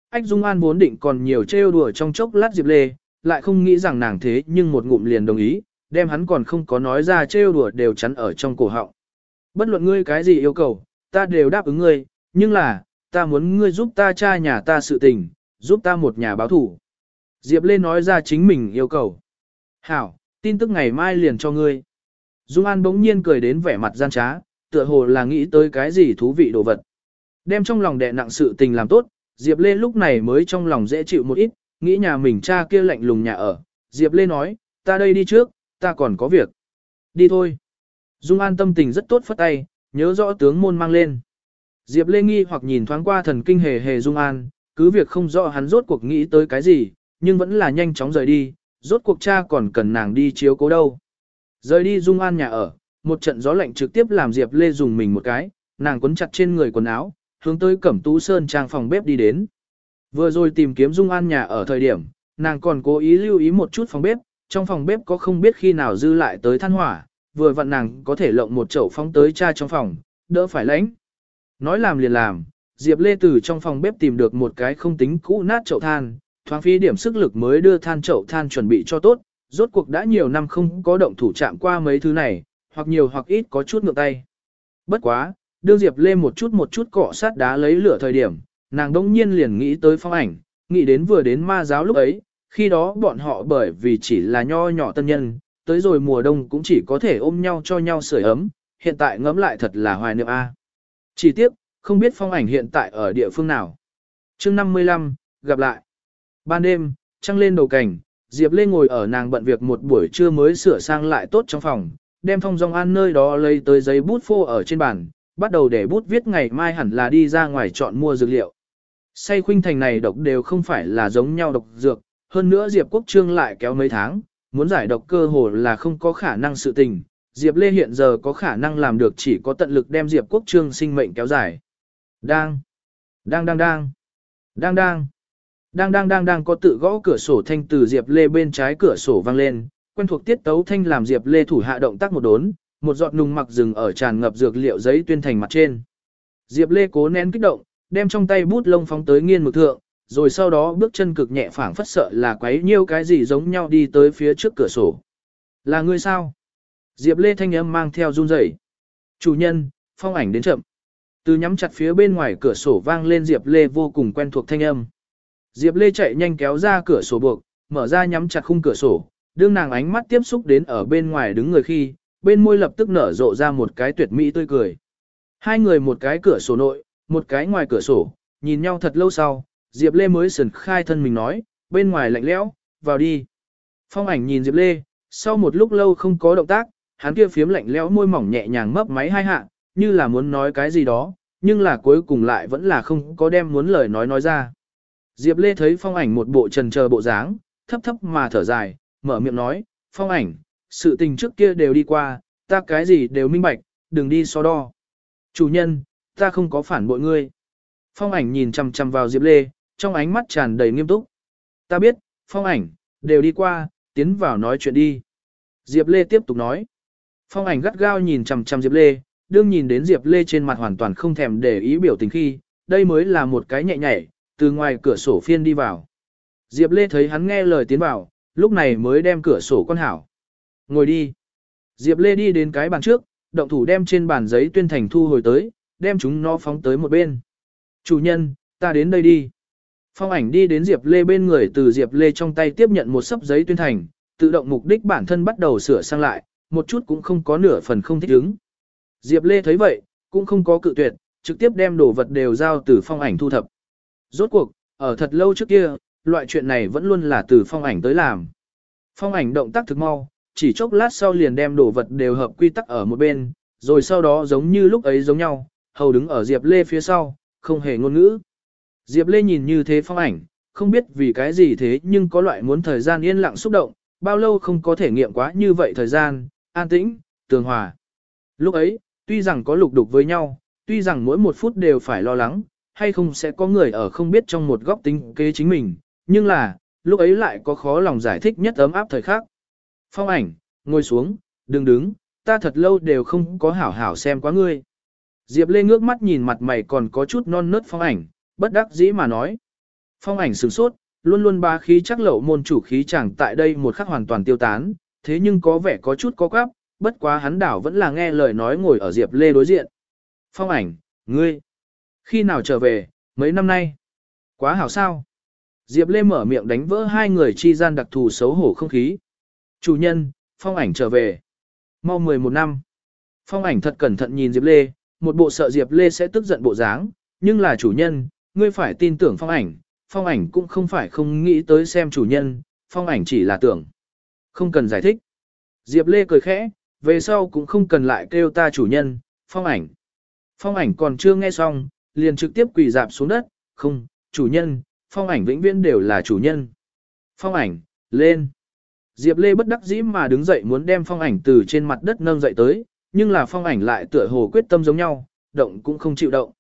Ách Dung An vốn định còn nhiều trêu đùa trong chốc lát Diệp Lê, lại không nghĩ rằng nàng thế nhưng một ngụm liền đồng ý, đem hắn còn không có nói ra trêu đùa đều chắn ở trong cổ họng. Bất luận ngươi cái gì yêu cầu, ta đều đáp ứng ngươi, nhưng là, ta muốn ngươi giúp ta cha nhà ta sự tình, giúp ta một nhà báo thủ. Diệp Lê nói ra chính mình yêu cầu. Hảo, tin tức ngày mai liền cho ngươi. Dung An bỗng nhiên cười đến vẻ mặt gian trá, tựa hồ là nghĩ tới cái gì thú vị đồ vật. Đem trong lòng đè nặng sự tình làm tốt, Diệp Lê lúc này mới trong lòng dễ chịu một ít, nghĩ nhà mình cha kia lạnh lùng nhà ở. Diệp Lê nói, ta đây đi trước, ta còn có việc. Đi thôi. Dung An tâm tình rất tốt phất tay, nhớ rõ tướng môn mang lên. Diệp Lê nghi hoặc nhìn thoáng qua thần kinh hề hề Dung An, cứ việc không rõ hắn rốt cuộc nghĩ tới cái gì, nhưng vẫn là nhanh chóng rời đi, rốt cuộc cha còn cần nàng đi chiếu cố đâu. Rời đi Dung An nhà ở, một trận gió lạnh trực tiếp làm Diệp Lê dùng mình một cái, nàng quấn chặt trên người quần áo, hướng tới Cẩm Tú Sơn trang phòng bếp đi đến. Vừa rồi tìm kiếm Dung An nhà ở thời điểm, nàng còn cố ý lưu ý một chút phòng bếp, trong phòng bếp có không biết khi nào dư lại tới than hỏa, vừa vặn nàng có thể lộng một chậu phong tới cha trong phòng, đỡ phải lãnh. Nói làm liền làm, Diệp Lê từ trong phòng bếp tìm được một cái không tính cũ nát chậu than, thoáng phí điểm sức lực mới đưa than chậu than chuẩn bị cho tốt, rốt cuộc đã nhiều năm không có động thủ chạm qua mấy thứ này, hoặc nhiều hoặc ít có chút ngược tay. Bất quá, Đương Diệp Lê một chút một chút cọ sát đá lấy lửa thời điểm, nàng đông nhiên liền nghĩ tới phong ảnh, nghĩ đến vừa đến ma giáo lúc ấy, khi đó bọn họ bởi vì chỉ là nho nhỏ tân nhân, tới rồi mùa đông cũng chỉ có thể ôm nhau cho nhau sưởi ấm, hiện tại ngẫm lại thật là hoài niệm a. Chỉ tiếc, không biết phong ảnh hiện tại ở địa phương nào. chương 55, gặp lại. Ban đêm, trăng lên đầu cảnh, Diệp Lê ngồi ở nàng bận việc một buổi trưa mới sửa sang lại tốt trong phòng, đem phong dòng an nơi đó lấy tới giấy bút phô ở trên bàn, bắt đầu để bút viết ngày mai hẳn là đi ra ngoài chọn mua dược liệu. Say khuynh thành này độc đều không phải là giống nhau độc dược, hơn nữa Diệp Quốc Trương lại kéo mấy tháng, muốn giải độc cơ hồ là không có khả năng sự tình. Diệp Lê hiện giờ có khả năng làm được chỉ có tận lực đem Diệp Quốc Trương sinh mệnh kéo dài. Đang, đang đang đang, đang đang, đang đang đang đang có tự gõ cửa sổ thanh từ Diệp Lê bên trái cửa sổ vang lên, quen thuộc tiết tấu thanh làm Diệp Lê thủ hạ động tác một đốn, một giọt nùng mặc rừng ở tràn ngập dược liệu giấy tuyên thành mặt trên. Diệp Lê cố nén kích động, đem trong tay bút lông phóng tới nghiên mực thượng, rồi sau đó bước chân cực nhẹ phảng phất sợ là quấy nhiêu cái gì giống nhau đi tới phía trước cửa sổ. Là ngươi sao? Diệp Lê thanh âm mang theo run rẩy. Chủ nhân, phong ảnh đến chậm. Từ nhắm chặt phía bên ngoài cửa sổ vang lên Diệp Lê vô cùng quen thuộc thanh âm. Diệp Lê chạy nhanh kéo ra cửa sổ buộc, mở ra nhắm chặt khung cửa sổ, đương nàng ánh mắt tiếp xúc đến ở bên ngoài đứng người khi, bên môi lập tức nở rộ ra một cái tuyệt mỹ tươi cười. Hai người một cái cửa sổ nội, một cái ngoài cửa sổ, nhìn nhau thật lâu sau, Diệp Lê mới sần khai thân mình nói, bên ngoài lạnh lẽo, vào đi. Phong ảnh nhìn Diệp Lê, sau một lúc lâu không có động tác, hắn kia phiếm lạnh lẽo môi mỏng nhẹ nhàng mấp máy hai hạ, như là muốn nói cái gì đó, nhưng là cuối cùng lại vẫn là không có đem muốn lời nói nói ra. Diệp Lê thấy phong ảnh một bộ trần chờ bộ dáng, thấp thấp mà thở dài, mở miệng nói, phong ảnh, sự tình trước kia đều đi qua, ta cái gì đều minh bạch, đừng đi so đo. Chủ nhân, ta không có phản bội ngươi. Phong ảnh nhìn chằm chằm vào Diệp Lê, trong ánh mắt tràn đầy nghiêm túc. Ta biết, phong ảnh, đều đi qua, tiến vào nói chuyện đi. Diệp Lê tiếp tục nói. Phong ảnh gắt gao nhìn chằm chằm Diệp Lê, đương nhìn đến Diệp Lê trên mặt hoàn toàn không thèm để ý biểu tình khi, đây mới là một cái nhẹ nhảy, từ ngoài cửa sổ phiên đi vào. Diệp Lê thấy hắn nghe lời tiến vào, lúc này mới đem cửa sổ con hảo. Ngồi đi. Diệp Lê đi đến cái bàn trước, động thủ đem trên bàn giấy tuyên thành thu hồi tới, đem chúng nó phóng tới một bên. Chủ nhân, ta đến đây đi. Phong ảnh đi đến Diệp Lê bên người từ Diệp Lê trong tay tiếp nhận một sấp giấy tuyên thành, tự động mục đích bản thân bắt đầu sửa sang lại, một chút cũng không có nửa phần không thích ứng. Diệp Lê thấy vậy, cũng không có cự tuyệt, trực tiếp đem đồ vật đều giao từ phong ảnh thu thập. Rốt cuộc, ở thật lâu trước kia, loại chuyện này vẫn luôn là từ phong ảnh tới làm. Phong ảnh động tác thực mau, chỉ chốc lát sau liền đem đồ vật đều hợp quy tắc ở một bên, rồi sau đó giống như lúc ấy giống nhau, hầu đứng ở Diệp Lê phía sau, không hề ngôn ngữ. Diệp Lê nhìn như thế phong ảnh, không biết vì cái gì thế nhưng có loại muốn thời gian yên lặng xúc động, bao lâu không có thể nghiệm quá như vậy thời gian, an tĩnh, tường hòa. Lúc ấy, tuy rằng có lục đục với nhau, tuy rằng mỗi một phút đều phải lo lắng, hay không sẽ có người ở không biết trong một góc tính kế chính mình, nhưng là, lúc ấy lại có khó lòng giải thích nhất ấm áp thời khắc. Phong ảnh, ngồi xuống, đừng đứng, ta thật lâu đều không có hảo hảo xem quá ngươi. Diệp Lê ngước mắt nhìn mặt mày còn có chút non nớt phong ảnh, bất đắc dĩ mà nói. Phong ảnh sửng sốt, luôn luôn ba khí chắc lậu môn chủ khí chẳng tại đây một khắc hoàn toàn tiêu tán, thế nhưng có vẻ có chút có quáp, bất quá hắn đảo vẫn là nghe lời nói ngồi ở Diệp Lê đối diện. Phong ảnh, ngươi, khi nào trở về, mấy năm nay? Quá hảo sao? Diệp Lê mở miệng đánh vỡ hai người chi gian đặc thù xấu hổ không khí. Chủ nhân, phong ảnh trở về. Mau 11 năm. Phong ảnh thật cẩn thận nhìn Diệp Lê, một bộ sợ Diệp Lê sẽ tức giận bộ dáng, nhưng là chủ nhân, ngươi phải tin tưởng phong ảnh, phong ảnh cũng không phải không nghĩ tới xem chủ nhân, phong ảnh chỉ là tưởng. Không cần giải thích. Diệp Lê cười khẽ, về sau cũng không cần lại kêu ta chủ nhân, phong ảnh. Phong ảnh còn chưa nghe xong, liền trực tiếp quỳ dạp xuống đất, không, chủ nhân, phong ảnh vĩnh viễn đều là chủ nhân. Phong ảnh, lên. Diệp Lê bất đắc dĩ mà đứng dậy muốn đem phong ảnh từ trên mặt đất nâng dậy tới, nhưng là phong ảnh lại tựa hồ quyết tâm giống nhau, động cũng không chịu động.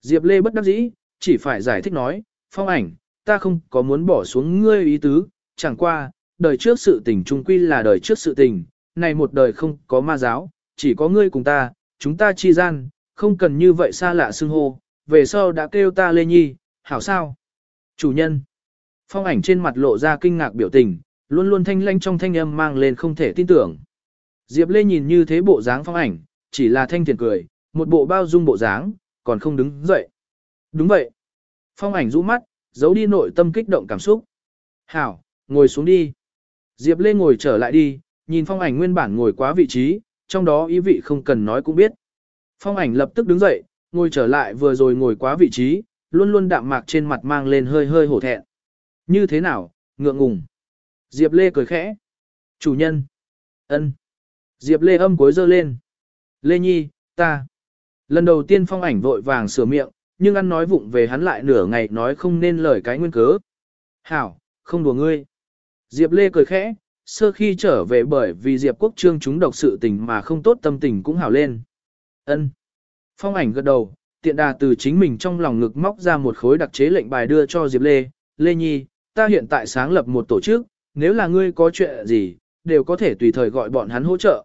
Diệp Lê bất đắc dĩ, chỉ phải giải thích nói, phong ảnh, ta không có muốn bỏ xuống ngươi ý tứ, chẳng qua, đời trước sự tình trung quy là đời trước sự tình, này một đời không có ma giáo, chỉ có ngươi cùng ta, chúng ta chi gian, không cần như vậy xa lạ xưng hô, về sau đã kêu ta Lê Nhi, hảo sao? Chủ nhân. Phong ảnh trên mặt lộ ra kinh ngạc biểu tình, luôn luôn thanh lanh trong thanh âm mang lên không thể tin tưởng. Diệp Lê nhìn như thế bộ dáng phong ảnh, chỉ là thanh thiền cười, một bộ bao dung bộ dáng, còn không đứng dậy. Đúng vậy. Phong ảnh rũ mắt, giấu đi nội tâm kích động cảm xúc. Hảo, ngồi xuống đi. Diệp Lê ngồi trở lại đi, nhìn phong ảnh nguyên bản ngồi quá vị trí, trong đó ý vị không cần nói cũng biết. Phong ảnh lập tức đứng dậy, ngồi trở lại vừa rồi ngồi quá vị trí, luôn luôn đạm mạc trên mặt mang lên hơi hơi hổ thẹn. Như thế nào, ngượng ngùng. Diệp Lê cười khẽ. Chủ nhân. ân. Diệp Lê âm cuối dơ lên. Lê Nhi, ta. Lần đầu tiên phong ảnh vội vàng sửa miệng, nhưng ăn nói vụng về hắn lại nửa ngày nói không nên lời cái nguyên cớ. Hảo, không đùa ngươi. Diệp Lê cười khẽ, sơ khi trở về bởi vì Diệp Quốc Trương chúng độc sự tình mà không tốt tâm tình cũng hảo lên. Ân. Phong ảnh gật đầu, tiện đà từ chính mình trong lòng ngực móc ra một khối đặc chế lệnh bài đưa cho Diệp Lê. Lê Nhi, ta hiện tại sáng lập một tổ chức, nếu là ngươi có chuyện gì, đều có thể tùy thời gọi bọn hắn hỗ trợ.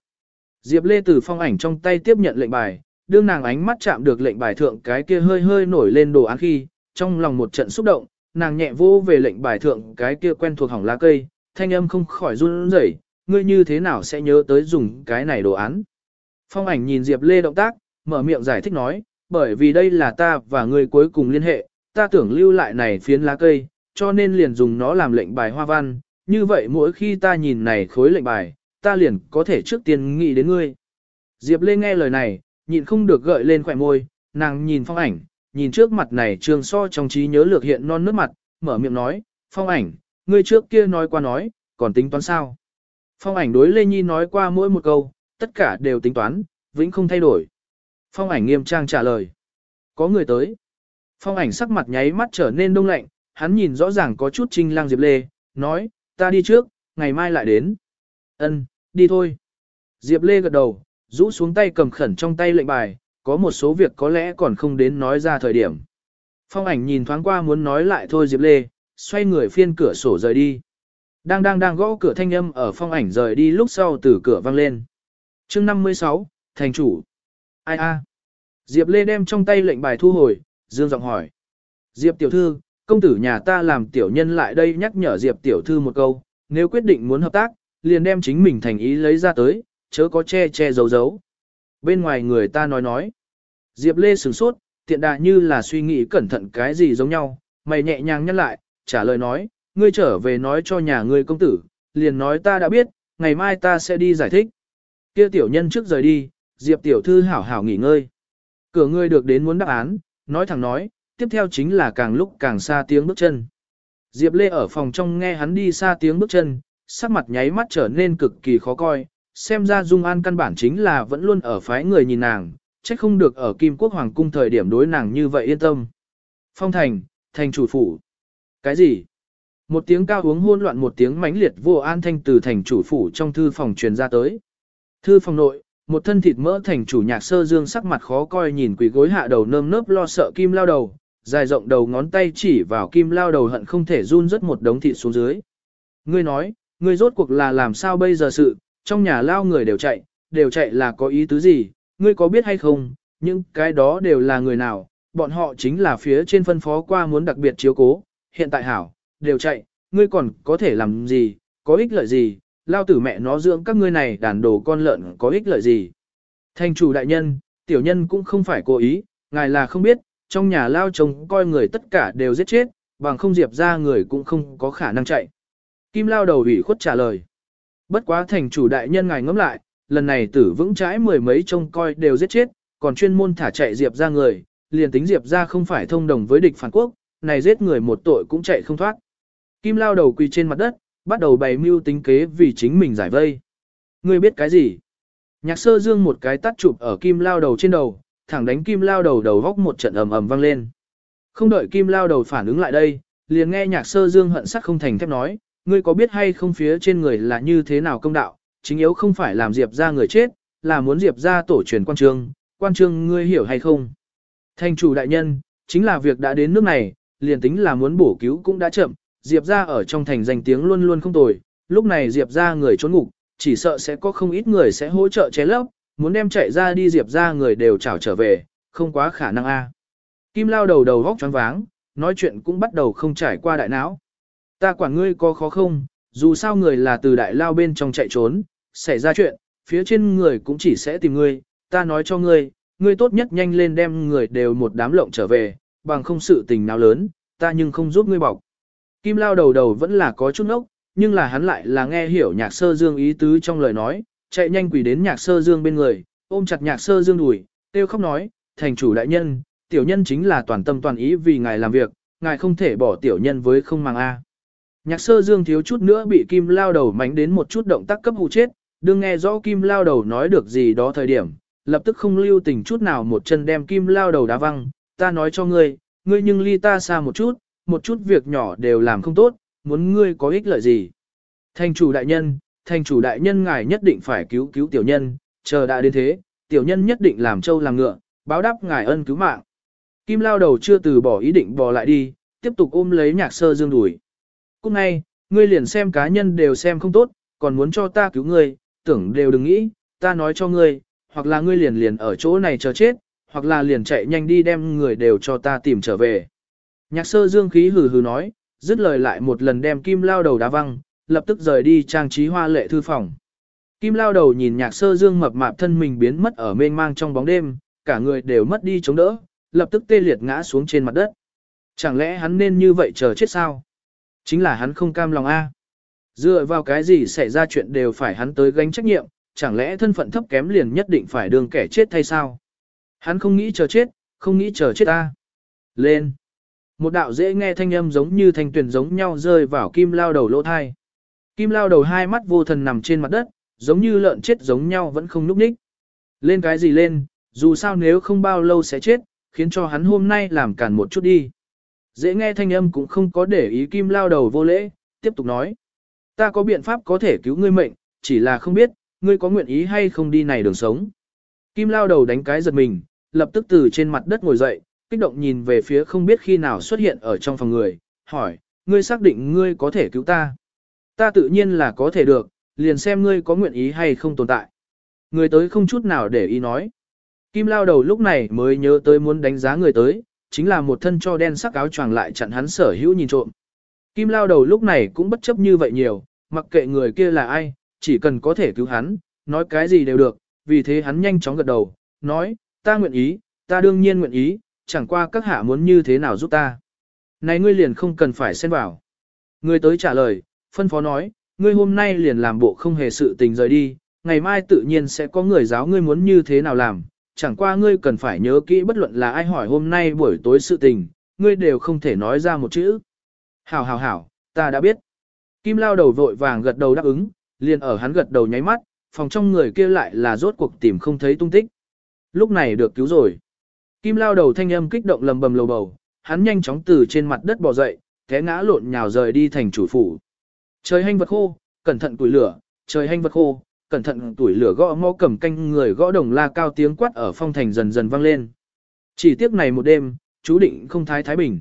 Diệp Lê từ phong ảnh trong tay tiếp nhận lệnh bài, đương nàng ánh mắt chạm được lệnh bài thượng cái kia hơi hơi nổi lên đồ án khi, trong lòng một trận xúc động, nàng nhẹ vô về lệnh bài thượng cái kia quen thuộc hỏng lá cây, thanh âm không khỏi run rẩy, ngươi như thế nào sẽ nhớ tới dùng cái này đồ án. Phong ảnh nhìn Diệp Lê động tác, mở miệng giải thích nói, bởi vì đây là ta và ngươi cuối cùng liên hệ, ta tưởng lưu lại này phiến lá cây, cho nên liền dùng nó làm lệnh bài hoa văn, như vậy mỗi khi ta nhìn này khối lệnh bài, ta liền có thể trước tiên nghĩ đến ngươi. Diệp Lê nghe lời này, nhịn không được gợi lên khỏe môi, nàng nhìn phong ảnh, nhìn trước mặt này trường so trong trí nhớ lược hiện non nước mặt, mở miệng nói, phong ảnh, ngươi trước kia nói qua nói, còn tính toán sao? Phong ảnh đối Lê Nhi nói qua mỗi một câu, tất cả đều tính toán, vĩnh không thay đổi. Phong ảnh nghiêm trang trả lời. Có người tới. Phong ảnh sắc mặt nháy mắt trở nên đông lạnh, hắn nhìn rõ ràng có chút trinh lang Diệp Lê, nói, ta đi trước, ngày mai lại đến. Ân, đi thôi. Diệp Lê gật đầu, rũ xuống tay cầm khẩn trong tay lệnh bài, có một số việc có lẽ còn không đến nói ra thời điểm. Phong ảnh nhìn thoáng qua muốn nói lại thôi Diệp Lê, xoay người phiên cửa sổ rời đi. Đang đang đang gõ cửa thanh âm ở phong ảnh rời đi lúc sau từ cửa vang lên. chương 56, thành chủ. Ai a? Diệp Lê đem trong tay lệnh bài thu hồi, dương giọng hỏi. Diệp tiểu thư, công tử nhà ta làm tiểu nhân lại đây nhắc nhở Diệp tiểu thư một câu, nếu quyết định muốn hợp tác, liền đem chính mình thành ý lấy ra tới, chớ có che che giấu giấu. Bên ngoài người ta nói nói. Diệp Lê sửng sốt, tiện đà như là suy nghĩ cẩn thận cái gì giống nhau, mày nhẹ nhàng nhắc lại, trả lời nói, ngươi trở về nói cho nhà ngươi công tử, liền nói ta đã biết, ngày mai ta sẽ đi giải thích. Kia tiểu nhân trước rời đi, Diệp tiểu thư hảo hảo nghỉ ngơi. Cửa ngươi được đến muốn đáp án, nói thẳng nói, tiếp theo chính là càng lúc càng xa tiếng bước chân. Diệp Lê ở phòng trong nghe hắn đi xa tiếng bước chân, sắc mặt nháy mắt trở nên cực kỳ khó coi, xem ra Dung An căn bản chính là vẫn luôn ở phái người nhìn nàng, trách không được ở Kim Quốc Hoàng cung thời điểm đối nàng như vậy yên tâm. Phong thành, thành chủ phủ. Cái gì? Một tiếng cao uống hôn loạn một tiếng mãnh liệt vô an thanh từ thành chủ phủ trong thư phòng truyền ra tới. Thư phòng nội, một thân thịt mỡ thành chủ nhạc sơ dương sắc mặt khó coi nhìn quỷ gối hạ đầu nơm nớp lo sợ kim lao đầu, dài rộng đầu ngón tay chỉ vào kim lao đầu hận không thể run rất một đống thịt xuống dưới. Ngươi nói, ngươi rốt cuộc là làm sao bây giờ sự, trong nhà lao người đều chạy, đều chạy là có ý tứ gì, ngươi có biết hay không, những cái đó đều là người nào, bọn họ chính là phía trên phân phó qua muốn đặc biệt chiếu cố, hiện tại hảo, đều chạy, ngươi còn có thể làm gì, có ích lợi gì, lao tử mẹ nó dưỡng các ngươi này đàn đồ con lợn có ích lợi gì. Thành chủ đại nhân, tiểu nhân cũng không phải cố ý, ngài là không biết, trong nhà lao chồng coi người tất cả đều giết chết, bằng không diệp ra người cũng không có khả năng chạy. Kim lao đầu ủy khuất trả lời. Bất quá thành chủ đại nhân ngài ngẫm lại, lần này tử vững trái mười mấy trông coi đều giết chết, còn chuyên môn thả chạy diệp ra người, liền tính diệp ra không phải thông đồng với địch phản quốc, này giết người một tội cũng chạy không thoát. Kim lao đầu quỳ trên mặt đất, bắt đầu bày mưu tính kế vì chính mình giải vây. Ngươi biết cái gì? Nhạc sơ dương một cái tắt chụp ở kim lao đầu trên đầu, thẳng đánh kim lao đầu đầu góc một trận ầm ầm vang lên. Không đợi kim lao đầu phản ứng lại đây, liền nghe nhạc sơ dương hận sắc không thành thép nói, ngươi có biết hay không phía trên người là như thế nào công đạo, chính yếu không phải làm diệp ra người chết, là muốn diệp ra tổ truyền quan trương, quan trương ngươi hiểu hay không? Thành chủ đại nhân, chính là việc đã đến nước này, liền tính là muốn bổ cứu cũng đã chậm, Diệp ra ở trong thành danh tiếng luôn luôn không tồi, lúc này Diệp ra người trốn ngục, chỉ sợ sẽ có không ít người sẽ hỗ trợ chế lấp, muốn đem chạy ra đi Diệp ra người đều trảo trở về, không quá khả năng a. À. Kim lao đầu đầu góc choáng váng, nói chuyện cũng bắt đầu không trải qua đại não. Ta quản ngươi có khó không, dù sao người là từ đại lao bên trong chạy trốn, xảy ra chuyện, phía trên người cũng chỉ sẽ tìm ngươi, ta nói cho ngươi, ngươi tốt nhất nhanh lên đem người đều một đám lộng trở về, bằng không sự tình nào lớn, ta nhưng không giúp ngươi bọc. Kim lao đầu đầu vẫn là có chút nốc, nhưng là hắn lại là nghe hiểu nhạc sơ dương ý tứ trong lời nói, chạy nhanh quỳ đến nhạc sơ dương bên người, ôm chặt nhạc sơ dương đùi, tiêu khóc nói, thành chủ đại nhân, tiểu nhân chính là toàn tâm toàn ý vì ngài làm việc, ngài không thể bỏ tiểu nhân với không màng A. Nhạc sơ dương thiếu chút nữa bị kim lao đầu mánh đến một chút động tác cấp hụ chết, đương nghe rõ kim lao đầu nói được gì đó thời điểm, lập tức không lưu tình chút nào một chân đem kim lao đầu đá văng, ta nói cho ngươi, ngươi nhưng ly ta xa một chút, một chút việc nhỏ đều làm không tốt, muốn ngươi có ích lợi gì. Thành chủ đại nhân, thành chủ đại nhân ngài nhất định phải cứu cứu tiểu nhân, chờ đã đến thế, tiểu nhân nhất định làm trâu làm ngựa, báo đáp ngài ân cứu mạng. Kim lao đầu chưa từ bỏ ý định bò lại đi, tiếp tục ôm lấy nhạc sơ dương đuổi. Cũng ngay, ngươi liền xem cá nhân đều xem không tốt, còn muốn cho ta cứu ngươi, tưởng đều đừng nghĩ, ta nói cho ngươi, hoặc là ngươi liền liền ở chỗ này chờ chết, hoặc là liền chạy nhanh đi đem người đều cho ta tìm trở về. Nhạc sơ dương khí hừ hừ nói, dứt lời lại một lần đem kim lao đầu đá văng, lập tức rời đi trang trí hoa lệ thư phòng. Kim lao đầu nhìn nhạc sơ dương mập mạp thân mình biến mất ở mênh mang trong bóng đêm, cả người đều mất đi chống đỡ, lập tức tê liệt ngã xuống trên mặt đất. Chẳng lẽ hắn nên như vậy chờ chết sao? Chính là hắn không cam lòng a. Dựa vào cái gì xảy ra chuyện đều phải hắn tới gánh trách nhiệm, chẳng lẽ thân phận thấp kém liền nhất định phải đường kẻ chết thay sao? Hắn không nghĩ chờ chết, không nghĩ chờ chết ta. Lên. Một đạo dễ nghe thanh âm giống như thanh tuyển giống nhau rơi vào kim lao đầu lỗ thai. Kim lao đầu hai mắt vô thần nằm trên mặt đất, giống như lợn chết giống nhau vẫn không núp ních. Lên cái gì lên, dù sao nếu không bao lâu sẽ chết, khiến cho hắn hôm nay làm cản một chút đi. Dễ nghe thanh âm cũng không có để ý kim lao đầu vô lễ, tiếp tục nói. Ta có biện pháp có thể cứu ngươi mệnh, chỉ là không biết, ngươi có nguyện ý hay không đi này đường sống. Kim lao đầu đánh cái giật mình, lập tức từ trên mặt đất ngồi dậy, kích động nhìn về phía không biết khi nào xuất hiện ở trong phòng người, hỏi, ngươi xác định ngươi có thể cứu ta. Ta tự nhiên là có thể được, liền xem ngươi có nguyện ý hay không tồn tại. Người tới không chút nào để ý nói. Kim lao đầu lúc này mới nhớ tới muốn đánh giá người tới, chính là một thân cho đen sắc áo choàng lại chặn hắn sở hữu nhìn trộm. Kim lao đầu lúc này cũng bất chấp như vậy nhiều, mặc kệ người kia là ai, chỉ cần có thể cứu hắn, nói cái gì đều được, vì thế hắn nhanh chóng gật đầu, nói, ta nguyện ý, ta đương nhiên nguyện ý, chẳng qua các hạ muốn như thế nào giúp ta. Này ngươi liền không cần phải xen vào. ngươi tới trả lời, phân phó nói, ngươi hôm nay liền làm bộ không hề sự tình rời đi, ngày mai tự nhiên sẽ có người giáo ngươi muốn như thế nào làm, chẳng qua ngươi cần phải nhớ kỹ bất luận là ai hỏi hôm nay buổi tối sự tình, ngươi đều không thể nói ra một chữ. Hảo hảo hảo, ta đã biết. Kim lao đầu vội vàng gật đầu đáp ứng, liền ở hắn gật đầu nháy mắt, phòng trong người kia lại là rốt cuộc tìm không thấy tung tích. Lúc này được cứu rồi. Kim lao đầu thanh âm kích động lầm bầm lầu bầu, hắn nhanh chóng từ trên mặt đất bò dậy, té ngã lộn nhào rời đi thành chủ phủ. Trời hanh vật khô, cẩn thận tuổi lửa, trời hanh vật khô, cẩn thận tuổi lửa gõ mõ cầm canh người gõ đồng la cao tiếng quát ở phong thành dần dần vang lên. Chỉ tiếc này một đêm, chú định không thái thái bình.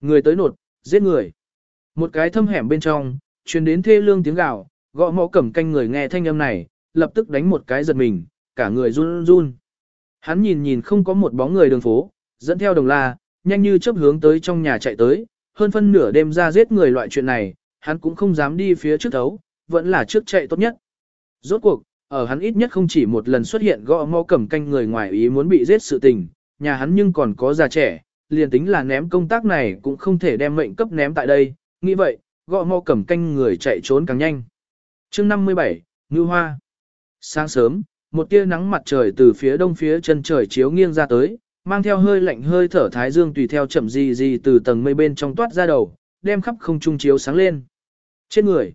Người tới nột, giết người. Một cái thâm hẻm bên trong, truyền đến thê lương tiếng gào, gõ mõ cầm canh người nghe thanh âm này, lập tức đánh một cái giật mình, cả người run run. Hắn nhìn nhìn không có một bóng người đường phố, dẫn theo đồng la, nhanh như chớp hướng tới trong nhà chạy tới, hơn phân nửa đêm ra giết người loại chuyện này, hắn cũng không dám đi phía trước thấu, vẫn là trước chạy tốt nhất. Rốt cuộc, ở hắn ít nhất không chỉ một lần xuất hiện gõ mò cầm canh người ngoài ý muốn bị giết sự tình, nhà hắn nhưng còn có già trẻ, liền tính là ném công tác này cũng không thể đem mệnh cấp ném tại đây, nghĩ vậy, gõ mò cầm canh người chạy trốn càng nhanh. chương 57, Ngư Hoa Sáng sớm, một tia nắng mặt trời từ phía đông phía chân trời chiếu nghiêng ra tới, mang theo hơi lạnh hơi thở thái dương tùy theo chậm gì gì từ tầng mây bên trong toát ra đầu, đem khắp không trung chiếu sáng lên. Trên người!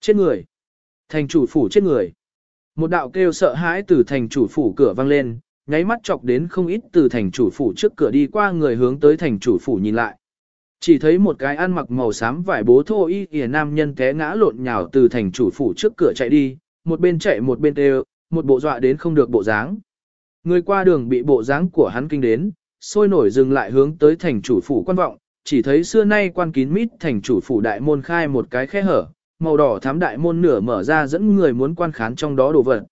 trên người! Thành chủ phủ trên người! Một đạo kêu sợ hãi từ thành chủ phủ cửa vang lên, nháy mắt chọc đến không ít từ thành chủ phủ trước cửa đi qua người hướng tới thành chủ phủ nhìn lại. Chỉ thấy một cái ăn mặc màu xám vải bố thô y kìa nam nhân té ngã lộn nhào từ thành chủ phủ trước cửa chạy đi, một bên chạy một bên đều, một bộ dọa đến không được bộ dáng. Người qua đường bị bộ dáng của hắn kinh đến, sôi nổi dừng lại hướng tới thành chủ phủ quan vọng, chỉ thấy xưa nay quan kín mít thành chủ phủ đại môn khai một cái khe hở, màu đỏ thám đại môn nửa mở ra dẫn người muốn quan khán trong đó đồ vật.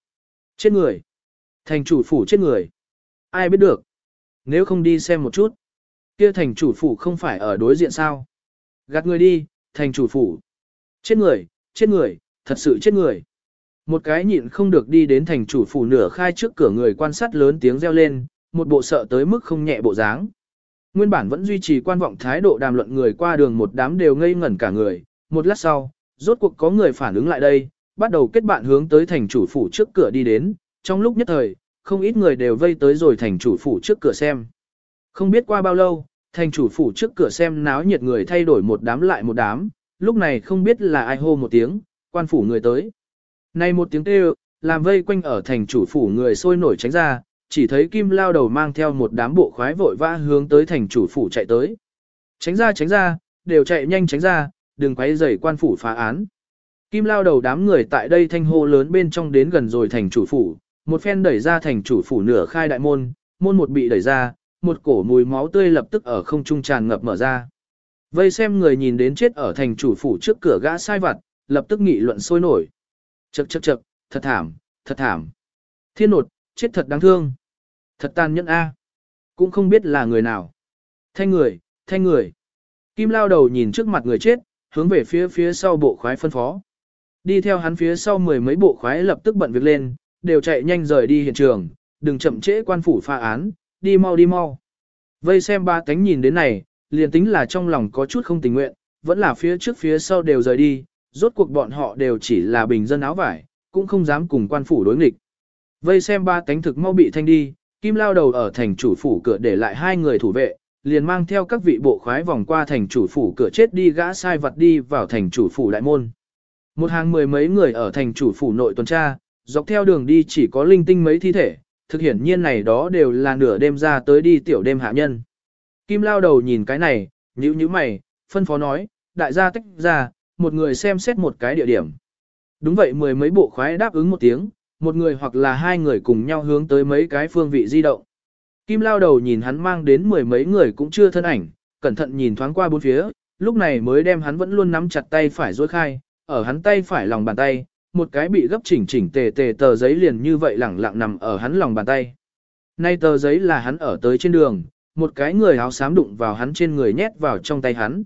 Chết người. Thành chủ phủ chết người. Ai biết được. Nếu không đi xem một chút. Kia thành chủ phủ không phải ở đối diện sao. Gạt người đi, thành chủ phủ. Chết người, chết người, thật sự chết người. Một cái nhịn không được đi đến thành chủ phủ nửa khai trước cửa người quan sát lớn tiếng reo lên, một bộ sợ tới mức không nhẹ bộ dáng. Nguyên bản vẫn duy trì quan vọng thái độ đàm luận người qua đường một đám đều ngây ngẩn cả người, một lát sau, rốt cuộc có người phản ứng lại đây, bắt đầu kết bạn hướng tới thành chủ phủ trước cửa đi đến, trong lúc nhất thời, không ít người đều vây tới rồi thành chủ phủ trước cửa xem. Không biết qua bao lâu, thành chủ phủ trước cửa xem náo nhiệt người thay đổi một đám lại một đám, lúc này không biết là ai hô một tiếng, quan phủ người tới. Này một tiếng kêu, làm vây quanh ở thành chủ phủ người sôi nổi tránh ra, chỉ thấy kim lao đầu mang theo một đám bộ khoái vội vã hướng tới thành chủ phủ chạy tới. Tránh ra tránh ra, đều chạy nhanh tránh ra, đừng quấy rầy quan phủ phá án. Kim lao đầu đám người tại đây thanh hô lớn bên trong đến gần rồi thành chủ phủ, một phen đẩy ra thành chủ phủ nửa khai đại môn, môn một bị đẩy ra, một cổ mùi máu tươi lập tức ở không trung tràn ngập mở ra. Vây xem người nhìn đến chết ở thành chủ phủ trước cửa gã sai vặt, lập tức nghị luận sôi nổi. Chậc chậc chậc, thật thảm, thật thảm. Thiên nột, chết thật đáng thương. Thật tàn nhẫn a. Cũng không biết là người nào. Thanh người, thanh người. Kim lao đầu nhìn trước mặt người chết, hướng về phía phía sau bộ khoái phân phó. Đi theo hắn phía sau mười mấy bộ khoái lập tức bận việc lên, đều chạy nhanh rời đi hiện trường, đừng chậm trễ quan phủ pha án, đi mau đi mau. Vây xem ba cánh nhìn đến này, liền tính là trong lòng có chút không tình nguyện, vẫn là phía trước phía sau đều rời đi, rốt cuộc bọn họ đều chỉ là bình dân áo vải, cũng không dám cùng quan phủ đối nghịch. Vây xem ba cánh thực mau bị thanh đi, kim lao đầu ở thành chủ phủ cửa để lại hai người thủ vệ, liền mang theo các vị bộ khoái vòng qua thành chủ phủ cửa chết đi gã sai vật đi vào thành chủ phủ đại môn. Một hàng mười mấy người ở thành chủ phủ nội tuần tra, dọc theo đường đi chỉ có linh tinh mấy thi thể, thực hiển nhiên này đó đều là nửa đêm ra tới đi tiểu đêm hạ nhân. Kim lao đầu nhìn cái này, nhíu nhíu mày, phân phó nói, đại gia tách ra, một người xem xét một cái địa điểm. Đúng vậy mười mấy bộ khoái đáp ứng một tiếng, một người hoặc là hai người cùng nhau hướng tới mấy cái phương vị di động. Kim lao đầu nhìn hắn mang đến mười mấy người cũng chưa thân ảnh, cẩn thận nhìn thoáng qua bốn phía, lúc này mới đem hắn vẫn luôn nắm chặt tay phải dối khai, ở hắn tay phải lòng bàn tay, một cái bị gấp chỉnh chỉnh tề tề tờ giấy liền như vậy lẳng lặng nằm ở hắn lòng bàn tay. Nay tờ giấy là hắn ở tới trên đường, một cái người áo xám đụng vào hắn trên người nhét vào trong tay hắn.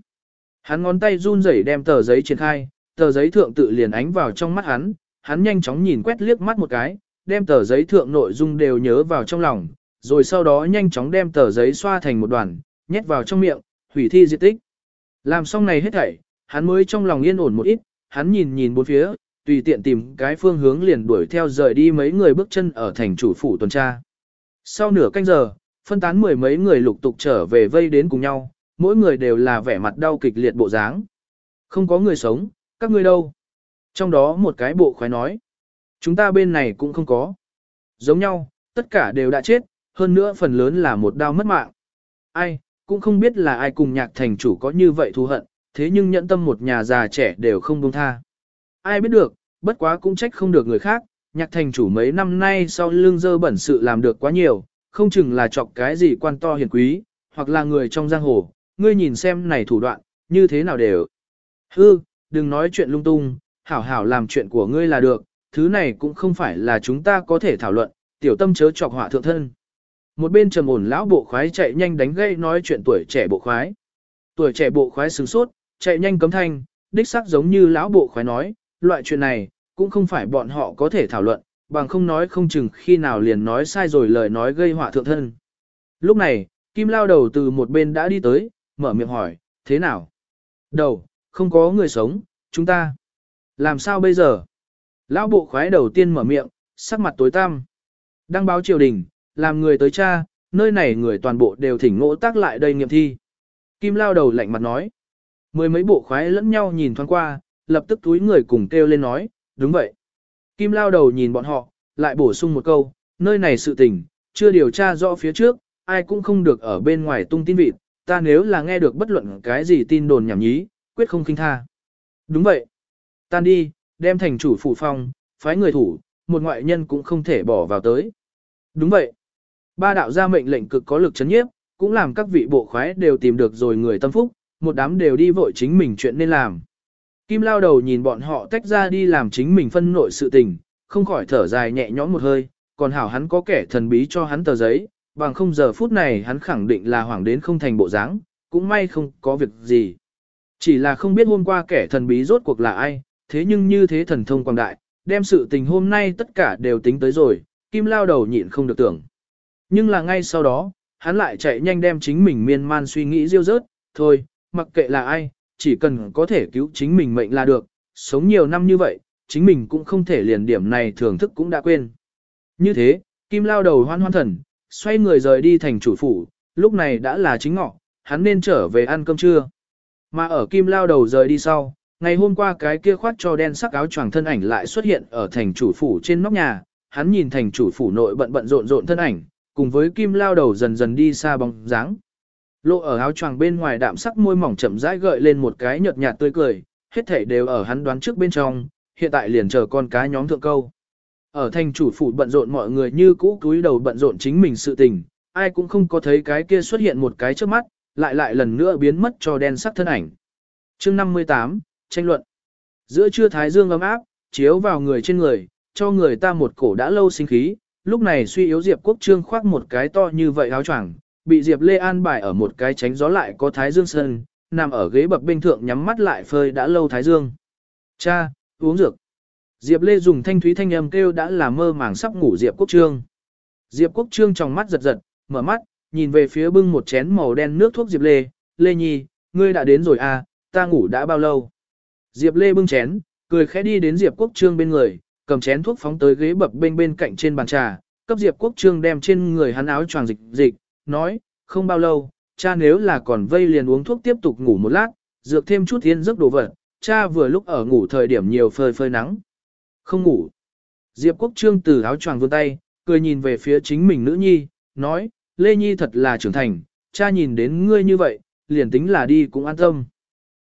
Hắn ngón tay run rẩy đem tờ giấy triển khai, tờ giấy thượng tự liền ánh vào trong mắt hắn, hắn nhanh chóng nhìn quét liếc mắt một cái, đem tờ giấy thượng nội dung đều nhớ vào trong lòng, rồi sau đó nhanh chóng đem tờ giấy xoa thành một đoàn, nhét vào trong miệng, hủy thi diệt tích. Làm xong này hết thảy, hắn mới trong lòng yên ổn một ít, hắn nhìn nhìn bốn phía, tùy tiện tìm cái phương hướng liền đuổi theo rời đi mấy người bước chân ở thành chủ phủ tuần tra. Sau nửa canh giờ, phân tán mười mấy người lục tục trở về vây đến cùng nhau, mỗi người đều là vẻ mặt đau kịch liệt bộ dáng. Không có người sống, các ngươi đâu? Trong đó một cái bộ khoái nói, chúng ta bên này cũng không có. Giống nhau, tất cả đều đã chết, hơn nữa phần lớn là một đau mất mạng. Ai, cũng không biết là ai cùng nhạc thành chủ có như vậy thù hận, thế nhưng nhẫn tâm một nhà già trẻ đều không buông tha. Ai biết được, bất quá cũng trách không được người khác, nhạc thành chủ mấy năm nay sau lưng dơ bẩn sự làm được quá nhiều, không chừng là chọc cái gì quan to hiền quý, hoặc là người trong giang hồ, ngươi nhìn xem này thủ đoạn, như thế nào đều. Hư, đừng nói chuyện lung tung, hảo hảo làm chuyện của ngươi là được, thứ này cũng không phải là chúng ta có thể thảo luận, tiểu tâm chớ chọc họa thượng thân. Một bên trầm ổn lão bộ khoái chạy nhanh đánh gây nói chuyện tuổi trẻ bộ khoái. Tuổi trẻ bộ khoái sửng sốt, chạy nhanh cấm thanh, đích xác giống như lão bộ khoái nói, loại chuyện này, cũng không phải bọn họ có thể thảo luận, bằng không nói không chừng khi nào liền nói sai rồi lời nói gây họa thượng thân. Lúc này, Kim lao đầu từ một bên đã đi tới, mở miệng hỏi, thế nào? Đầu, không có người sống, chúng ta. Làm sao bây giờ? Lão bộ khoái đầu tiên mở miệng, sắc mặt tối tăm. Đăng báo triều đình, làm người tới cha, nơi này người toàn bộ đều thỉnh ngộ tác lại đây nghiệm thi. Kim lao đầu lạnh mặt nói. Mười mấy bộ khoái lẫn nhau nhìn thoáng qua, lập tức túi người cùng kêu lên nói, đúng vậy. Kim lao đầu nhìn bọn họ, lại bổ sung một câu, nơi này sự tình, chưa điều tra rõ phía trước, ai cũng không được ở bên ngoài tung tin vịt, ta nếu là nghe được bất luận cái gì tin đồn nhảm nhí, quyết không kinh tha. Đúng vậy. Tan đi, đem thành chủ phủ phong, phái người thủ, một ngoại nhân cũng không thể bỏ vào tới. Đúng vậy. Ba đạo ra mệnh lệnh cực có lực chấn nhiếp, cũng làm các vị bộ khoái đều tìm được rồi người tâm phúc, một đám đều đi vội chính mình chuyện nên làm. Kim lao đầu nhìn bọn họ tách ra đi làm chính mình phân nội sự tình, không khỏi thở dài nhẹ nhõm một hơi, còn hảo hắn có kẻ thần bí cho hắn tờ giấy, bằng không giờ phút này hắn khẳng định là hoảng đến không thành bộ dáng, cũng may không có việc gì. Chỉ là không biết hôm qua kẻ thần bí rốt cuộc là ai, thế nhưng như thế thần thông quang đại, đem sự tình hôm nay tất cả đều tính tới rồi, kim lao đầu nhịn không được tưởng. Nhưng là ngay sau đó, hắn lại chạy nhanh đem chính mình miên man suy nghĩ riêu rớt, thôi, mặc kệ là ai, chỉ cần có thể cứu chính mình mệnh là được, sống nhiều năm như vậy, chính mình cũng không thể liền điểm này thưởng thức cũng đã quên. Như thế, kim lao đầu hoan hoan thần, xoay người rời đi thành chủ phủ, lúc này đã là chính ngọ, hắn nên trở về ăn cơm trưa. Mà ở kim lao đầu rời đi sau, ngày hôm qua cái kia khoát cho đen sắc áo choàng thân ảnh lại xuất hiện ở thành chủ phủ trên nóc nhà, hắn nhìn thành chủ phủ nội bận bận rộn rộn thân ảnh, cùng với kim lao đầu dần dần đi xa bóng dáng. Lộ ở áo choàng bên ngoài đạm sắc môi mỏng chậm rãi gợi lên một cái nhợt nhạt tươi cười, hết thảy đều ở hắn đoán trước bên trong, hiện tại liền chờ con cá nhóm thượng câu. Ở thành chủ phủ bận rộn mọi người như cũ túi đầu bận rộn chính mình sự tình, ai cũng không có thấy cái kia xuất hiện một cái trước mắt, lại lại lần nữa biến mất cho đen sắc thân ảnh. chương 58, tranh luận. Giữa trưa thái dương ấm áp, chiếu vào người trên người, cho người ta một cổ đã lâu sinh khí, lúc này suy yếu Diệp Quốc Trương khoác một cái to như vậy áo choàng, bị Diệp Lê an bài ở một cái tránh gió lại có Thái Dương Sơn, nằm ở ghế bậc bên thượng nhắm mắt lại phơi đã lâu Thái Dương. Cha, uống dược. Diệp Lê dùng thanh thúy thanh âm kêu đã là mơ màng sắp ngủ Diệp Quốc Trương. Diệp Quốc Trương trong mắt giật giật, mở mắt, nhìn về phía bưng một chén màu đen nước thuốc Diệp Lê, Lê Nhi, ngươi đã đến rồi à, ta ngủ đã bao lâu. Diệp Lê bưng chén, cười khẽ đi đến Diệp Quốc Trương bên người, cầm chén thuốc phóng tới ghế bập bên bên cạnh trên bàn trà, cấp Diệp Quốc Trương đem trên người hắn áo choàng dịch dịch, nói, không bao lâu, cha nếu là còn vây liền uống thuốc tiếp tục ngủ một lát, dược thêm chút thiên giấc đồ vật, cha vừa lúc ở ngủ thời điểm nhiều phơi phơi nắng. Không ngủ. Diệp Quốc Trương từ áo choàng vươn tay, cười nhìn về phía chính mình nữ nhi, nói, Lê Nhi thật là trưởng thành, cha nhìn đến ngươi như vậy, liền tính là đi cũng an tâm.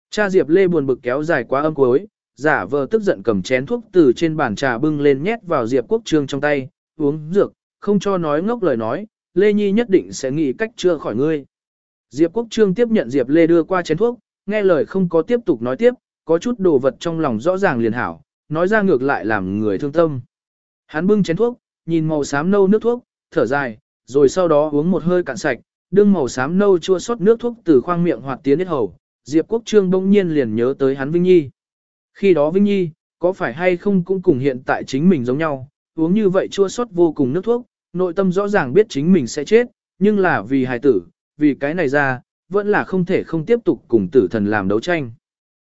Cha Diệp Lê buồn bực kéo dài quá âm cuối, giả vờ tức giận cầm chén thuốc từ trên bàn trà bưng lên nhét vào Diệp Quốc Trương trong tay, uống dược, không cho nói ngốc lời nói, Lê Nhi nhất định sẽ nghĩ cách chữa khỏi ngươi. Diệp Quốc Trương tiếp nhận Diệp Lê đưa qua chén thuốc, nghe lời không có tiếp tục nói tiếp, có chút đồ vật trong lòng rõ ràng liền hảo, nói ra ngược lại làm người thương tâm. Hắn bưng chén thuốc, nhìn màu xám nâu nước thuốc, thở dài, rồi sau đó uống một hơi cạn sạch, đương màu xám nâu chua xót nước thuốc từ khoang miệng hoạt tiến hết hầu, Diệp Quốc Trương bỗng nhiên liền nhớ tới hắn Vinh Nhi. Khi đó Vinh Nhi, có phải hay không cũng cùng hiện tại chính mình giống nhau, uống như vậy chua xót vô cùng nước thuốc, nội tâm rõ ràng biết chính mình sẽ chết, nhưng là vì hài tử, vì cái này ra, vẫn là không thể không tiếp tục cùng tử thần làm đấu tranh.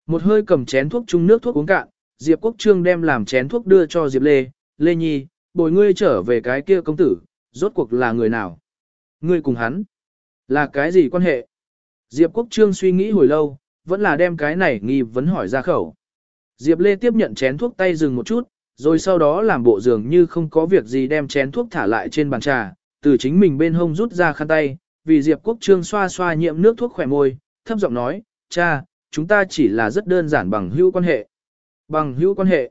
Một hơi cầm chén thuốc chung nước thuốc uống cạn, Diệp Quốc Trương đem làm chén thuốc đưa cho Diệp Lê, Lê Nhi, bồi ngươi trở về cái kia công tử, rốt cuộc là người nào? Ngươi cùng hắn, là cái gì quan hệ? Diệp Quốc Trương suy nghĩ hồi lâu, vẫn là đem cái này nghi vấn hỏi ra khẩu. Diệp Lê tiếp nhận chén thuốc tay dừng một chút, rồi sau đó làm bộ dường như không có việc gì đem chén thuốc thả lại trên bàn trà, từ chính mình bên hông rút ra khăn tay, vì Diệp Quốc Trương xoa xoa nhiệm nước thuốc khỏe môi, thấp giọng nói, cha, chúng ta chỉ là rất đơn giản bằng hữu quan hệ. Bằng hữu quan hệ.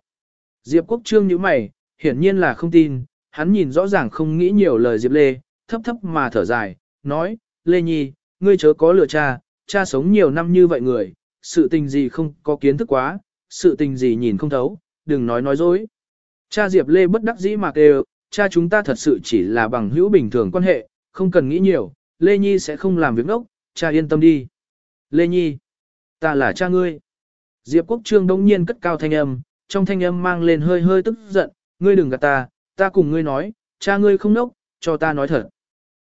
Diệp Quốc Trương như mày, hiển nhiên là không tin, hắn nhìn rõ ràng không nghĩ nhiều lời Diệp Lê, thấp thấp mà thở dài, nói, Lê Nhi, ngươi chớ có lừa cha, cha sống nhiều năm như vậy người, sự tình gì không có kiến thức quá, sự tình gì nhìn không thấu, đừng nói nói dối. Cha Diệp Lê bất đắc dĩ mà kêu, cha chúng ta thật sự chỉ là bằng hữu bình thường quan hệ, không cần nghĩ nhiều, Lê Nhi sẽ không làm việc ngốc, cha yên tâm đi. Lê Nhi, ta là cha ngươi. Diệp Quốc Trương đông nhiên cất cao thanh âm, trong thanh âm mang lên hơi hơi tức giận, ngươi đừng gạt ta, ta cùng ngươi nói, cha ngươi không nốc, cho ta nói thật.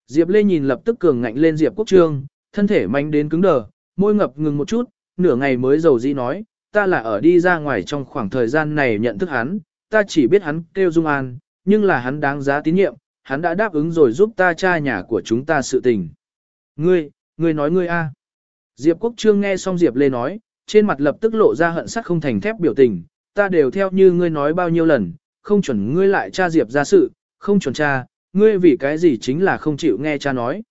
Diệp Lê nhìn lập tức cường ngạnh lên Diệp Quốc Trương, thân thể mạnh đến cứng đờ, môi ngập ngừng một chút, nửa ngày mới dầu dĩ nói, ta là ở đi ra ngoài trong khoảng thời gian này nhận thức hắn, ta chỉ biết hắn kêu Dung An, nhưng là hắn đáng giá tín nhiệm, hắn đã đáp ứng rồi giúp ta cha nhà của chúng ta sự tình. Ngươi, ngươi nói ngươi a. Diệp Quốc Trương nghe xong Diệp Lê nói, trên mặt lập tức lộ ra hận sắt không thành thép biểu tình, ta đều theo như ngươi nói bao nhiêu lần, không chuẩn ngươi lại cha Diệp ra sự, không chuẩn cha, ngươi vì cái gì chính là không chịu nghe cha nói.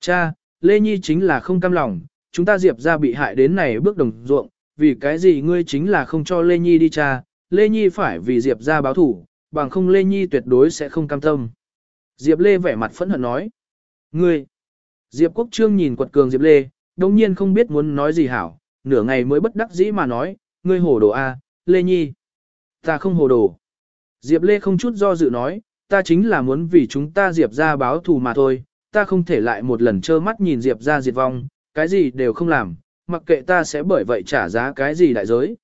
Cha, Lê Nhi chính là không cam lòng, chúng ta Diệp ra bị hại đến này bước đồng ruộng, vì cái gì ngươi chính là không cho Lê Nhi đi cha, Lê Nhi phải vì Diệp ra báo thủ, bằng không Lê Nhi tuyệt đối sẽ không cam tâm. Diệp Lê vẻ mặt phẫn hận nói. Ngươi! Diệp Quốc Trương nhìn quật cường Diệp Lê, đồng nhiên không biết muốn nói gì hảo, nửa ngày mới bất đắc dĩ mà nói, ngươi hồ đồ A, Lê Nhi. Ta không hồ đồ. Diệp Lê không chút do dự nói, ta chính là muốn vì chúng ta Diệp ra báo thù mà thôi, ta không thể lại một lần trơ mắt nhìn Diệp ra diệt vong, cái gì đều không làm, mặc kệ ta sẽ bởi vậy trả giá cái gì đại giới.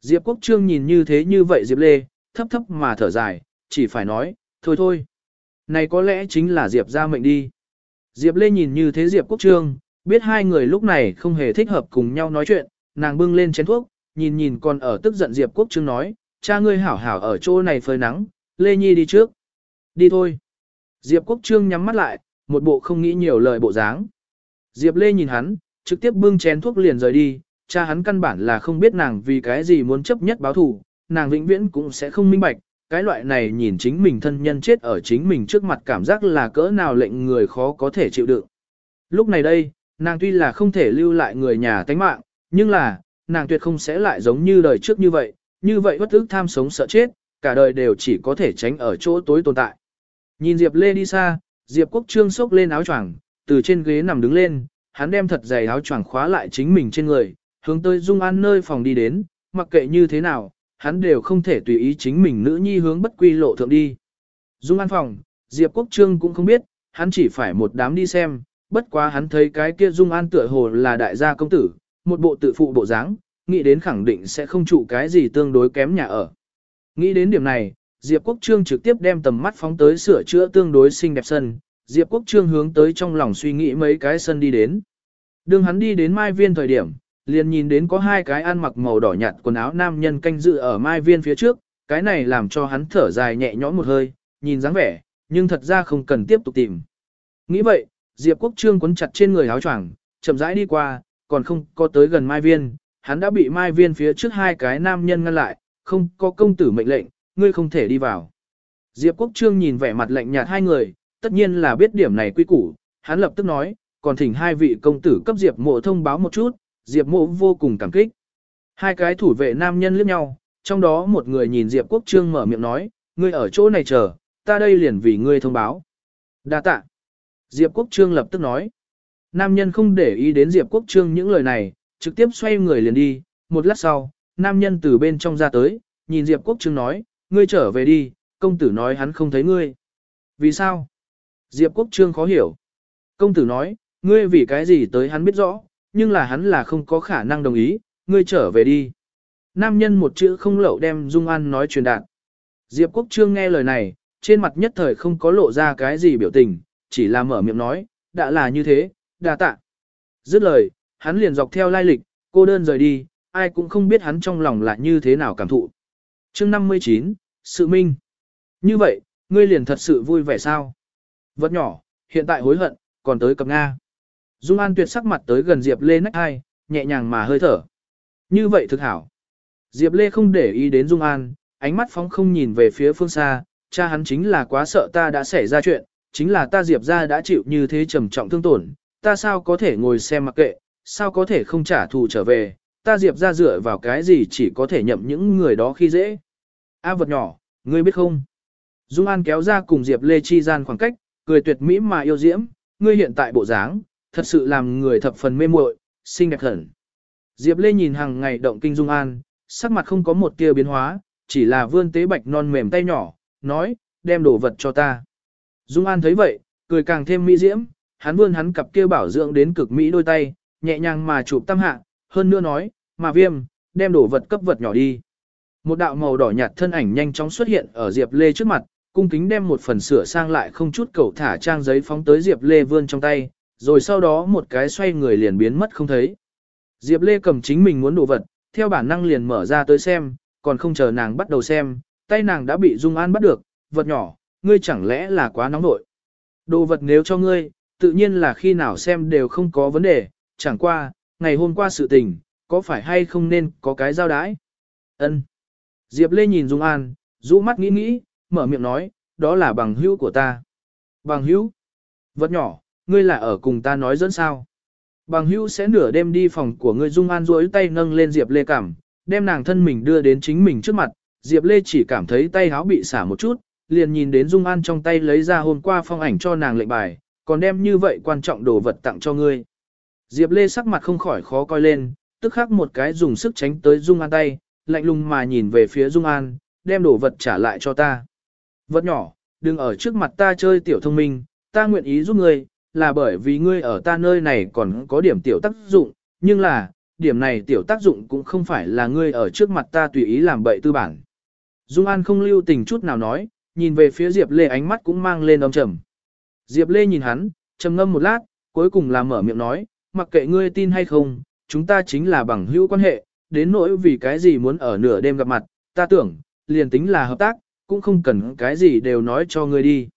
Diệp Quốc Trương nhìn như thế như vậy Diệp Lê, thấp thấp mà thở dài, chỉ phải nói, thôi thôi. Này có lẽ chính là Diệp ra mệnh đi. Diệp Lê nhìn như thế Diệp Quốc Trương, biết hai người lúc này không hề thích hợp cùng nhau nói chuyện, nàng bưng lên chén thuốc, nhìn nhìn còn ở tức giận Diệp Quốc Trương nói, cha ngươi hảo hảo ở chỗ này phơi nắng, Lê Nhi đi trước. Đi thôi. Diệp Quốc Trương nhắm mắt lại, một bộ không nghĩ nhiều lời bộ dáng. Diệp Lê nhìn hắn, trực tiếp bưng chén thuốc liền rời đi, cha hắn căn bản là không biết nàng vì cái gì muốn chấp nhất báo thù, nàng vĩnh viễn cũng sẽ không minh bạch, cái loại này nhìn chính mình thân nhân chết ở chính mình trước mặt cảm giác là cỡ nào lệnh người khó có thể chịu đựng. Lúc này đây, nàng tuy là không thể lưu lại người nhà tánh mạng, nhưng là, nàng tuyệt không sẽ lại giống như đời trước như vậy, như vậy bất ức tham sống sợ chết, cả đời đều chỉ có thể tránh ở chỗ tối tồn tại. Nhìn Diệp Lê đi xa, Diệp Quốc Trương sốc lên áo choàng, từ trên ghế nằm đứng lên, hắn đem thật dày áo choàng khóa lại chính mình trên người, hướng tới Dung An nơi phòng đi đến, mặc kệ như thế nào, hắn đều không thể tùy ý chính mình nữ nhi hướng bất quy lộ thượng đi. Dung An phòng, Diệp Quốc Trương cũng không biết, hắn chỉ phải một đám đi xem, bất quá hắn thấy cái kia Dung An tựa hồ là đại gia công tử, một bộ tự phụ bộ dáng, nghĩ đến khẳng định sẽ không trụ cái gì tương đối kém nhà ở. Nghĩ đến điểm này, Diệp Quốc Trương trực tiếp đem tầm mắt phóng tới sửa chữa tương đối xinh đẹp sân, Diệp Quốc Trương hướng tới trong lòng suy nghĩ mấy cái sân đi đến. Đường hắn đi đến Mai Viên thời điểm, liền nhìn đến có hai cái ăn mặc màu đỏ nhạt quần áo nam nhân canh dự ở Mai Viên phía trước, cái này làm cho hắn thở dài nhẹ nhõm một hơi, nhìn dáng vẻ, nhưng thật ra không cần tiếp tục tìm. Nghĩ vậy, Diệp Quốc Trương quấn chặt trên người áo choàng, chậm rãi đi qua, còn không có tới gần Mai Viên, hắn đã bị Mai Viên phía trước hai cái nam nhân ngăn lại, không có công tử mệnh lệnh, ngươi không thể đi vào. Diệp Quốc Trương nhìn vẻ mặt lạnh nhạt hai người, tất nhiên là biết điểm này quy củ, hắn lập tức nói, còn thỉnh hai vị công tử cấp Diệp mộ thông báo một chút, Diệp mộ vô cùng cảm kích. Hai cái thủ vệ nam nhân liếc nhau, trong đó một người nhìn Diệp Quốc Trương mở miệng nói, ngươi ở chỗ này chờ, ta đây liền vì ngươi thông báo. Đa tạ. Diệp Quốc Trương lập tức nói. Nam nhân không để ý đến Diệp Quốc Trương những lời này, trực tiếp xoay người liền đi, một lát sau, nam nhân từ bên trong ra tới, nhìn Diệp Quốc Trương nói, ngươi trở về đi, công tử nói hắn không thấy ngươi. Vì sao? Diệp Quốc Trương khó hiểu. Công tử nói, ngươi vì cái gì tới hắn biết rõ, nhưng là hắn là không có khả năng đồng ý, ngươi trở về đi. Nam nhân một chữ không lậu đem Dung An nói truyền đạt. Diệp Quốc Trương nghe lời này, trên mặt nhất thời không có lộ ra cái gì biểu tình, chỉ là mở miệng nói, đã là như thế, đa tạ. Dứt lời, hắn liền dọc theo lai lịch, cô đơn rời đi, ai cũng không biết hắn trong lòng là như thế nào cảm thụ. chương 59, Sự Minh. Như vậy, ngươi liền thật sự vui vẻ sao? Vật nhỏ, hiện tại hối hận, còn tới cầm Nga. Dung An tuyệt sắc mặt tới gần Diệp Lê nách hai, nhẹ nhàng mà hơi thở. Như vậy thực hảo. Diệp Lê không để ý đến Dung An, ánh mắt phóng không nhìn về phía phương xa, cha hắn chính là quá sợ ta đã xảy ra chuyện, chính là ta Diệp ra đã chịu như thế trầm trọng thương tổn, ta sao có thể ngồi xem mặc kệ, sao có thể không trả thù trở về, ta Diệp ra dựa vào cái gì chỉ có thể nhậm những người đó khi dễ. A vật nhỏ, ngươi biết không? Dung An kéo ra cùng Diệp Lê chi gian khoảng cách, cười tuyệt mỹ mà yêu diễm, ngươi hiện tại bộ dáng, thật sự làm người thập phần mê muội, xinh đẹp hẳn. Diệp Lê nhìn hàng ngày động kinh Dung An, sắc mặt không có một tia biến hóa, chỉ là vươn tế bạch non mềm tay nhỏ, nói, đem đồ vật cho ta. Dung An thấy vậy, cười càng thêm mỹ diễm, hắn vươn hắn cặp kia bảo dưỡng đến cực mỹ đôi tay, nhẹ nhàng mà chụp tam hạ, hơn nữa nói, mà viêm, đem đổ vật cấp vật nhỏ đi. Một đạo màu đỏ nhạt thân ảnh nhanh chóng xuất hiện ở Diệp Lê trước mặt, cung kính đem một phần sửa sang lại không chút cầu thả trang giấy phóng tới Diệp Lê vươn trong tay, rồi sau đó một cái xoay người liền biến mất không thấy. Diệp Lê cầm chính mình muốn đồ vật, theo bản năng liền mở ra tới xem, còn không chờ nàng bắt đầu xem, tay nàng đã bị Dung An bắt được, vật nhỏ, ngươi chẳng lẽ là quá nóng nội. Đồ vật nếu cho ngươi, tự nhiên là khi nào xem đều không có vấn đề, chẳng qua, ngày hôm qua sự tình, có phải hay không nên có cái giao đái. Ân. Diệp Lê nhìn Dung An, rũ mắt nghĩ nghĩ, mở miệng nói, đó là bằng hữu của ta. Bằng hữu? Vật nhỏ, ngươi là ở cùng ta nói dẫn sao? Bằng hữu sẽ nửa đêm đi phòng của ngươi Dung An duỗi tay nâng lên Diệp Lê cảm, đem nàng thân mình đưa đến chính mình trước mặt, Diệp Lê chỉ cảm thấy tay háo bị xả một chút, liền nhìn đến Dung An trong tay lấy ra hôm qua phong ảnh cho nàng lệnh bài, còn đem như vậy quan trọng đồ vật tặng cho ngươi. Diệp Lê sắc mặt không khỏi khó coi lên, tức khắc một cái dùng sức tránh tới Dung An tay, lạnh lùng mà nhìn về phía Dung An, đem đồ vật trả lại cho ta. Vật nhỏ, đừng ở trước mặt ta chơi tiểu thông minh, ta nguyện ý giúp ngươi, là bởi vì ngươi ở ta nơi này còn có điểm tiểu tác dụng, nhưng là, điểm này tiểu tác dụng cũng không phải là ngươi ở trước mặt ta tùy ý làm bậy tư bản. Dung An không lưu tình chút nào nói, nhìn về phía Diệp Lê ánh mắt cũng mang lên âm trầm. Diệp Lê nhìn hắn, trầm ngâm một lát, cuối cùng là mở miệng nói, mặc kệ ngươi tin hay không, chúng ta chính là bằng hữu quan hệ, đến nỗi vì cái gì muốn ở nửa đêm gặp mặt, ta tưởng, liền tính là hợp tác, cũng không cần cái gì đều nói cho ngươi đi.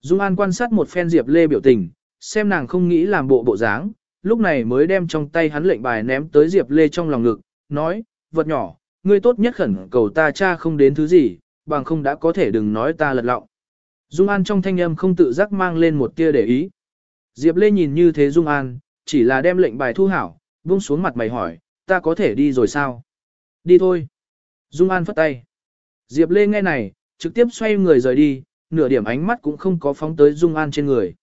Dung An quan sát một phen Diệp Lê biểu tình, xem nàng không nghĩ làm bộ bộ dáng, lúc này mới đem trong tay hắn lệnh bài ném tới Diệp Lê trong lòng ngực, nói, vật nhỏ, ngươi tốt nhất khẩn cầu ta cha không đến thứ gì, bằng không đã có thể đừng nói ta lật lọng. Dung An trong thanh âm không tự giác mang lên một tia để ý. Diệp Lê nhìn như thế Dung An, chỉ là đem lệnh bài thu hảo, buông xuống mặt mày hỏi, ta có thể đi rồi sao? Đi thôi. Dung An phất tay. Diệp Lê nghe này, trực tiếp xoay người rời đi, nửa điểm ánh mắt cũng không có phóng tới Dung An trên người.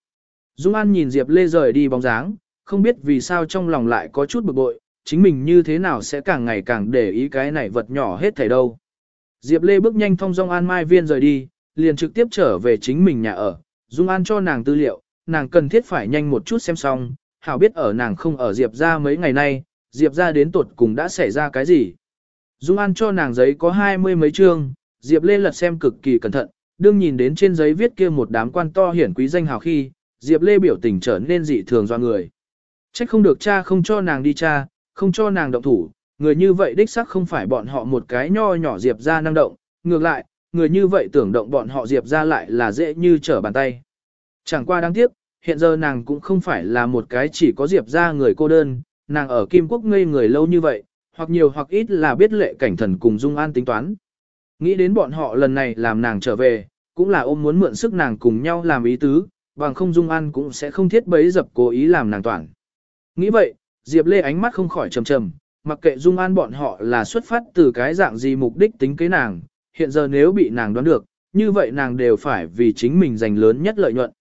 Dung An nhìn Diệp Lê rời đi bóng dáng, không biết vì sao trong lòng lại có chút bực bội, chính mình như thế nào sẽ càng ngày càng để ý cái này vật nhỏ hết thảy đâu. Diệp Lê bước nhanh thông dong An Mai Viên rời đi, liền trực tiếp trở về chính mình nhà ở, Dung An cho nàng tư liệu, nàng cần thiết phải nhanh một chút xem xong, hảo biết ở nàng không ở Diệp ra mấy ngày nay, Diệp ra đến tuột cùng đã xảy ra cái gì. Dung An cho nàng giấy có hai mươi mấy chương, Diệp Lê lật xem cực kỳ cẩn thận, đương nhìn đến trên giấy viết kia một đám quan to hiển quý danh hào khi, Diệp Lê biểu tình trở nên dị thường do người. Trách không được cha không cho nàng đi cha, không cho nàng động thủ, người như vậy đích xác không phải bọn họ một cái nho nhỏ Diệp ra năng động, ngược lại, người như vậy tưởng động bọn họ Diệp ra lại là dễ như trở bàn tay. Chẳng qua đáng tiếc, hiện giờ nàng cũng không phải là một cái chỉ có Diệp ra người cô đơn, nàng ở Kim Quốc ngây người lâu như vậy, hoặc nhiều hoặc ít là biết lệ cảnh thần cùng Dung An tính toán. Nghĩ đến bọn họ lần này làm nàng trở về, cũng là ôm muốn mượn sức nàng cùng nhau làm ý tứ, bằng không Dung An cũng sẽ không thiết bấy dập cố ý làm nàng toàn. Nghĩ vậy, Diệp Lê ánh mắt không khỏi trầm trầm, mặc kệ Dung An bọn họ là xuất phát từ cái dạng gì mục đích tính kế nàng, hiện giờ nếu bị nàng đoán được, như vậy nàng đều phải vì chính mình giành lớn nhất lợi nhuận.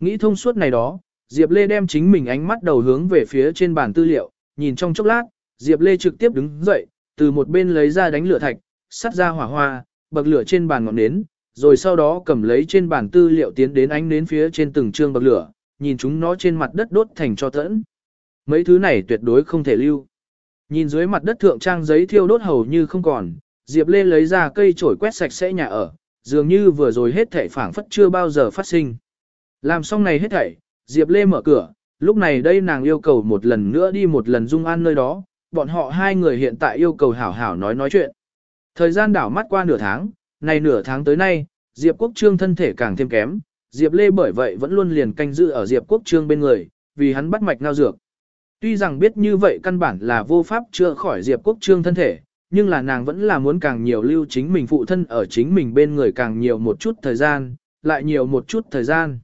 Nghĩ thông suốt này đó, Diệp Lê đem chính mình ánh mắt đầu hướng về phía trên bàn tư liệu, nhìn trong chốc lát, Diệp Lê trực tiếp đứng dậy, từ một bên lấy ra đánh lửa thạch, sắt ra hỏa hoa, bậc lửa trên bàn ngọn nến, rồi sau đó cầm lấy trên bàn tư liệu tiến đến ánh nến phía trên từng trương bậc lửa, nhìn chúng nó trên mặt đất đốt thành cho tẫn. Mấy thứ này tuyệt đối không thể lưu. Nhìn dưới mặt đất thượng trang giấy thiêu đốt hầu như không còn, Diệp Lê lấy ra cây chổi quét sạch sẽ nhà ở, dường như vừa rồi hết thảy phảng phất chưa bao giờ phát sinh. Làm xong này hết thảy, Diệp Lê mở cửa, lúc này đây nàng yêu cầu một lần nữa đi một lần dung an nơi đó, bọn họ hai người hiện tại yêu cầu hảo hảo nói nói chuyện. Thời gian đảo mắt qua nửa tháng, này nửa tháng tới nay, Diệp Quốc Trương thân thể càng thêm kém, Diệp Lê bởi vậy vẫn luôn liền canh giữ ở Diệp Quốc Trương bên người, vì hắn bắt mạch ngao dược. Tuy rằng biết như vậy căn bản là vô pháp chữa khỏi Diệp Quốc Trương thân thể, nhưng là nàng vẫn là muốn càng nhiều lưu chính mình phụ thân ở chính mình bên người càng nhiều một chút thời gian, lại nhiều một chút thời gian.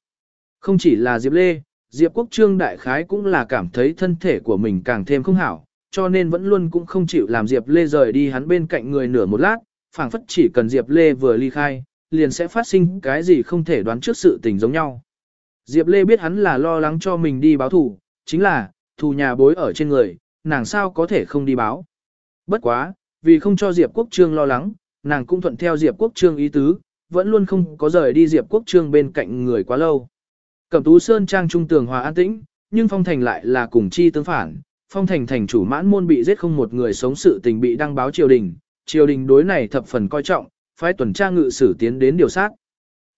Không chỉ là Diệp Lê, Diệp Quốc Trương đại khái cũng là cảm thấy thân thể của mình càng thêm không hảo, cho nên vẫn luôn cũng không chịu làm Diệp Lê rời đi hắn bên cạnh người nửa một lát, phảng phất chỉ cần Diệp Lê vừa ly khai, liền sẽ phát sinh cái gì không thể đoán trước sự tình giống nhau. Diệp Lê biết hắn là lo lắng cho mình đi báo thù, chính là, thù nhà bối ở trên người, nàng sao có thể không đi báo. Bất quá, vì không cho Diệp Quốc Trương lo lắng, nàng cũng thuận theo Diệp Quốc Trương ý tứ, vẫn luôn không có rời đi Diệp Quốc Trương bên cạnh người quá lâu. Cẩm Tú Sơn trang trung tường hòa an tĩnh, nhưng Phong Thành lại là cùng chi tương phản. Phong Thành thành chủ mãn môn bị giết không một người sống sự tình bị đăng báo triều đình, triều đình đối này thập phần coi trọng, phái tuần tra ngự sử tiến đến điều sát.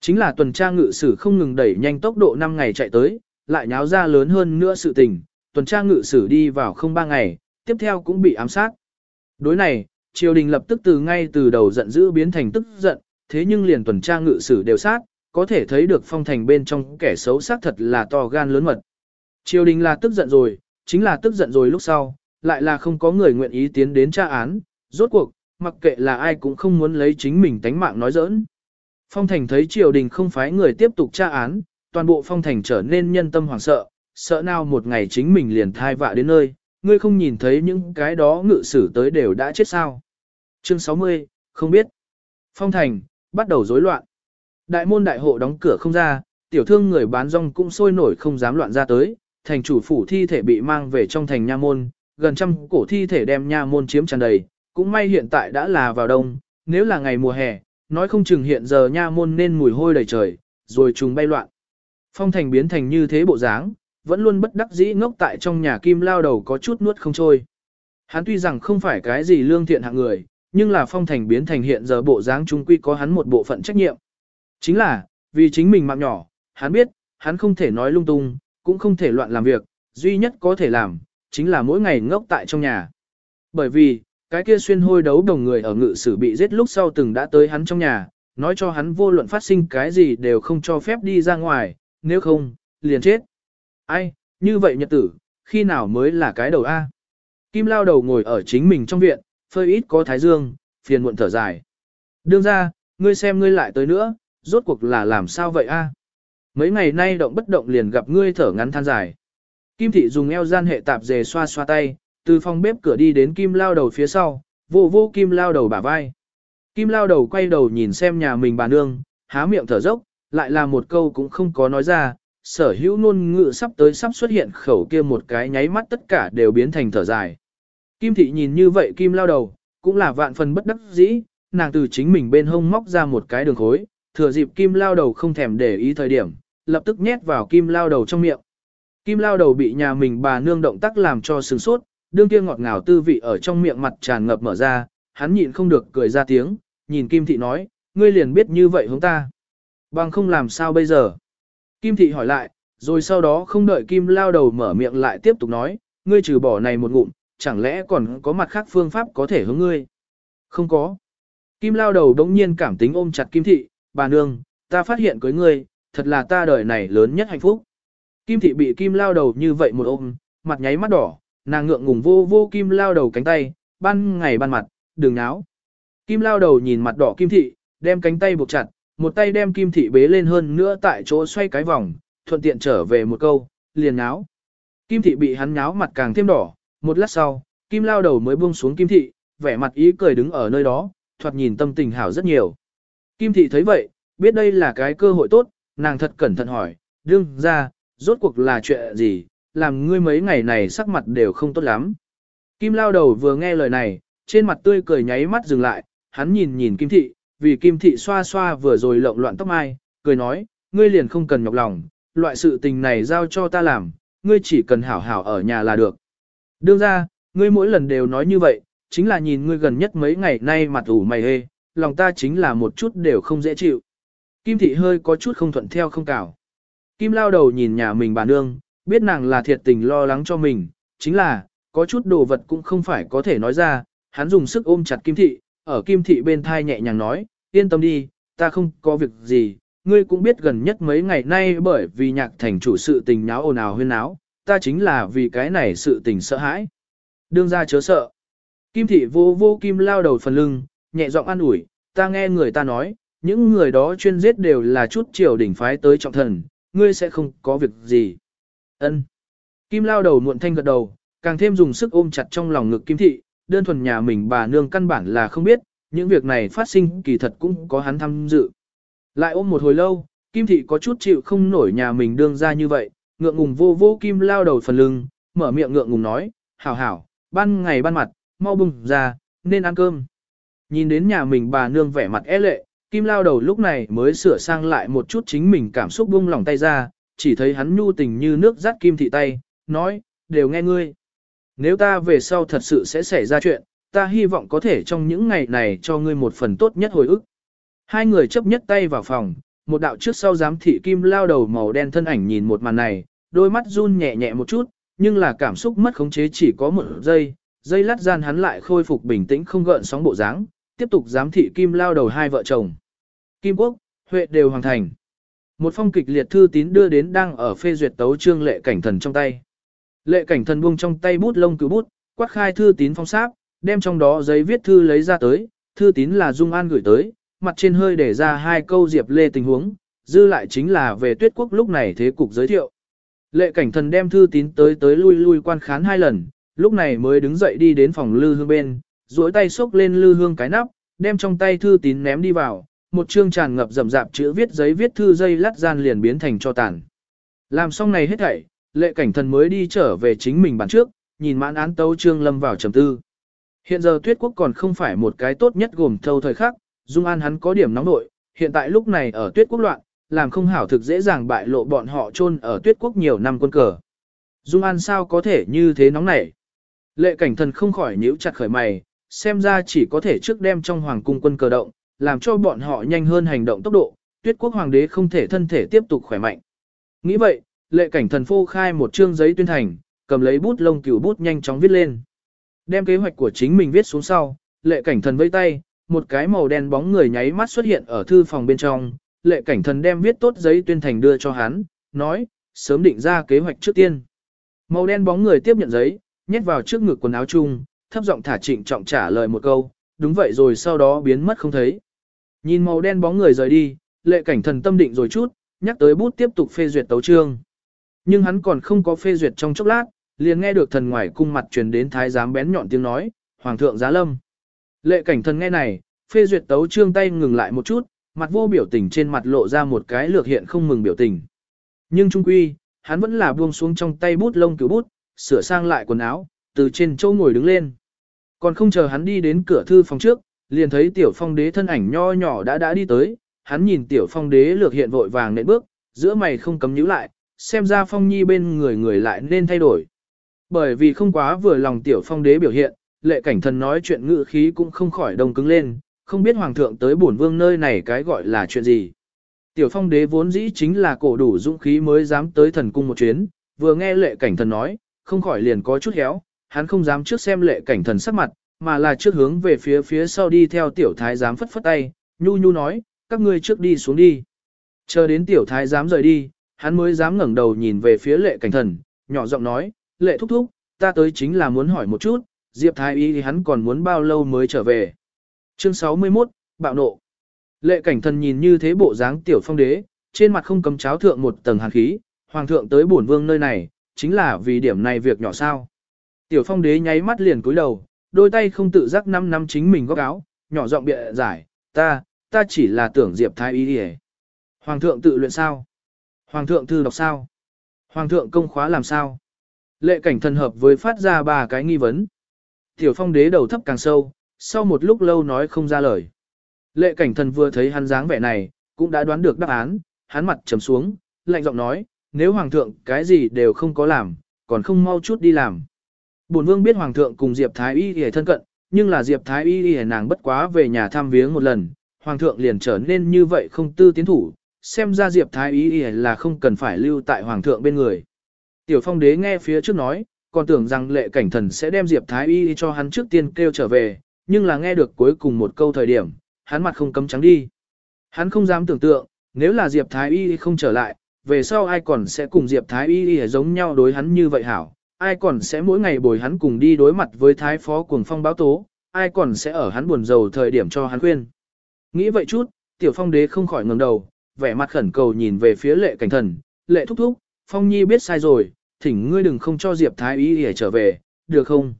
Chính là tuần tra ngự sử không ngừng đẩy nhanh tốc độ 5 ngày chạy tới, lại nháo ra lớn hơn nữa sự tình, tuần tra ngự sử đi vào không ba ngày, tiếp theo cũng bị ám sát. Đối này, triều đình lập tức từ ngay từ đầu giận dữ biến thành tức giận, thế nhưng liền tuần tra ngự sử đều sát, có thể thấy được phong thành bên trong kẻ xấu xác thật là to gan lớn mật. Triều đình là tức giận rồi, chính là tức giận rồi lúc sau, lại là không có người nguyện ý tiến đến tra án, rốt cuộc, mặc kệ là ai cũng không muốn lấy chính mình tánh mạng nói giỡn. Phong thành thấy triều đình không phái người tiếp tục tra án, toàn bộ phong thành trở nên nhân tâm hoảng sợ, sợ nào một ngày chính mình liền thai vạ đến nơi, ngươi không nhìn thấy những cái đó ngự sử tới đều đã chết sao. Chương 60, không biết. Phong thành, bắt đầu rối loạn. Đại môn đại hộ đóng cửa không ra, tiểu thương người bán rong cũng sôi nổi không dám loạn ra tới, thành chủ phủ thi thể bị mang về trong thành nha môn, gần trăm cổ thi thể đem nha môn chiếm tràn đầy, cũng may hiện tại đã là vào đông, nếu là ngày mùa hè, nói không chừng hiện giờ nha môn nên mùi hôi đầy trời, rồi trùng bay loạn. Phong thành biến thành như thế bộ dáng, vẫn luôn bất đắc dĩ ngốc tại trong nhà kim lao đầu có chút nuốt không trôi. Hắn tuy rằng không phải cái gì lương thiện hạng người, nhưng là phong thành biến thành hiện giờ bộ dáng trung quy có hắn một bộ phận trách nhiệm. Chính là, vì chính mình mạng nhỏ, hắn biết, hắn không thể nói lung tung, cũng không thể loạn làm việc, duy nhất có thể làm, chính là mỗi ngày ngốc tại trong nhà. Bởi vì, cái kia xuyên hôi đấu đồng người ở ngự sử bị giết lúc sau từng đã tới hắn trong nhà, nói cho hắn vô luận phát sinh cái gì đều không cho phép đi ra ngoài, nếu không, liền chết. Ai, như vậy nhật tử, khi nào mới là cái đầu A? Kim lao đầu ngồi ở chính mình trong viện, phơi ít có thái dương, phiền muộn thở dài. Đương ra, ngươi xem ngươi lại tới nữa, rốt cuộc là làm sao vậy a? Mấy ngày nay động bất động liền gặp ngươi thở ngắn than dài. Kim thị dùng eo gian hệ tạp dề xoa xoa tay, từ phòng bếp cửa đi đến kim lao đầu phía sau, vô vô kim lao đầu bả vai. Kim lao đầu quay đầu nhìn xem nhà mình bà nương, há miệng thở dốc, lại là một câu cũng không có nói ra, sở hữu ngôn ngữ sắp tới sắp xuất hiện khẩu kia một cái nháy mắt tất cả đều biến thành thở dài. Kim thị nhìn như vậy kim lao đầu, cũng là vạn phần bất đắc dĩ, nàng từ chính mình bên hông móc ra một cái đường khối, thừa dịp kim lao đầu không thèm để ý thời điểm, lập tức nhét vào kim lao đầu trong miệng. Kim lao đầu bị nhà mình bà nương động tác làm cho sừng sốt, đương kia ngọt ngào tư vị ở trong miệng mặt tràn ngập mở ra, hắn nhịn không được cười ra tiếng, nhìn Kim Thị nói, ngươi liền biết như vậy hướng ta. Bằng không làm sao bây giờ? Kim Thị hỏi lại, rồi sau đó không đợi Kim lao đầu mở miệng lại tiếp tục nói, ngươi trừ bỏ này một ngụm, chẳng lẽ còn có mặt khác phương pháp có thể hướng ngươi? Không có. Kim lao đầu đống nhiên cảm tính ôm chặt Kim Thị, bà nương, ta phát hiện cưới ngươi, thật là ta đời này lớn nhất hạnh phúc. Kim Thị bị Kim lao đầu như vậy một ôm, mặt nháy mắt đỏ, nàng ngượng ngùng vô vô Kim lao đầu cánh tay, ban ngày ban mặt, đừng náo. Kim lao đầu nhìn mặt đỏ Kim Thị, đem cánh tay buộc chặt, một tay đem Kim Thị bế lên hơn nữa tại chỗ xoay cái vòng, thuận tiện trở về một câu, liền náo. Kim Thị bị hắn náo mặt càng thêm đỏ, một lát sau, Kim lao đầu mới buông xuống Kim Thị, vẻ mặt ý cười đứng ở nơi đó, thoạt nhìn tâm tình hảo rất nhiều. Kim Thị thấy vậy, biết đây là cái cơ hội tốt, nàng thật cẩn thận hỏi, đương ra, rốt cuộc là chuyện gì, làm ngươi mấy ngày này sắc mặt đều không tốt lắm. Kim lao đầu vừa nghe lời này, trên mặt tươi cười nháy mắt dừng lại, hắn nhìn nhìn Kim Thị, vì Kim Thị xoa xoa vừa rồi lộn loạn tóc mai, cười nói, ngươi liền không cần nhọc lòng, loại sự tình này giao cho ta làm, ngươi chỉ cần hảo hảo ở nhà là được. Đương ra, ngươi mỗi lần đều nói như vậy, chính là nhìn ngươi gần nhất mấy ngày nay mặt ủ mày hê, lòng ta chính là một chút đều không dễ chịu. Kim thị hơi có chút không thuận theo không cào. Kim lao đầu nhìn nhà mình bà nương, biết nàng là thiệt tình lo lắng cho mình, chính là, có chút đồ vật cũng không phải có thể nói ra, hắn dùng sức ôm chặt Kim thị, ở Kim thị bên thai nhẹ nhàng nói, yên tâm đi, ta không có việc gì, ngươi cũng biết gần nhất mấy ngày nay bởi vì nhạc thành chủ sự tình nháo ồn ào huyên náo, ta chính là vì cái này sự tình sợ hãi. Đương ra chớ sợ. Kim thị vô vô kim lao đầu phần lưng, nhẹ giọng an ủi, ta nghe người ta nói, những người đó chuyên giết đều là chút triều đỉnh phái tới trọng thần, ngươi sẽ không có việc gì. Ân. Kim lao đầu muộn thanh gật đầu, càng thêm dùng sức ôm chặt trong lòng ngực kim thị, đơn thuần nhà mình bà nương căn bản là không biết, những việc này phát sinh kỳ thật cũng có hắn tham dự. Lại ôm một hồi lâu, kim thị có chút chịu không nổi nhà mình đương ra như vậy, ngượng ngùng vô vô kim lao đầu phần lưng, mở miệng ngượng ngùng nói, hảo hảo, ban ngày ban mặt, mau bùng ra, nên ăn cơm. Nhìn đến nhà mình bà nương vẻ mặt é lệ, kim lao đầu lúc này mới sửa sang lại một chút chính mình cảm xúc buông lỏng tay ra, chỉ thấy hắn nhu tình như nước dắt kim thị tay, nói, đều nghe ngươi. Nếu ta về sau thật sự sẽ xảy ra chuyện, ta hy vọng có thể trong những ngày này cho ngươi một phần tốt nhất hồi ức. Hai người chấp nhất tay vào phòng, một đạo trước sau giám thị kim lao đầu màu đen thân ảnh nhìn một màn này, đôi mắt run nhẹ nhẹ một chút, nhưng là cảm xúc mất khống chế chỉ có một giây, giây lát gian hắn lại khôi phục bình tĩnh không gợn sóng bộ dáng, tiếp tục giám thị kim lao đầu hai vợ chồng. Kim Quốc, Huệ đều hoàn thành. Một phong kịch liệt thư tín đưa đến đang ở phê duyệt tấu trương lệ cảnh thần trong tay. Lệ cảnh thần buông trong tay bút lông cứu bút, quát khai thư tín phong sáp, đem trong đó giấy viết thư lấy ra tới, thư tín là Dung An gửi tới, mặt trên hơi để ra hai câu Diệp Lê tình huống, dư lại chính là về tuyết quốc lúc này thế cục giới thiệu. Lệ cảnh thần đem thư tín tới tới lui lui quan khán hai lần, lúc này mới đứng dậy đi đến phòng lư hương bên, duỗi tay xốc lên lư hương cái nắp, đem trong tay thư tín ném đi vào, một chương tràn ngập rậm rạp chữ viết giấy viết thư dây lát gian liền biến thành cho tàn. Làm xong này hết thảy, lệ cảnh thần mới đi trở về chính mình bản trước, nhìn mãn án tấu trương lâm vào trầm tư. Hiện giờ tuyết quốc còn không phải một cái tốt nhất gồm thâu thời khắc, Dung An hắn có điểm nóng nội, hiện tại lúc này ở tuyết quốc loạn, làm không hảo thực dễ dàng bại lộ bọn họ chôn ở tuyết quốc nhiều năm quân cờ. Dung An sao có thể như thế nóng nảy? Lệ cảnh thần không khỏi nhíu chặt khởi mày, xem ra chỉ có thể trước đem trong hoàng cung quân cờ động, làm cho bọn họ nhanh hơn hành động tốc độ, tuyết quốc hoàng đế không thể thân thể tiếp tục khỏe mạnh. Nghĩ vậy, lệ cảnh thần phô khai một chương giấy tuyên thành, cầm lấy bút lông cửu bút nhanh chóng viết lên. Đem kế hoạch của chính mình viết xuống sau, lệ cảnh thần vây tay, một cái màu đen bóng người nháy mắt xuất hiện ở thư phòng bên trong, lệ cảnh thần đem viết tốt giấy tuyên thành đưa cho hắn, nói, sớm định ra kế hoạch trước tiên. Màu đen bóng người tiếp nhận giấy, nhét vào trước ngực quần áo chung, thấp giọng thả trịnh trọng trả lời một câu, đúng vậy rồi sau đó biến mất không thấy. Nhìn màu đen bóng người rời đi, lệ cảnh thần tâm định rồi chút, nhắc tới bút tiếp tục phê duyệt tấu chương. Nhưng hắn còn không có phê duyệt trong chốc lát, liền nghe được thần ngoài cung mặt truyền đến thái giám bén nhọn tiếng nói, Hoàng thượng giá lâm. Lệ cảnh thần nghe này, phê duyệt tấu trương tay ngừng lại một chút, mặt vô biểu tình trên mặt lộ ra một cái lược hiện không mừng biểu tình. Nhưng trung quy, hắn vẫn là buông xuống trong tay bút lông cứu bút, sửa sang lại quần áo, từ trên chỗ ngồi đứng lên. Còn không chờ hắn đi đến cửa thư phòng trước, liền thấy tiểu phong đế thân ảnh nho nhỏ đã đã đi tới, hắn nhìn tiểu phong đế lược hiện vội vàng nện bước, giữa mày không cấm nhíu lại, xem ra phong nhi bên người người lại nên thay đổi. Bởi vì không quá vừa lòng tiểu phong đế biểu hiện, lệ cảnh thần nói chuyện ngự khí cũng không khỏi đông cứng lên, không biết hoàng thượng tới bổn vương nơi này cái gọi là chuyện gì. Tiểu phong đế vốn dĩ chính là cổ đủ dũng khí mới dám tới thần cung một chuyến, vừa nghe lệ cảnh thần nói, không khỏi liền có chút héo, hắn không dám trước xem lệ cảnh thần sắc mặt, mà là trước hướng về phía phía sau đi theo tiểu thái giám phất phất tay, nhu nhu nói, các ngươi trước đi xuống đi. Chờ đến tiểu thái giám rời đi, hắn mới dám ngẩng đầu nhìn về phía lệ cảnh thần, nhỏ giọng nói, lệ thúc thúc, ta tới chính là muốn hỏi một chút, Diệp Thái Y thì hắn còn muốn bao lâu mới trở về. Chương 61, Bạo nộ. Lệ cảnh thần nhìn như thế bộ dáng tiểu phong đế, trên mặt không cấm cháo thượng một tầng hàn khí, hoàng thượng tới bổn vương nơi này, chính là vì điểm này việc nhỏ sao. Tiểu phong đế nháy mắt liền cúi đầu, đôi tay không tự giác năm năm chính mình góc áo, nhỏ giọng bịa giải, ta, ta chỉ là tưởng Diệp Thái Y đi Hoàng thượng tự luyện sao? Hoàng thượng thư đọc sao? Hoàng thượng công khóa làm sao? Lệ cảnh thần hợp với phát ra ba cái nghi vấn. Tiểu phong đế đầu thấp càng sâu, sau một lúc lâu nói không ra lời. Lệ cảnh thần vừa thấy hắn dáng vẻ này, cũng đã đoán được đáp án, hắn mặt trầm xuống, lạnh giọng nói, nếu hoàng thượng cái gì đều không có làm, còn không mau chút đi làm. Bổn vương biết hoàng thượng cùng Diệp Thái Y Y thân cận, nhưng là Diệp Thái Y Y nàng bất quá về nhà thăm viếng một lần, hoàng thượng liền trở nên như vậy không tư tiến thủ, xem ra Diệp Thái Y là không cần phải lưu tại hoàng thượng bên người. Tiểu phong đế nghe phía trước nói, còn tưởng rằng lệ cảnh thần sẽ đem Diệp Thái Y cho hắn trước tiên kêu trở về, nhưng là nghe được cuối cùng một câu thời điểm, hắn mặt không cấm trắng đi. Hắn không dám tưởng tượng, nếu là Diệp Thái Y không trở lại, về sau ai còn sẽ cùng Diệp Thái Y giống nhau đối hắn như vậy hảo, ai còn sẽ mỗi ngày bồi hắn cùng đi đối mặt với Thái Phó cuồng phong báo tố, ai còn sẽ ở hắn buồn rầu thời điểm cho hắn khuyên. Nghĩ vậy chút, tiểu phong đế không khỏi ngẩng đầu, vẻ mặt khẩn cầu nhìn về phía lệ cảnh thần, lệ thúc thúc, phong nhi biết sai rồi, thỉnh ngươi đừng không cho Diệp Thái Y để trở về, được không?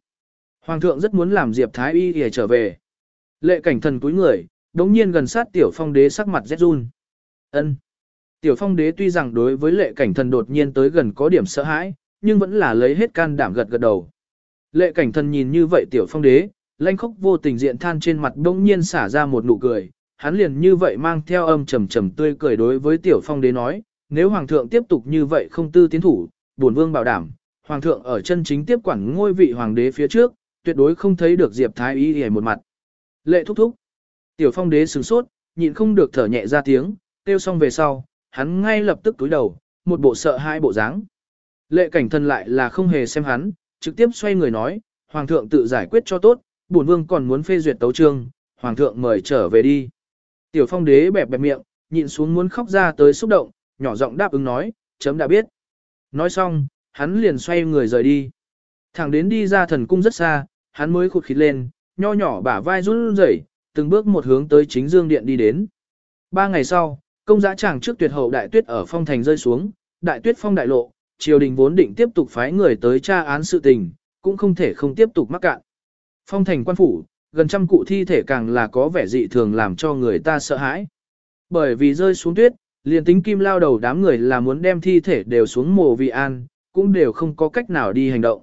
Hoàng thượng rất muốn làm Diệp Thái Y để trở về. Lệ cảnh thần túi người, đống nhiên gần sát tiểu phong đế sắc mặt rét run. ân Tiểu phong đế tuy rằng đối với lệ cảnh thần đột nhiên tới gần có điểm sợ hãi, nhưng vẫn là lấy hết can đảm gật gật đầu. Lệ cảnh thần nhìn như vậy tiểu phong đế, lanh khóc vô tình diện than trên mặt đống nhiên xả ra một nụ cười, hắn liền như vậy mang theo âm trầm trầm tươi cười đối với tiểu phong đế nói, nếu hoàng thượng tiếp tục như vậy không tư tiến thủ, bổn vương bảo đảm, hoàng thượng ở chân chính tiếp quản ngôi vị hoàng đế phía trước, tuyệt đối không thấy được Diệp Thái Y hề một mặt. Lệ thúc thúc. Tiểu phong đế sửng sốt, nhịn không được thở nhẹ ra tiếng, tiêu xong về sau, hắn ngay lập tức túi đầu, một bộ sợ hai bộ dáng. Lệ cảnh thân lại là không hề xem hắn, trực tiếp xoay người nói, hoàng thượng tự giải quyết cho tốt, bổn vương còn muốn phê duyệt tấu trương, hoàng thượng mời trở về đi. Tiểu phong đế bẹp bẹp miệng, nhịn xuống muốn khóc ra tới xúc động, nhỏ giọng đáp ứng nói, chấm đã biết. Nói xong, hắn liền xoay người rời đi. Thẳng đến đi ra thần cung rất xa, hắn mới khụt khịt lên, nho nhỏ bả vai run rẩy, từng bước một hướng tới chính dương điện đi đến. Ba ngày sau, công giá chàng trước tuyệt hậu đại tuyết ở phong thành rơi xuống, đại tuyết phong đại lộ, triều đình vốn định tiếp tục phái người tới tra án sự tình, cũng không thể không tiếp tục mắc cạn. Phong thành quan phủ, gần trăm cụ thi thể càng là có vẻ dị thường làm cho người ta sợ hãi. Bởi vì rơi xuống tuyết, liền tính kim lao đầu đám người là muốn đem thi thể đều xuống mồ vì an, cũng đều không có cách nào đi hành động.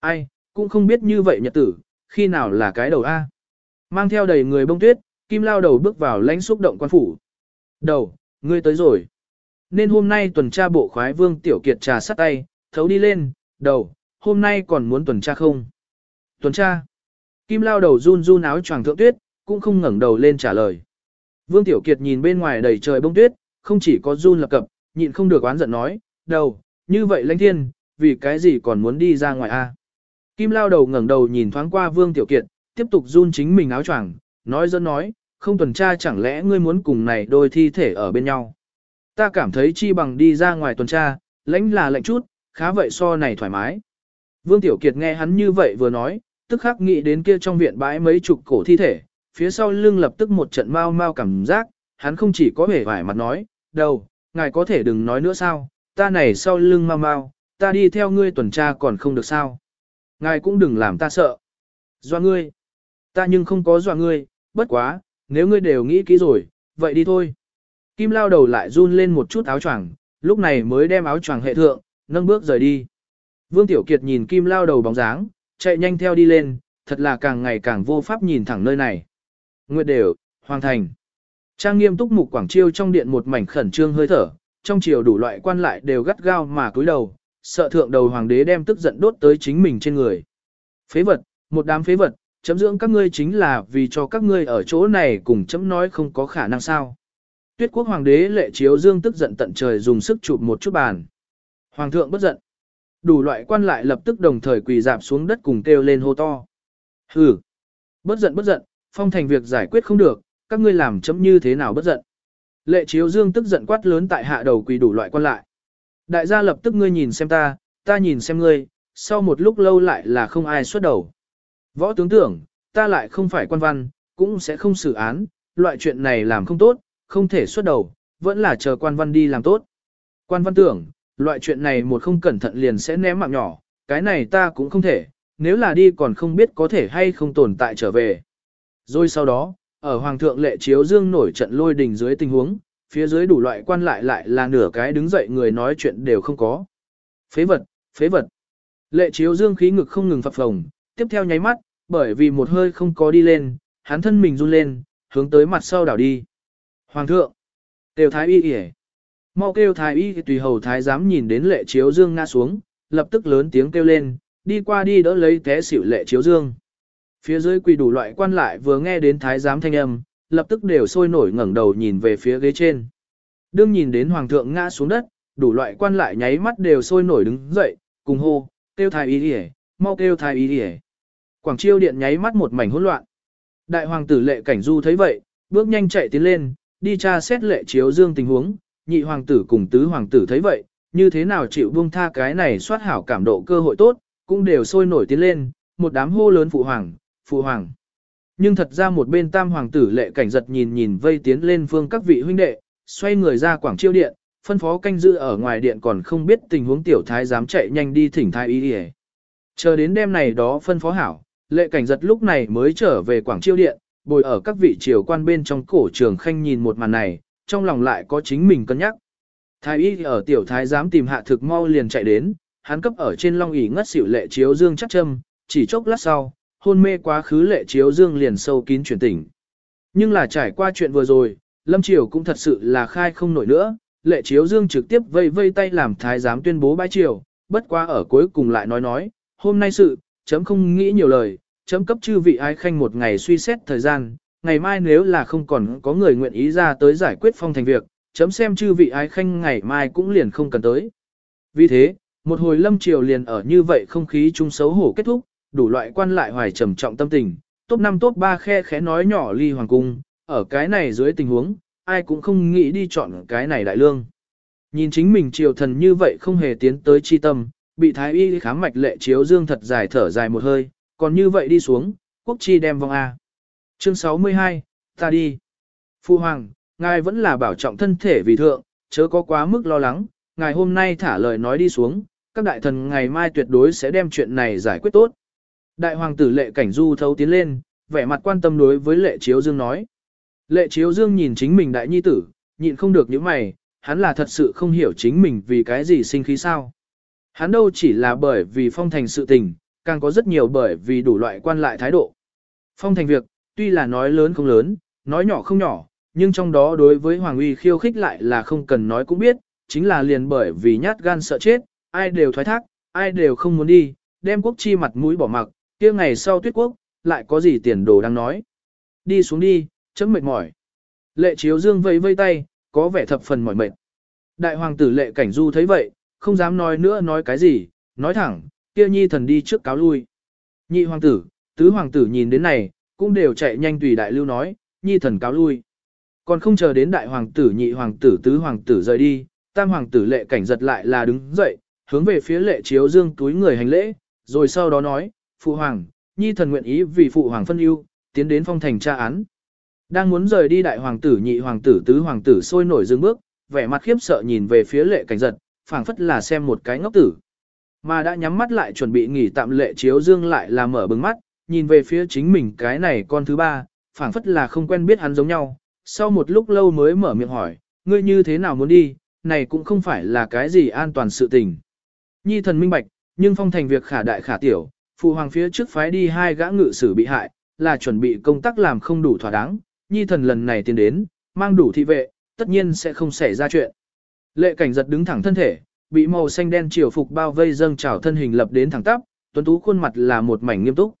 Ai, cũng không biết như vậy nhật tử, khi nào là cái đầu A. Mang theo đầy người bông tuyết, kim lao đầu bước vào lãnh xúc động quan phủ. Đầu, ngươi tới rồi. Nên hôm nay tuần tra bộ khoái vương tiểu kiệt trà sắt tay, thấu đi lên, đầu, hôm nay còn muốn tuần tra không? Tuần tra. Kim lao đầu run run áo choàng thượng tuyết, cũng không ngẩng đầu lên trả lời. Vương Tiểu Kiệt nhìn bên ngoài đầy trời bông tuyết, không chỉ có run lập cập, nhịn không được oán giận nói, đầu, như vậy lãnh thiên, vì cái gì còn muốn đi ra ngoài a? Kim lao đầu ngẩng đầu nhìn thoáng qua Vương Tiểu Kiệt, tiếp tục run chính mình áo choàng, nói dẫn nói, không tuần tra chẳng lẽ ngươi muốn cùng này đôi thi thể ở bên nhau. Ta cảm thấy chi bằng đi ra ngoài tuần tra, lãnh là lạnh chút, khá vậy so này thoải mái. Vương Tiểu Kiệt nghe hắn như vậy vừa nói, tức khắc nghĩ đến kia trong viện bãi mấy chục cổ thi thể, phía sau lưng lập tức một trận mau mau cảm giác, hắn không chỉ có vẻ vải mặt nói, đầu ngài có thể đừng nói nữa sao, ta này sau lưng mau mau, ta đi theo ngươi tuần tra còn không được sao. Ngài cũng đừng làm ta sợ. Doa ngươi. Ta nhưng không có doa ngươi, bất quá, nếu ngươi đều nghĩ kỹ rồi, vậy đi thôi. Kim lao đầu lại run lên một chút áo choàng, lúc này mới đem áo choàng hệ thượng, nâng bước rời đi. Vương Tiểu Kiệt nhìn Kim lao đầu bóng dáng, chạy nhanh theo đi lên, thật là càng ngày càng vô pháp nhìn thẳng nơi này. Nguyệt đều, Hoàng Thành. Trang nghiêm túc mục quảng chiêu trong điện một mảnh khẩn trương hơi thở, trong chiều đủ loại quan lại đều gắt gao mà cúi đầu, sợ thượng đầu hoàng đế đem tức giận đốt tới chính mình trên người. Phế vật, một đám phế vật, chấm dưỡng các ngươi chính là vì cho các ngươi ở chỗ này cùng chấm nói không có khả năng sao. Tuyết quốc hoàng đế lệ chiếu dương tức giận tận trời dùng sức chụp một chút bàn. Hoàng thượng bất giận. Đủ loại quan lại lập tức đồng thời quỳ dạp xuống đất cùng kêu lên hô to. Hừ. Bất giận bất giận, phong thành việc giải quyết không được, các ngươi làm chấm như thế nào bất giận. Lệ chiếu dương tức giận quát lớn tại hạ đầu quỳ đủ loại quan lại. Đại gia lập tức ngươi nhìn xem ta, ta nhìn xem ngươi, sau một lúc lâu lại là không ai xuất đầu. Võ tướng tưởng, ta lại không phải quan văn, cũng sẽ không xử án, loại chuyện này làm không tốt, không thể xuất đầu, vẫn là chờ quan văn đi làm tốt. Quan văn tưởng, loại chuyện này một không cẩn thận liền sẽ ném mạng nhỏ, cái này ta cũng không thể, nếu là đi còn không biết có thể hay không tồn tại trở về. Rồi sau đó, ở Hoàng thượng lệ chiếu dương nổi trận lôi đình dưới tình huống, phía dưới đủ loại quan lại lại là nửa cái đứng dậy người nói chuyện đều không có. Phế vật, phế vật. Lệ chiếu dương khí ngực không ngừng phập phồng, tiếp theo nháy mắt, bởi vì một hơi không có đi lên, hắn thân mình run lên, hướng tới mặt sau đảo đi. Hoàng thượng, đều thái y yể. Mau kêu thái y tùy hầu thái dám nhìn đến lệ chiếu dương ngã xuống, lập tức lớn tiếng kêu lên, đi qua đi đỡ lấy té xỉu lệ chiếu dương. Phía dưới quỳ đủ loại quan lại vừa nghe đến thái giám thanh âm, lập tức đều sôi nổi ngẩng đầu nhìn về phía ghế trên. Đương nhìn đến hoàng thượng ngã xuống đất, đủ loại quan lại nháy mắt đều sôi nổi đứng dậy, cùng hô, kêu thái y đi mau kêu thái y đi Quảng chiêu điện nháy mắt một mảnh hỗn loạn. Đại hoàng tử lệ cảnh du thấy vậy, bước nhanh chạy tiến lên, đi tra xét lệ chiếu dương tình huống, nhị hoàng tử cùng tứ hoàng tử thấy vậy, như thế nào chịu buông tha cái này soát hảo cảm độ cơ hội tốt, cũng đều sôi nổi tiến lên, một đám hô lớn phụ hoàng, phụ hoàng. Nhưng thật ra một bên tam hoàng tử lệ cảnh giật nhìn nhìn vây tiến lên phương các vị huynh đệ, xoay người ra quảng chiêu điện, phân phó canh giữ ở ngoài điện còn không biết tình huống tiểu thái dám chạy nhanh đi thỉnh thái y đi Chờ đến đêm này đó phân phó hảo, lệ cảnh giật lúc này mới trở về quảng chiêu điện, bồi ở các vị triều quan bên trong cổ trường khanh nhìn một màn này, trong lòng lại có chính mình cân nhắc. Thái y ở tiểu thái giám tìm hạ thực mau liền chạy đến, hắn cấp ở trên long ỷ ngất xỉu lệ chiếu dương chắc châm, chỉ chốc lát sau, hôn mê quá khứ lệ chiếu dương liền sâu kín chuyển tỉnh. Nhưng là trải qua chuyện vừa rồi, Lâm Triều cũng thật sự là khai không nổi nữa, lệ chiếu dương trực tiếp vây vây tay làm thái giám tuyên bố bãi triều, bất qua ở cuối cùng lại nói nói, hôm nay sự, chấm không nghĩ nhiều lời, chấm cấp chư vị ai khanh một ngày suy xét thời gian, ngày mai nếu là không còn có người nguyện ý ra tới giải quyết phong thành việc, chấm xem chư vị ái khanh ngày mai cũng liền không cần tới. Vì thế, một hồi lâm triều liền ở như vậy không khí chung xấu hổ kết thúc, đủ loại quan lại hoài trầm trọng tâm tình, top 5 top 3 khe khẽ nói nhỏ ly hoàng cung, ở cái này dưới tình huống, ai cũng không nghĩ đi chọn cái này đại lương. Nhìn chính mình triều thần như vậy không hề tiến tới chi tâm, bị thái y khám mạch lệ chiếu dương thật dài thở dài một hơi, còn như vậy đi xuống, quốc chi đem vong A. Chương 62, ta đi. Phu Hoàng, ngài vẫn là bảo trọng thân thể vì thượng, chớ có quá mức lo lắng, ngài hôm nay thả lời nói đi xuống, các đại thần ngày mai tuyệt đối sẽ đem chuyện này giải quyết tốt. Đại hoàng tử lệ cảnh du thấu tiến lên, vẻ mặt quan tâm đối với lệ chiếu dương nói. Lệ chiếu dương nhìn chính mình đại nhi tử, nhịn không được những mày, hắn là thật sự không hiểu chính mình vì cái gì sinh khí sao. Hắn đâu chỉ là bởi vì phong thành sự tình, càng có rất nhiều bởi vì đủ loại quan lại thái độ. Phong thành việc, tuy là nói lớn không lớn, nói nhỏ không nhỏ, nhưng trong đó đối với Hoàng uy khiêu khích lại là không cần nói cũng biết, chính là liền bởi vì nhát gan sợ chết, ai đều thoái thác, ai đều không muốn đi, đem quốc chi mặt mũi bỏ mặc, kia ngày sau tuyết quốc, lại có gì tiền đồ đang nói. Đi xuống đi, chấm mệt mỏi. Lệ chiếu dương vẫy vây tay, có vẻ thập phần mỏi mệt. Đại hoàng tử lệ cảnh du thấy vậy, không dám nói nữa nói cái gì, nói thẳng, kia nhi thần đi trước cáo lui. Nhị hoàng tử, tứ hoàng tử nhìn đến này, cũng đều chạy nhanh tùy đại lưu nói, nhi thần cáo lui. Còn không chờ đến đại hoàng tử nhị hoàng tử tứ hoàng tử rời đi, tam hoàng tử lệ cảnh giật lại là đứng dậy, hướng về phía lệ chiếu dương túi người hành lễ, rồi sau đó nói, phụ hoàng, nhi thần nguyện ý vì phụ hoàng phân ưu, tiến đến phong thành tra án. Đang muốn rời đi đại hoàng tử nhị hoàng tử tứ hoàng tử sôi nổi dừng bước, vẻ mặt khiếp sợ nhìn về phía lệ cảnh giật, phảng phất là xem một cái ngốc tử. Mà đã nhắm mắt lại chuẩn bị nghỉ tạm lệ chiếu dương lại là mở bừng mắt, nhìn về phía chính mình cái này con thứ ba, phảng phất là không quen biết hắn giống nhau. Sau một lúc lâu mới mở miệng hỏi, ngươi như thế nào muốn đi, này cũng không phải là cái gì an toàn sự tình. Nhi thần minh bạch, nhưng phong thành việc khả đại khả tiểu, phụ hoàng phía trước phái đi hai gã ngự sử bị hại, là chuẩn bị công tác làm không đủ thỏa đáng, nhi thần lần này tiến đến, mang đủ thị vệ, tất nhiên sẽ không xảy ra chuyện. Lệ cảnh giật đứng thẳng thân thể, bị màu xanh đen triều phục bao vây dâng trào thân hình lập đến thẳng tắp, tuấn tú khuôn mặt là một mảnh nghiêm túc.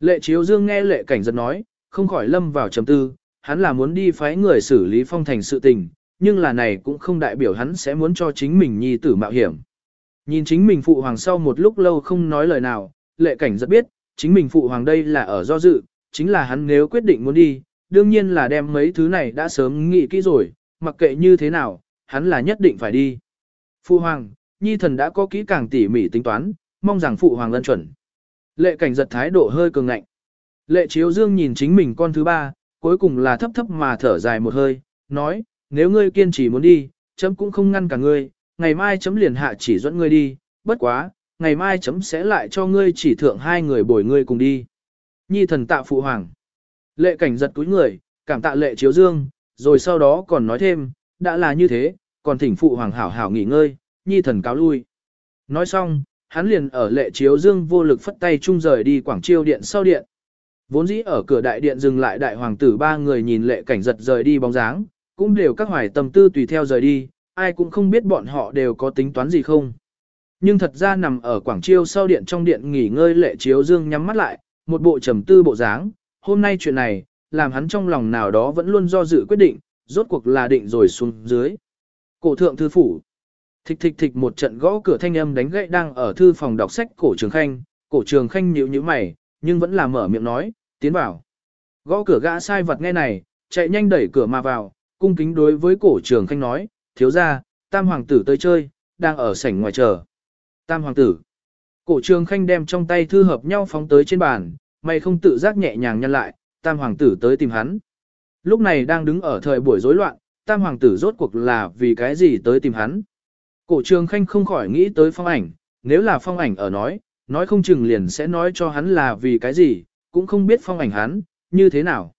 Lệ chiếu dương nghe lệ cảnh giật nói, không khỏi lâm vào trầm tư, hắn là muốn đi phái người xử lý phong thành sự tình, nhưng là này cũng không đại biểu hắn sẽ muốn cho chính mình nhi tử mạo hiểm. Nhìn chính mình phụ hoàng sau một lúc lâu không nói lời nào, lệ cảnh rất biết, chính mình phụ hoàng đây là ở do dự, chính là hắn nếu quyết định muốn đi, đương nhiên là đem mấy thứ này đã sớm nghĩ kỹ rồi, mặc kệ như thế nào, hắn là nhất định phải đi. Phụ hoàng, nhi thần đã có kỹ càng tỉ mỉ tính toán, mong rằng phụ hoàng lân chuẩn. Lệ cảnh giật thái độ hơi cường ngạnh. Lệ chiếu dương nhìn chính mình con thứ ba, cuối cùng là thấp thấp mà thở dài một hơi, nói, nếu ngươi kiên trì muốn đi, chấm cũng không ngăn cả ngươi, ngày mai chấm liền hạ chỉ dẫn ngươi đi, bất quá, ngày mai chấm sẽ lại cho ngươi chỉ thượng hai người bồi ngươi cùng đi. Nhi thần tạ phụ hoàng. Lệ cảnh giật túi người, cảm tạ lệ chiếu dương, rồi sau đó còn nói thêm, đã là như thế, còn thỉnh phụ hoàng hảo hảo nghỉ ngơi, nhi thần cáo lui. Nói xong, hắn liền ở lệ chiếu dương vô lực phất tay chung rời đi quảng chiêu điện sau điện. Vốn dĩ ở cửa đại điện dừng lại đại hoàng tử ba người nhìn lệ cảnh giật rời đi bóng dáng, cũng đều các hoài tâm tư tùy theo rời đi, ai cũng không biết bọn họ đều có tính toán gì không. Nhưng thật ra nằm ở quảng chiêu sau điện trong điện nghỉ ngơi lệ chiếu dương nhắm mắt lại, một bộ trầm tư bộ dáng, hôm nay chuyện này, làm hắn trong lòng nào đó vẫn luôn do dự quyết định, rốt cuộc là định rồi xuống dưới. Cổ thượng thư phủ. Thịch thịch thịch một trận gõ cửa thanh âm đánh gậy đang ở thư phòng đọc sách cổ trường khanh, cổ trường khanh nhíu nhíu mày, nhưng vẫn là mở miệng nói, tiến vào. Gõ cửa gã sai vật nghe này, chạy nhanh đẩy cửa mà vào, cung kính đối với cổ trường khanh nói, thiếu ra, tam hoàng tử tới chơi, đang ở sảnh ngoài chờ. Tam hoàng tử. Cổ trường khanh đem trong tay thư hợp nhau phóng tới trên bàn, mày không tự giác nhẹ nhàng nhăn lại, tam hoàng tử tới tìm hắn. Lúc này đang đứng ở thời buổi rối loạn, tam hoàng tử rốt cuộc là vì cái gì tới tìm hắn. Cổ trường khanh không khỏi nghĩ tới phong ảnh, nếu là phong ảnh ở nói, nói không chừng liền sẽ nói cho hắn là vì cái gì, cũng không biết phong ảnh hắn, như thế nào.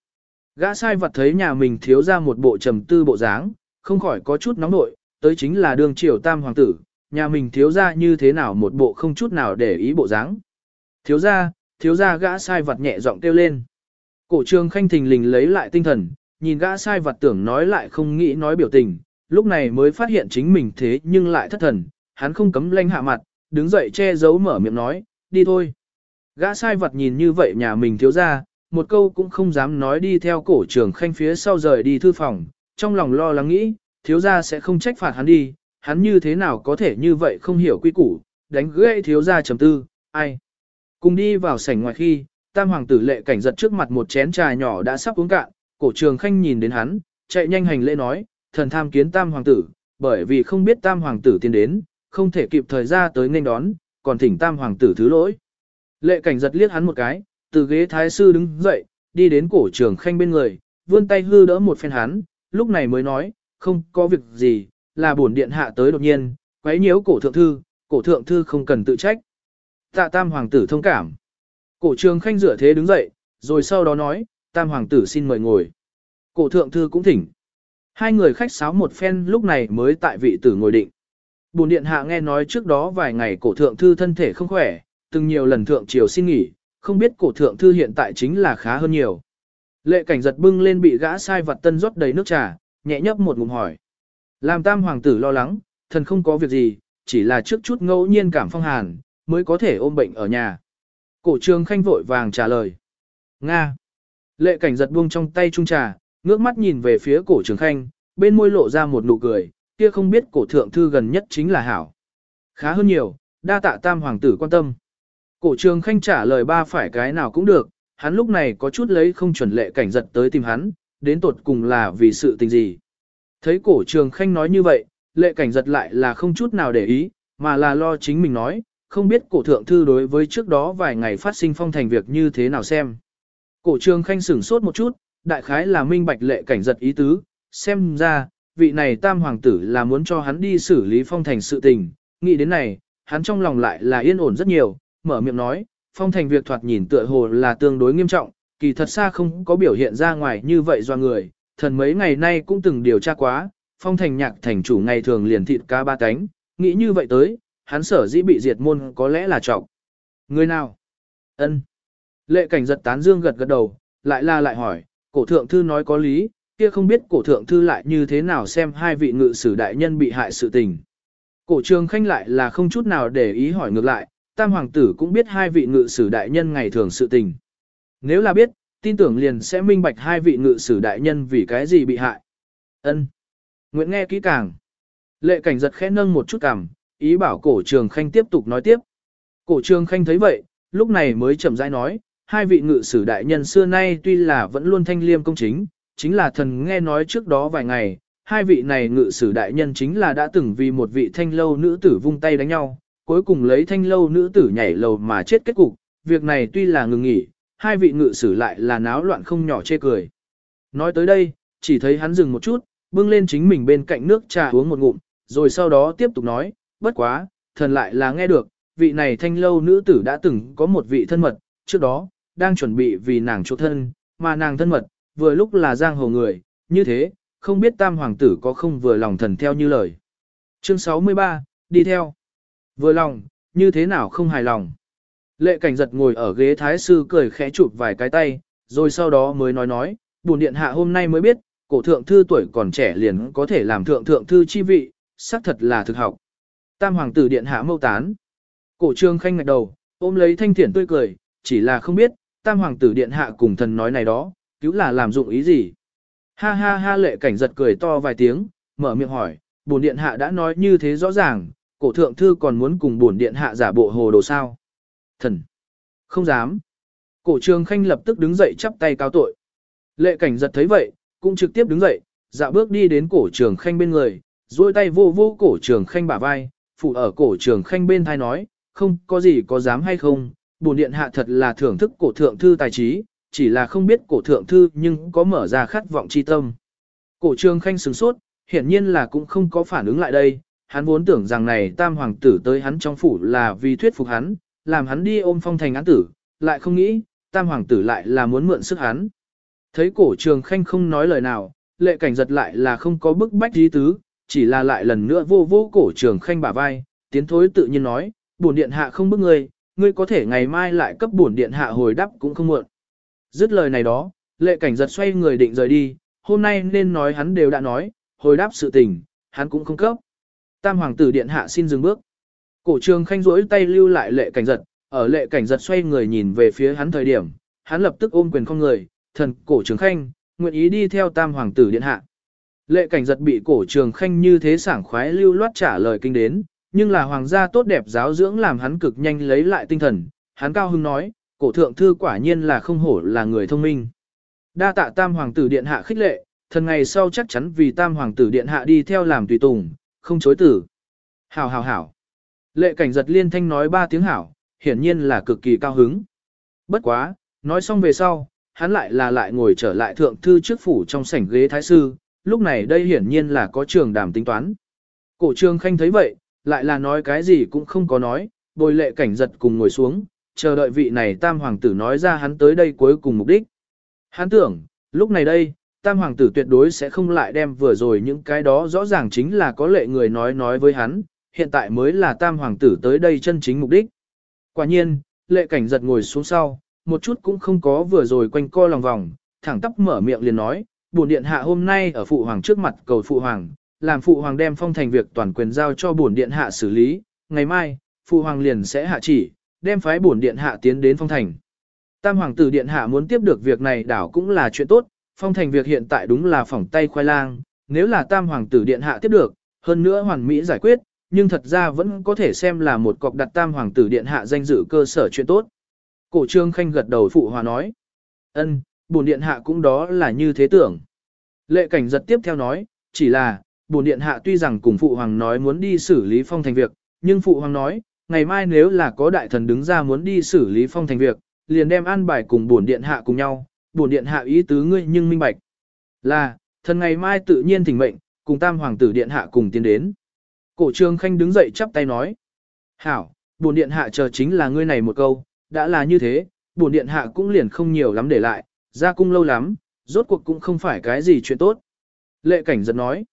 Gã sai vật thấy nhà mình thiếu ra một bộ trầm tư bộ dáng, không khỏi có chút nóng nội, tới chính là đường triều tam hoàng tử, nhà mình thiếu ra như thế nào một bộ không chút nào để ý bộ dáng. Thiếu ra, thiếu ra gã sai vật nhẹ giọng kêu lên. Cổ trường khanh thình lình lấy lại tinh thần, nhìn gã sai vật tưởng nói lại không nghĩ nói biểu tình, lúc này mới phát hiện chính mình thế nhưng lại thất thần, hắn không cấm lanh hạ mặt, đứng dậy che giấu mở miệng nói, đi thôi. Gã sai vật nhìn như vậy nhà mình thiếu ra, một câu cũng không dám nói đi theo cổ trường khanh phía sau rời đi thư phòng, trong lòng lo lắng nghĩ, thiếu gia sẽ không trách phạt hắn đi, hắn như thế nào có thể như vậy không hiểu quy củ, đánh gãy thiếu gia chấm tư, ai. Cùng đi vào sảnh ngoài khi, tam hoàng tử lệ cảnh giật trước mặt một chén trà nhỏ đã sắp uống cạn, cổ trường khanh nhìn đến hắn, chạy nhanh hành lễ nói, thần tham kiến tam hoàng tử, bởi vì không biết tam hoàng tử tiến đến, không thể kịp thời ra tới nên đón, còn thỉnh tam hoàng tử thứ lỗi. Lệ cảnh giật liếc hắn một cái, từ ghế thái sư đứng dậy, đi đến cổ trường khanh bên người, vươn tay hư đỡ một phen hắn, lúc này mới nói, không có việc gì, là bổn điện hạ tới đột nhiên, quấy nhiễu cổ thượng thư, cổ thượng thư không cần tự trách. Tạ tam hoàng tử thông cảm. Cổ trường khanh rửa thế đứng dậy, rồi sau đó nói, tam hoàng tử xin mời ngồi. Cổ thượng thư cũng thỉnh. Hai người khách sáo một phen lúc này mới tại vị tử ngồi định. Bồn điện hạ nghe nói trước đó vài ngày cổ thượng thư thân thể không khỏe, từng nhiều lần thượng triều xin nghỉ, không biết cổ thượng thư hiện tại chính là khá hơn nhiều. Lệ cảnh giật bưng lên bị gã sai vật tân rót đầy nước trà, nhẹ nhấp một ngụm hỏi. Làm tam hoàng tử lo lắng, thần không có việc gì, chỉ là trước chút ngẫu nhiên cảm phong hàn, mới có thể ôm bệnh ở nhà. Cổ trường khanh vội vàng trả lời. Nga. Lệ cảnh giật buông trong tay trung trà, ngước mắt nhìn về phía cổ trường khanh, bên môi lộ ra một nụ cười, kia không biết cổ thượng thư gần nhất chính là hảo. Khá hơn nhiều, đa tạ tam hoàng tử quan tâm. Cổ trường khanh trả lời ba phải cái nào cũng được, hắn lúc này có chút lấy không chuẩn lệ cảnh giật tới tìm hắn, đến tột cùng là vì sự tình gì. Thấy cổ trường khanh nói như vậy, lệ cảnh giật lại là không chút nào để ý, mà là lo chính mình nói, không biết cổ thượng thư đối với trước đó vài ngày phát sinh phong thành việc như thế nào xem. Cổ trường khanh sửng sốt một chút, đại khái là minh bạch lệ cảnh giật ý tứ, xem ra, vị này tam hoàng tử là muốn cho hắn đi xử lý phong thành sự tình, nghĩ đến này, hắn trong lòng lại là yên ổn rất nhiều, mở miệng nói, phong thành việc thoạt nhìn tựa hồ là tương đối nghiêm trọng, kỳ thật xa không có biểu hiện ra ngoài như vậy do người, thần mấy ngày nay cũng từng điều tra quá, phong thành nhạc thành chủ ngày thường liền thịt ca ba cánh, nghĩ như vậy tới, hắn sở dĩ bị diệt môn có lẽ là trọng. Người nào? ân Lệ cảnh giật tán dương gật gật đầu, lại là lại hỏi, cổ thượng thư nói có lý, kia không biết cổ thượng thư lại như thế nào xem hai vị ngự sử đại nhân bị hại sự tình. Cổ trường khanh lại là không chút nào để ý hỏi ngược lại, tam hoàng tử cũng biết hai vị ngự sử đại nhân ngày thường sự tình. Nếu là biết, tin tưởng liền sẽ minh bạch hai vị ngự sử đại nhân vì cái gì bị hại. Ân. Nguyễn nghe kỹ càng. Lệ cảnh giật khẽ nâng một chút cằm, ý bảo cổ trường khanh tiếp tục nói tiếp. Cổ trường khanh thấy vậy, lúc này mới chậm rãi nói, hai vị ngự sử đại nhân xưa nay tuy là vẫn luôn thanh liêm công chính, chính là thần nghe nói trước đó vài ngày, hai vị này ngự sử đại nhân chính là đã từng vì một vị thanh lâu nữ tử vung tay đánh nhau, cuối cùng lấy thanh lâu nữ tử nhảy lầu mà chết kết cục, việc này tuy là ngừng nghỉ, hai vị ngự sử lại là náo loạn không nhỏ chê cười. Nói tới đây, chỉ thấy hắn dừng một chút, bưng lên chính mình bên cạnh nước trà uống một ngụm, rồi sau đó tiếp tục nói, bất quá, thần lại là nghe được, vị này thanh lâu nữ tử đã từng có một vị thân mật, trước đó, đang chuẩn bị vì nàng chỗ thân, mà nàng thân mật, vừa lúc là giang hồ người, như thế, không biết tam hoàng tử có không vừa lòng thần theo như lời. Chương 63, đi theo. Vừa lòng, như thế nào không hài lòng. Lệ cảnh giật ngồi ở ghế thái sư cười khẽ chụp vài cái tay, rồi sau đó mới nói nói, buồn điện hạ hôm nay mới biết, cổ thượng thư tuổi còn trẻ liền có thể làm thượng thượng thư chi vị, xác thật là thực học. Tam hoàng tử điện hạ mâu tán. Cổ trương khanh ngạch đầu, ôm lấy thanh thiển tươi cười, chỉ là không biết, tam hoàng tử điện hạ cùng thần nói này đó, cứu là làm dụng ý gì. Ha ha ha lệ cảnh giật cười to vài tiếng, mở miệng hỏi, bổn điện hạ đã nói như thế rõ ràng, cổ thượng thư còn muốn cùng bổn điện hạ giả bộ hồ đồ sao. Thần! Không dám! Cổ trường khanh lập tức đứng dậy chắp tay cao tội. Lệ cảnh giật thấy vậy, cũng trực tiếp đứng dậy, dạo bước đi đến cổ trường khanh bên người, duỗi tay vô vô cổ trường khanh bả vai, phụ ở cổ trường khanh bên thai nói, không có gì có dám hay không, bổn điện hạ thật là thưởng thức cổ thượng thư tài trí, chỉ là không biết cổ thượng thư nhưng có mở ra khát vọng chi tâm. Cổ trường khanh sửng sốt, hiển nhiên là cũng không có phản ứng lại đây, hắn vốn tưởng rằng này tam hoàng tử tới hắn trong phủ là vì thuyết phục hắn, làm hắn đi ôm phong thành án tử, lại không nghĩ, tam hoàng tử lại là muốn mượn sức hắn. Thấy cổ trường khanh không nói lời nào, lệ cảnh giật lại là không có bức bách dí tứ, chỉ là lại lần nữa vô vô cổ trường khanh bả vai, tiến thối tự nhiên nói, bổn điện hạ không bức ngươi, ngươi có thể ngày mai lại cấp bổn điện hạ hồi đáp cũng không muộn. Dứt lời này đó, lệ cảnh giật xoay người định rời đi, hôm nay nên nói hắn đều đã nói, hồi đáp sự tình, hắn cũng không cấp. Tam hoàng tử điện hạ xin dừng bước. Cổ trường khanh rỗi tay lưu lại lệ cảnh giật, ở lệ cảnh giật xoay người nhìn về phía hắn thời điểm, hắn lập tức ôm quyền không người, thần cổ trường khanh, nguyện ý đi theo tam hoàng tử điện hạ. Lệ cảnh giật bị cổ trường khanh như thế sảng khoái lưu loát trả lời kinh đến, nhưng là hoàng gia tốt đẹp giáo dưỡng làm hắn cực nhanh lấy lại tinh thần, hắn cao hưng nói, cổ thượng thư quả nhiên là không hổ là người thông minh. Đa tạ tam hoàng tử điện hạ khích lệ, thần ngày sau chắc chắn vì tam hoàng tử điện hạ đi theo làm tùy tùng, không chối tử. Hảo hảo hảo. Lệ cảnh giật liên thanh nói ba tiếng hảo, hiển nhiên là cực kỳ cao hứng. Bất quá, nói xong về sau, hắn lại là lại ngồi trở lại thượng thư trước phủ trong sảnh ghế thái sư, lúc này đây hiển nhiên là có trường đàm tính toán. Cổ trương khanh thấy vậy, lại là nói cái gì cũng không có nói, bồi lệ cảnh giật cùng ngồi xuống, chờ đợi vị này tam hoàng tử nói ra hắn tới đây cuối cùng mục đích. Hắn tưởng, lúc này đây, tam hoàng tử tuyệt đối sẽ không lại đem vừa rồi những cái đó rõ ràng chính là có lệ người nói nói với hắn, hiện tại mới là tam hoàng tử tới đây chân chính mục đích. Quả nhiên, lệ cảnh giật ngồi xuống sau, một chút cũng không có vừa rồi quanh co lòng vòng, thẳng tắp mở miệng liền nói, bổn điện hạ hôm nay ở phụ hoàng trước mặt cầu phụ hoàng, làm phụ hoàng đem phong thành việc toàn quyền giao cho bổn điện hạ xử lý, ngày mai, phụ hoàng liền sẽ hạ chỉ, đem phái bổn điện hạ tiến đến phong thành. Tam hoàng tử điện hạ muốn tiếp được việc này đảo cũng là chuyện tốt, phong thành việc hiện tại đúng là phỏng tay khoai lang, nếu là tam hoàng tử điện hạ tiếp được, hơn nữa hoàn mỹ giải quyết, nhưng thật ra vẫn có thể xem là một cọc đặt tam hoàng tử điện hạ danh dự cơ sở chuyện tốt. Cổ trương khanh gật đầu phụ hòa nói, ân, bổn điện hạ cũng đó là như thế tưởng. Lệ cảnh giật tiếp theo nói, chỉ là, bổn điện hạ tuy rằng cùng phụ hoàng nói muốn đi xử lý phong thành việc, nhưng phụ hoàng nói, ngày mai nếu là có đại thần đứng ra muốn đi xử lý phong thành việc, liền đem an bài cùng bổn điện hạ cùng nhau, bổn điện hạ ý tứ ngươi nhưng minh bạch. Là, thần ngày mai tự nhiên thỉnh mệnh, cùng tam hoàng tử điện hạ cùng tiến đến. Cổ trương khanh đứng dậy chắp tay nói. Hảo, bổn điện hạ chờ chính là ngươi này một câu, đã là như thế, bổn điện hạ cũng liền không nhiều lắm để lại, ra cung lâu lắm, rốt cuộc cũng không phải cái gì chuyện tốt. Lệ cảnh giật nói.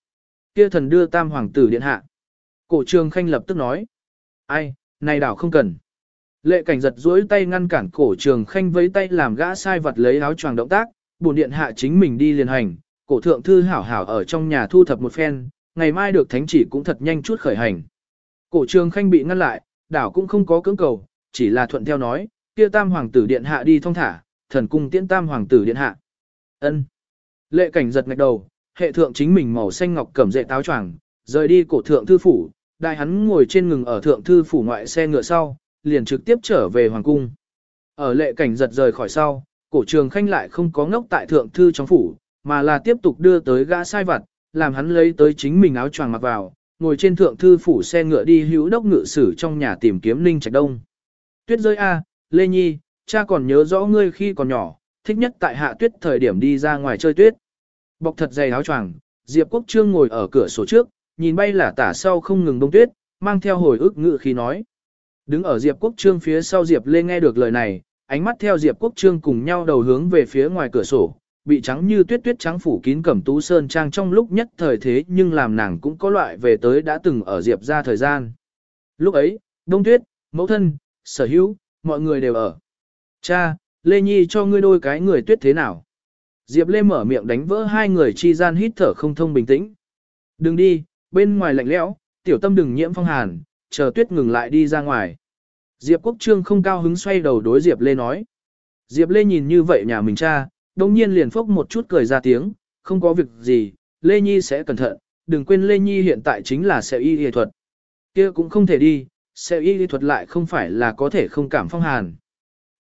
Kia thần đưa tam hoàng tử điện hạ. Cổ trường khanh lập tức nói. Ai, này đảo không cần. Lệ cảnh giật duỗi tay ngăn cản cổ trường khanh với tay làm gã sai vật lấy áo choàng động tác, bổn điện hạ chính mình đi liền hành, cổ thượng thư hảo hảo ở trong nhà thu thập một phen, ngày mai được thánh chỉ cũng thật nhanh chút khởi hành. Cổ trường khanh bị ngăn lại, đảo cũng không có cưỡng cầu, chỉ là thuận theo nói, kia tam hoàng tử điện hạ đi thông thả, thần cung tiễn tam hoàng tử điện hạ. ân Lệ cảnh giật ngạch đầu, hệ thượng chính mình màu xanh ngọc cẩm dệ táo choàng, rời đi cổ thượng thư phủ, đại hắn ngồi trên ngừng ở thượng thư phủ ngoại xe ngựa sau, liền trực tiếp trở về hoàng cung. Ở lệ cảnh giật rời khỏi sau, cổ trường khanh lại không có ngốc tại thượng thư trong phủ, mà là tiếp tục đưa tới gã sai vặt, làm hắn lấy tới chính mình áo choàng mặc vào, ngồi trên thượng thư phủ xe ngựa đi hữu đốc ngựa sử trong nhà tìm kiếm Ninh Trạch Đông. Tuyết rơi A, Lê Nhi, cha còn nhớ rõ ngươi khi còn nhỏ, thích nhất tại hạ tuyết thời điểm đi ra ngoài chơi tuyết. Bọc thật dày áo choàng, Diệp Quốc Trương ngồi ở cửa sổ trước, nhìn bay là tả sau không ngừng đông tuyết, mang theo hồi ức ngự khi nói. Đứng ở Diệp Quốc Trương phía sau Diệp Lê nghe được lời này, ánh mắt theo Diệp Quốc Trương cùng nhau đầu hướng về phía ngoài cửa sổ, bị trắng như tuyết tuyết trắng phủ kín cẩm tú sơn trang trong lúc nhất thời thế nhưng làm nàng cũng có loại về tới đã từng ở Diệp ra thời gian. Lúc ấy, đông tuyết, mẫu thân, sở hữu, mọi người đều ở. Cha, Lê Nhi cho ngươi đôi cái người tuyết thế nào? Diệp Lê mở miệng đánh vỡ hai người chi gian hít thở không thông bình tĩnh. Đừng đi, bên ngoài lạnh lẽo, tiểu tâm đừng nhiễm phong hàn, chờ tuyết ngừng lại đi ra ngoài. Diệp Quốc Trương không cao hứng xoay đầu đối Diệp Lê nói. Diệp Lê nhìn như vậy nhà mình cha, đồng nhiên liền phốc một chút cười ra tiếng, không có việc gì, Lê Nhi sẽ cẩn thận, đừng quên Lê Nhi hiện tại chính là xe y y thuật. kia cũng không thể đi, xe y y thuật lại không phải là có thể không cảm phong hàn.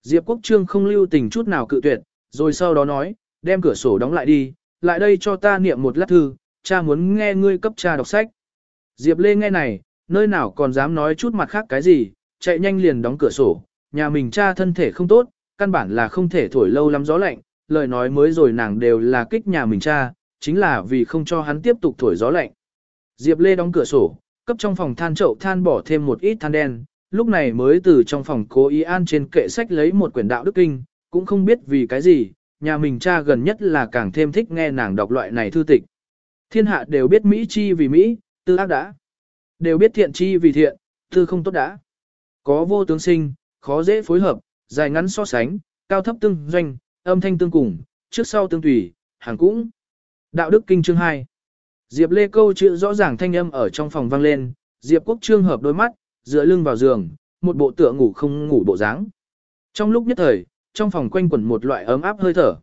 Diệp Quốc Trương không lưu tình chút nào cự tuyệt, rồi sau đó nói, đem cửa sổ đóng lại đi, lại đây cho ta niệm một lát thư, cha muốn nghe ngươi cấp cha đọc sách. Diệp Lê nghe này, nơi nào còn dám nói chút mặt khác cái gì, chạy nhanh liền đóng cửa sổ, nhà mình cha thân thể không tốt, căn bản là không thể thổi lâu lắm gió lạnh, lời nói mới rồi nàng đều là kích nhà mình cha, chính là vì không cho hắn tiếp tục thổi gió lạnh. Diệp Lê đóng cửa sổ, cấp trong phòng than chậu than bỏ thêm một ít than đen, lúc này mới từ trong phòng cố ý an trên kệ sách lấy một quyển đạo đức kinh, cũng không biết vì cái gì, nhà mình cha gần nhất là càng thêm thích nghe nàng đọc loại này thư tịch. Thiên hạ đều biết Mỹ chi vì Mỹ, tư ác đã. Đều biết thiện chi vì thiện, tư không tốt đã. Có vô tướng sinh, khó dễ phối hợp, dài ngắn so sánh, cao thấp tương doanh, âm thanh tương cùng, trước sau tương tùy, hàng cũng. Đạo đức kinh chương 2. Diệp Lê câu chữ rõ ràng thanh âm ở trong phòng vang lên, Diệp Quốc Trương hợp đôi mắt, dựa lưng vào giường, một bộ tựa ngủ không ngủ bộ dáng. Trong lúc nhất thời, trong phòng quanh quẩn một loại ấm áp hơi thở.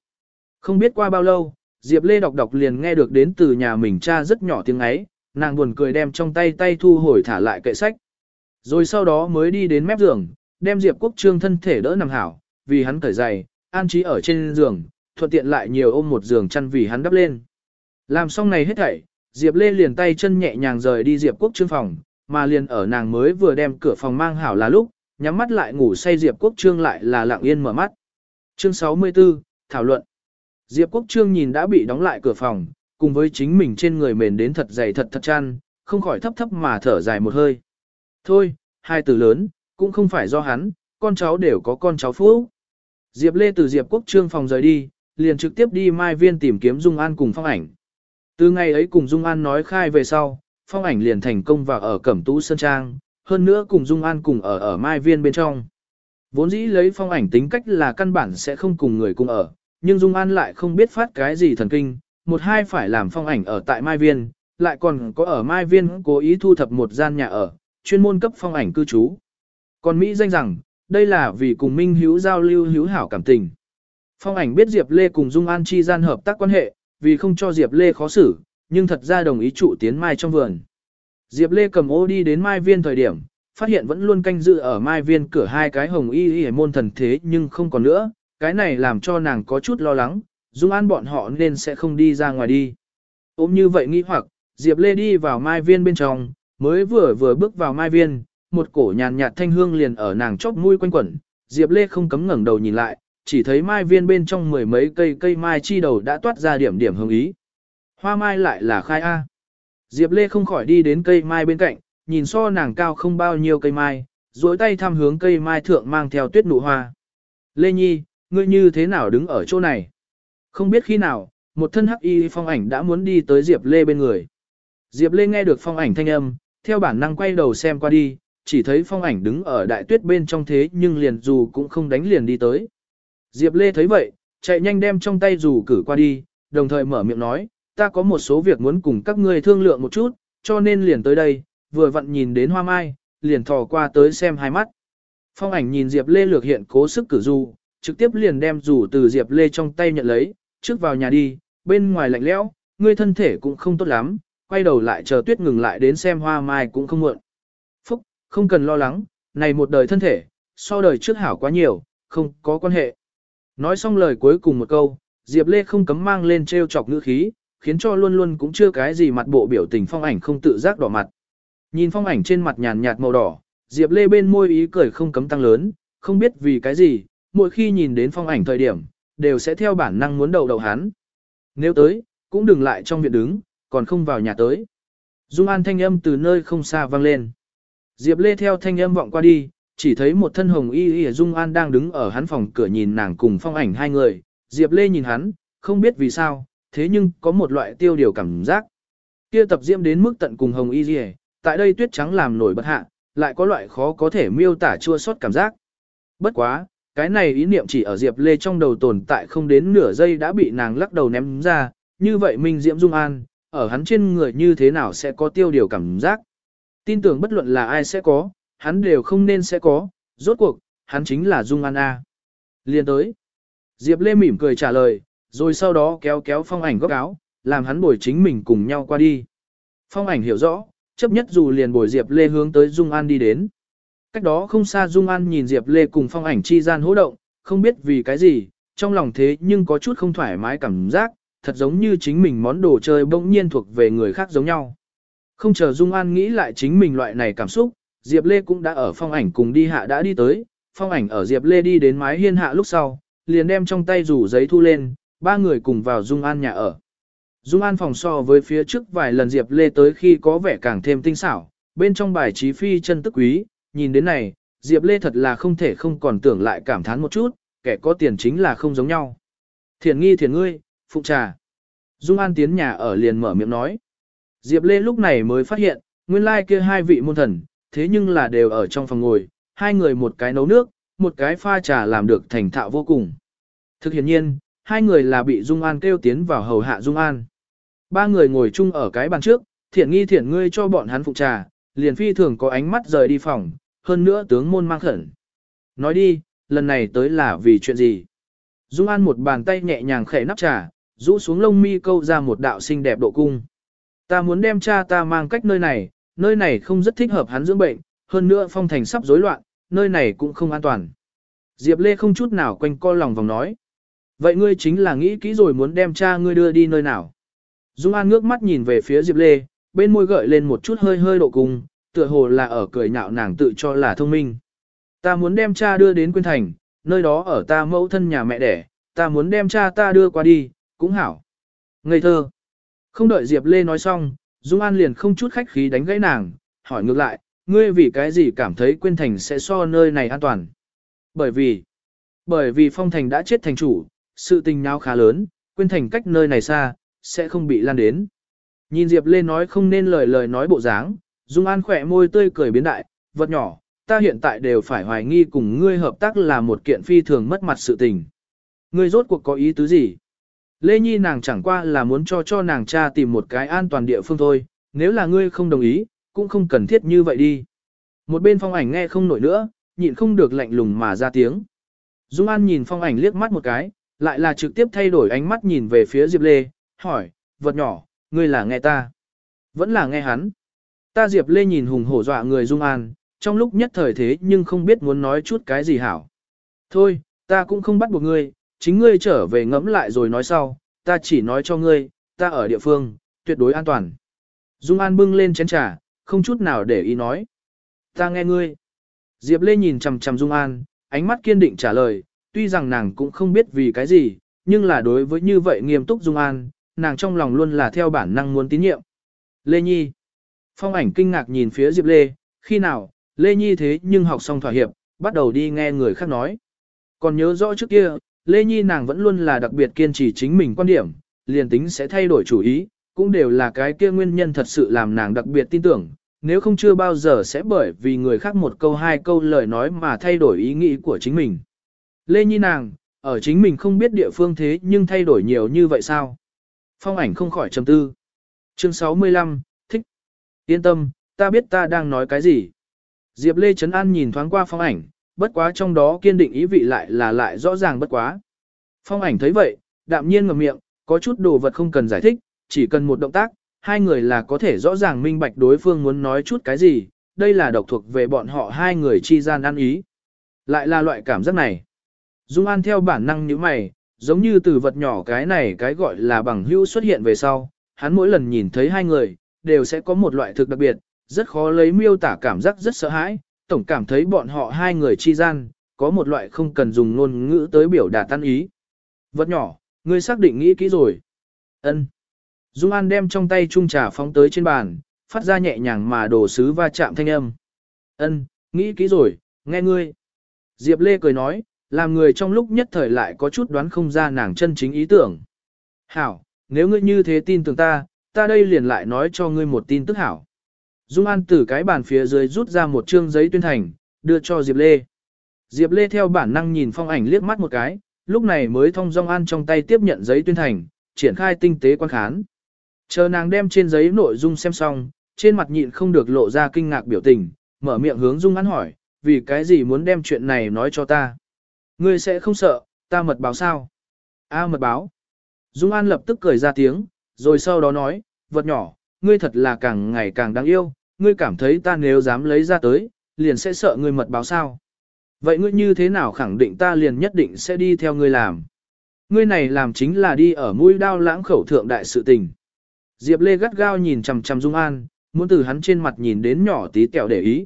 Không biết qua bao lâu, Diệp Lê đọc đọc liền nghe được đến từ nhà mình cha rất nhỏ tiếng ấy, nàng buồn cười đem trong tay tay thu hồi thả lại kệ sách. Rồi sau đó mới đi đến mép giường, đem Diệp Quốc Trương thân thể đỡ nằm hảo, vì hắn cởi giày, an trí ở trên giường, thuận tiện lại nhiều ôm một giường chăn vì hắn đắp lên. Làm xong này hết thảy, Diệp Lê liền tay chân nhẹ nhàng rời đi Diệp Quốc Trương phòng, mà liền ở nàng mới vừa đem cửa phòng mang hảo là lúc, nhắm mắt lại ngủ say Diệp Quốc Trương lại là lặng yên mở mắt. Chương 64, Thảo luận. Diệp Quốc Trương nhìn đã bị đóng lại cửa phòng, cùng với chính mình trên người mền đến thật dày thật thật chăn, không khỏi thấp thấp mà thở dài một hơi. Thôi, hai từ lớn, cũng không phải do hắn, con cháu đều có con cháu phú. Diệp Lê từ Diệp Quốc Trương phòng rời đi, liền trực tiếp đi Mai Viên tìm kiếm Dung An cùng Phong Ảnh. Từ ngày ấy cùng Dung An nói khai về sau, Phong Ảnh liền thành công vào ở Cẩm Tú Sơn Trang, hơn nữa cùng Dung An cùng ở ở Mai Viên bên trong. Vốn dĩ lấy Phong Ảnh tính cách là căn bản sẽ không cùng người cùng ở, nhưng Dung An lại không biết phát cái gì thần kinh, một hai phải làm Phong Ảnh ở tại Mai Viên, lại còn có ở Mai Viên cố ý thu thập một gian nhà ở, chuyên môn cấp Phong Ảnh cư trú. Còn Mỹ danh rằng, đây là vì cùng Minh Hữu giao lưu hữu hảo cảm tình. Phong ảnh biết Diệp Lê cùng Dung An chi gian hợp tác quan hệ, vì không cho Diệp Lê khó xử, nhưng thật ra đồng ý trụ tiến mai trong vườn. Diệp Lê cầm ô đi đến mai viên thời điểm, phát hiện vẫn luôn canh dự ở mai viên cửa hai cái hồng y y môn thần thế nhưng không còn nữa, cái này làm cho nàng có chút lo lắng, Dung An bọn họ nên sẽ không đi ra ngoài đi. Ôm như vậy nghi hoặc, Diệp Lê đi vào mai viên bên trong, mới vừa vừa bước vào mai viên, một cổ nhàn nhạt thanh hương liền ở nàng chóp mũi quanh quẩn, Diệp Lê không cấm ngẩng đầu nhìn lại, chỉ thấy mai viên bên trong mười mấy cây cây mai chi đầu đã toát ra điểm điểm hương ý. Hoa mai lại là khai A. Diệp Lê không khỏi đi đến cây mai bên cạnh, nhìn so nàng cao không bao nhiêu cây mai, duỗi tay thăm hướng cây mai thượng mang theo tuyết nụ hoa. Lê Nhi, ngươi như thế nào đứng ở chỗ này? Không biết khi nào, một thân hắc y phong ảnh đã muốn đi tới Diệp Lê bên người. Diệp Lê nghe được phong ảnh thanh âm, theo bản năng quay đầu xem qua đi, chỉ thấy phong ảnh đứng ở đại tuyết bên trong thế nhưng liền dù cũng không đánh liền đi tới. Diệp Lê thấy vậy, chạy nhanh đem trong tay dù cử qua đi, đồng thời mở miệng nói, ta có một số việc muốn cùng các ngươi thương lượng một chút, cho nên liền tới đây, vừa vặn nhìn đến hoa mai, liền thò qua tới xem hai mắt. Phong ảnh nhìn Diệp Lê lược hiện cố sức cử dù, trực tiếp liền đem dù từ Diệp Lê trong tay nhận lấy, trước vào nhà đi, bên ngoài lạnh lẽo, ngươi thân thể cũng không tốt lắm, quay đầu lại chờ tuyết ngừng lại đến xem hoa mai cũng không muộn. Phúc, không cần lo lắng, này một đời thân thể, so đời trước hảo quá nhiều, không có quan hệ. Nói xong lời cuối cùng một câu, Diệp Lê không cấm mang lên treo chọc ngữ khí, khiến cho luôn luôn cũng chưa cái gì mặt bộ biểu tình phong ảnh không tự giác đỏ mặt. Nhìn phong ảnh trên mặt nhàn nhạt màu đỏ, Diệp Lê bên môi ý cười không cấm tăng lớn, không biết vì cái gì, mỗi khi nhìn đến phong ảnh thời điểm, đều sẽ theo bản năng muốn đầu đầu hắn. Nếu tới, cũng đừng lại trong viện đứng, còn không vào nhà tới. Dung An thanh âm từ nơi không xa vang lên. Diệp Lê theo thanh âm vọng qua đi, chỉ thấy một thân hồng y y Dung An đang đứng ở hắn phòng cửa nhìn nàng cùng phong ảnh hai người. Diệp Lê nhìn hắn, không biết vì sao, thế nhưng có một loại tiêu điều cảm giác. Kia tập diễm đến mức tận cùng hồng y dì tại đây tuyết trắng làm nổi bật hạ, lại có loại khó có thể miêu tả chua xót cảm giác. Bất quá, cái này ý niệm chỉ ở Diệp Lê trong đầu tồn tại không đến nửa giây đã bị nàng lắc đầu ném ra, như vậy Minh Diễm Dung An, ở hắn trên người như thế nào sẽ có tiêu điều cảm giác. Tin tưởng bất luận là ai sẽ có, hắn đều không nên sẽ có, rốt cuộc, hắn chính là Dung An A. Liên tới, Diệp Lê mỉm cười trả lời, rồi sau đó kéo kéo phong ảnh góc áo, làm hắn bồi chính mình cùng nhau qua đi. Phong ảnh hiểu rõ, chấp nhất dù liền bồi Diệp Lê hướng tới Dung An đi đến. Cách đó không xa Dung An nhìn Diệp Lê cùng phong ảnh chi gian hỗ động, không biết vì cái gì, trong lòng thế nhưng có chút không thoải mái cảm giác, thật giống như chính mình món đồ chơi bỗng nhiên thuộc về người khác giống nhau. Không chờ Dung An nghĩ lại chính mình loại này cảm xúc, Diệp Lê cũng đã ở phong ảnh cùng đi hạ đã đi tới, phong ảnh ở Diệp Lê đi đến mái hiên hạ lúc sau, liền đem trong tay rủ giấy thu lên, ba người cùng vào Dung An nhà ở. Dung An phòng so với phía trước vài lần Diệp Lê tới khi có vẻ càng thêm tinh xảo, bên trong bài trí phi chân tức quý, nhìn đến này, Diệp Lê thật là không thể không còn tưởng lại cảm thán một chút, kẻ có tiền chính là không giống nhau. Thiền nghi thiền ngươi, phụ trà. Dung An tiến nhà ở liền mở miệng nói. Diệp Lê lúc này mới phát hiện, nguyên lai like kia hai vị môn thần, thế nhưng là đều ở trong phòng ngồi, hai người một cái nấu nước, một cái pha trà làm được thành thạo vô cùng. Thực hiện nhiên, hai người là bị Dung An kêu tiến vào hầu hạ Dung An. Ba người ngồi chung ở cái bàn trước, thiện nghi thiện ngươi cho bọn hắn phụ trà, liền phi thường có ánh mắt rời đi phòng, hơn nữa tướng môn mang khẩn. Nói đi, lần này tới là vì chuyện gì? Dung An một bàn tay nhẹ nhàng khẽ nắp trà, rũ xuống lông mi câu ra một đạo xinh đẹp độ cung. Ta muốn đem cha ta mang cách nơi này, nơi này không rất thích hợp hắn dưỡng bệnh, hơn nữa phong thành sắp rối loạn, nơi này cũng không an toàn. Diệp Lê không chút nào quanh co lòng vòng nói. Vậy ngươi chính là nghĩ kỹ rồi muốn đem cha ngươi đưa đi nơi nào? Dung An ngước mắt nhìn về phía Diệp Lê, bên môi gợi lên một chút hơi hơi độ cùng, tựa hồ là ở cười nhạo nàng tự cho là thông minh. Ta muốn đem cha đưa đến Quyên Thành, nơi đó ở ta mẫu thân nhà mẹ đẻ, ta muốn đem cha ta đưa qua đi, cũng hảo. Ngây thơ. Không đợi Diệp Lê nói xong, Dung An liền không chút khách khí đánh gãy nàng, hỏi ngược lại, ngươi vì cái gì cảm thấy Quyên Thành sẽ so nơi này an toàn? Bởi vì, bởi vì Phong Thành đã chết thành chủ, sự tình nào khá lớn, quên Thành cách nơi này xa, sẽ không bị lan đến. Nhìn Diệp Lê nói không nên lời lời nói bộ dáng, Dung An khỏe môi tươi cười biến đại, vật nhỏ, ta hiện tại đều phải hoài nghi cùng ngươi hợp tác là một kiện phi thường mất mặt sự tình. Ngươi rốt cuộc có ý tứ gì? Lê Nhi nàng chẳng qua là muốn cho cho nàng cha tìm một cái an toàn địa phương thôi, nếu là ngươi không đồng ý, cũng không cần thiết như vậy đi. Một bên phong ảnh nghe không nổi nữa, nhịn không được lạnh lùng mà ra tiếng. Dung An nhìn phong ảnh liếc mắt một cái, lại là trực tiếp thay đổi ánh mắt nhìn về phía Diệp Lê, hỏi, vật nhỏ, ngươi là nghe ta? Vẫn là nghe hắn. Ta Diệp Lê nhìn hùng hổ dọa người Dung An, trong lúc nhất thời thế nhưng không biết muốn nói chút cái gì hảo. Thôi, ta cũng không bắt buộc ngươi, chính ngươi trở về ngẫm lại rồi nói sau, ta chỉ nói cho ngươi, ta ở địa phương, tuyệt đối an toàn. Dung An bưng lên chén trà, không chút nào để ý nói. Ta nghe ngươi. Diệp Lê nhìn chằm chằm Dung An, ánh mắt kiên định trả lời, tuy rằng nàng cũng không biết vì cái gì, nhưng là đối với như vậy nghiêm túc Dung An, nàng trong lòng luôn là theo bản năng muốn tín nhiệm. Lê Nhi. Phong ảnh kinh ngạc nhìn phía Diệp Lê, khi nào, Lê Nhi thế nhưng học xong thỏa hiệp, bắt đầu đi nghe người khác nói. Còn nhớ rõ trước kia, Lê Nhi nàng vẫn luôn là đặc biệt kiên trì chính mình quan điểm, liền tính sẽ thay đổi chủ ý, cũng đều là cái kia nguyên nhân thật sự làm nàng đặc biệt tin tưởng, nếu không chưa bao giờ sẽ bởi vì người khác một câu hai câu lời nói mà thay đổi ý nghĩ của chính mình. Lê Nhi nàng, ở chính mình không biết địa phương thế nhưng thay đổi nhiều như vậy sao? Phong ảnh không khỏi trầm tư. Chương 65, thích. Yên tâm, ta biết ta đang nói cái gì. Diệp Lê Trấn An nhìn thoáng qua phong ảnh, bất quá trong đó kiên định ý vị lại là lại rõ ràng bất quá. Phong ảnh thấy vậy, đạm nhiên ngậm miệng, có chút đồ vật không cần giải thích, chỉ cần một động tác, hai người là có thể rõ ràng minh bạch đối phương muốn nói chút cái gì, đây là độc thuộc về bọn họ hai người chi gian ăn ý. Lại là loại cảm giác này. Dung An theo bản năng như mày, giống như từ vật nhỏ cái này cái gọi là bằng hữu xuất hiện về sau, hắn mỗi lần nhìn thấy hai người, đều sẽ có một loại thực đặc biệt, rất khó lấy miêu tả cảm giác rất sợ hãi, tổng cảm thấy bọn họ hai người chi gian, có một loại không cần dùng ngôn ngữ tới biểu đạt tan ý. Vật nhỏ, ngươi xác định nghĩ kỹ rồi. Ân. Dung An đem trong tay chung trà phóng tới trên bàn, phát ra nhẹ nhàng mà đồ sứ va chạm thanh âm. Ân, nghĩ kỹ rồi, nghe ngươi. Diệp Lê cười nói, làm người trong lúc nhất thời lại có chút đoán không ra nàng chân chính ý tưởng. Hảo, nếu ngươi như thế tin tưởng ta, ta đây liền lại nói cho ngươi một tin tức hảo. Dung An từ cái bàn phía dưới rút ra một chương giấy tuyên thành, đưa cho Diệp Lê. Diệp Lê theo bản năng nhìn phong ảnh liếc mắt một cái, lúc này mới thông dong an trong tay tiếp nhận giấy tuyên thành, triển khai tinh tế quan khán. Chờ nàng đem trên giấy nội dung xem xong, trên mặt nhịn không được lộ ra kinh ngạc biểu tình, mở miệng hướng Dung An hỏi, vì cái gì muốn đem chuyện này nói cho ta? Ngươi sẽ không sợ, ta mật báo sao? A mật báo. Dung An lập tức cười ra tiếng, rồi sau đó nói, vật nhỏ, ngươi thật là càng ngày càng đáng yêu, ngươi cảm thấy ta nếu dám lấy ra tới, liền sẽ sợ ngươi mật báo sao? Vậy ngươi như thế nào khẳng định ta liền nhất định sẽ đi theo ngươi làm? Ngươi này làm chính là đi ở mũi đao lãng khẩu thượng đại sự tình. Diệp Lê gắt gao nhìn chằm chằm Dung An, muốn từ hắn trên mặt nhìn đến nhỏ tí tẹo để ý.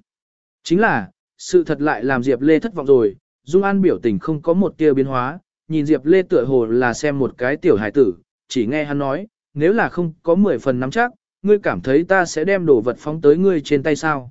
Chính là, sự thật lại làm Diệp Lê thất vọng rồi, Dung An biểu tình không có một tia biến hóa, nhìn Diệp Lê tựa hồ là xem một cái tiểu hải tử, chỉ nghe hắn nói, nếu là không có 10 phần nắm chắc, ngươi cảm thấy ta sẽ đem đồ vật phóng tới ngươi trên tay sao.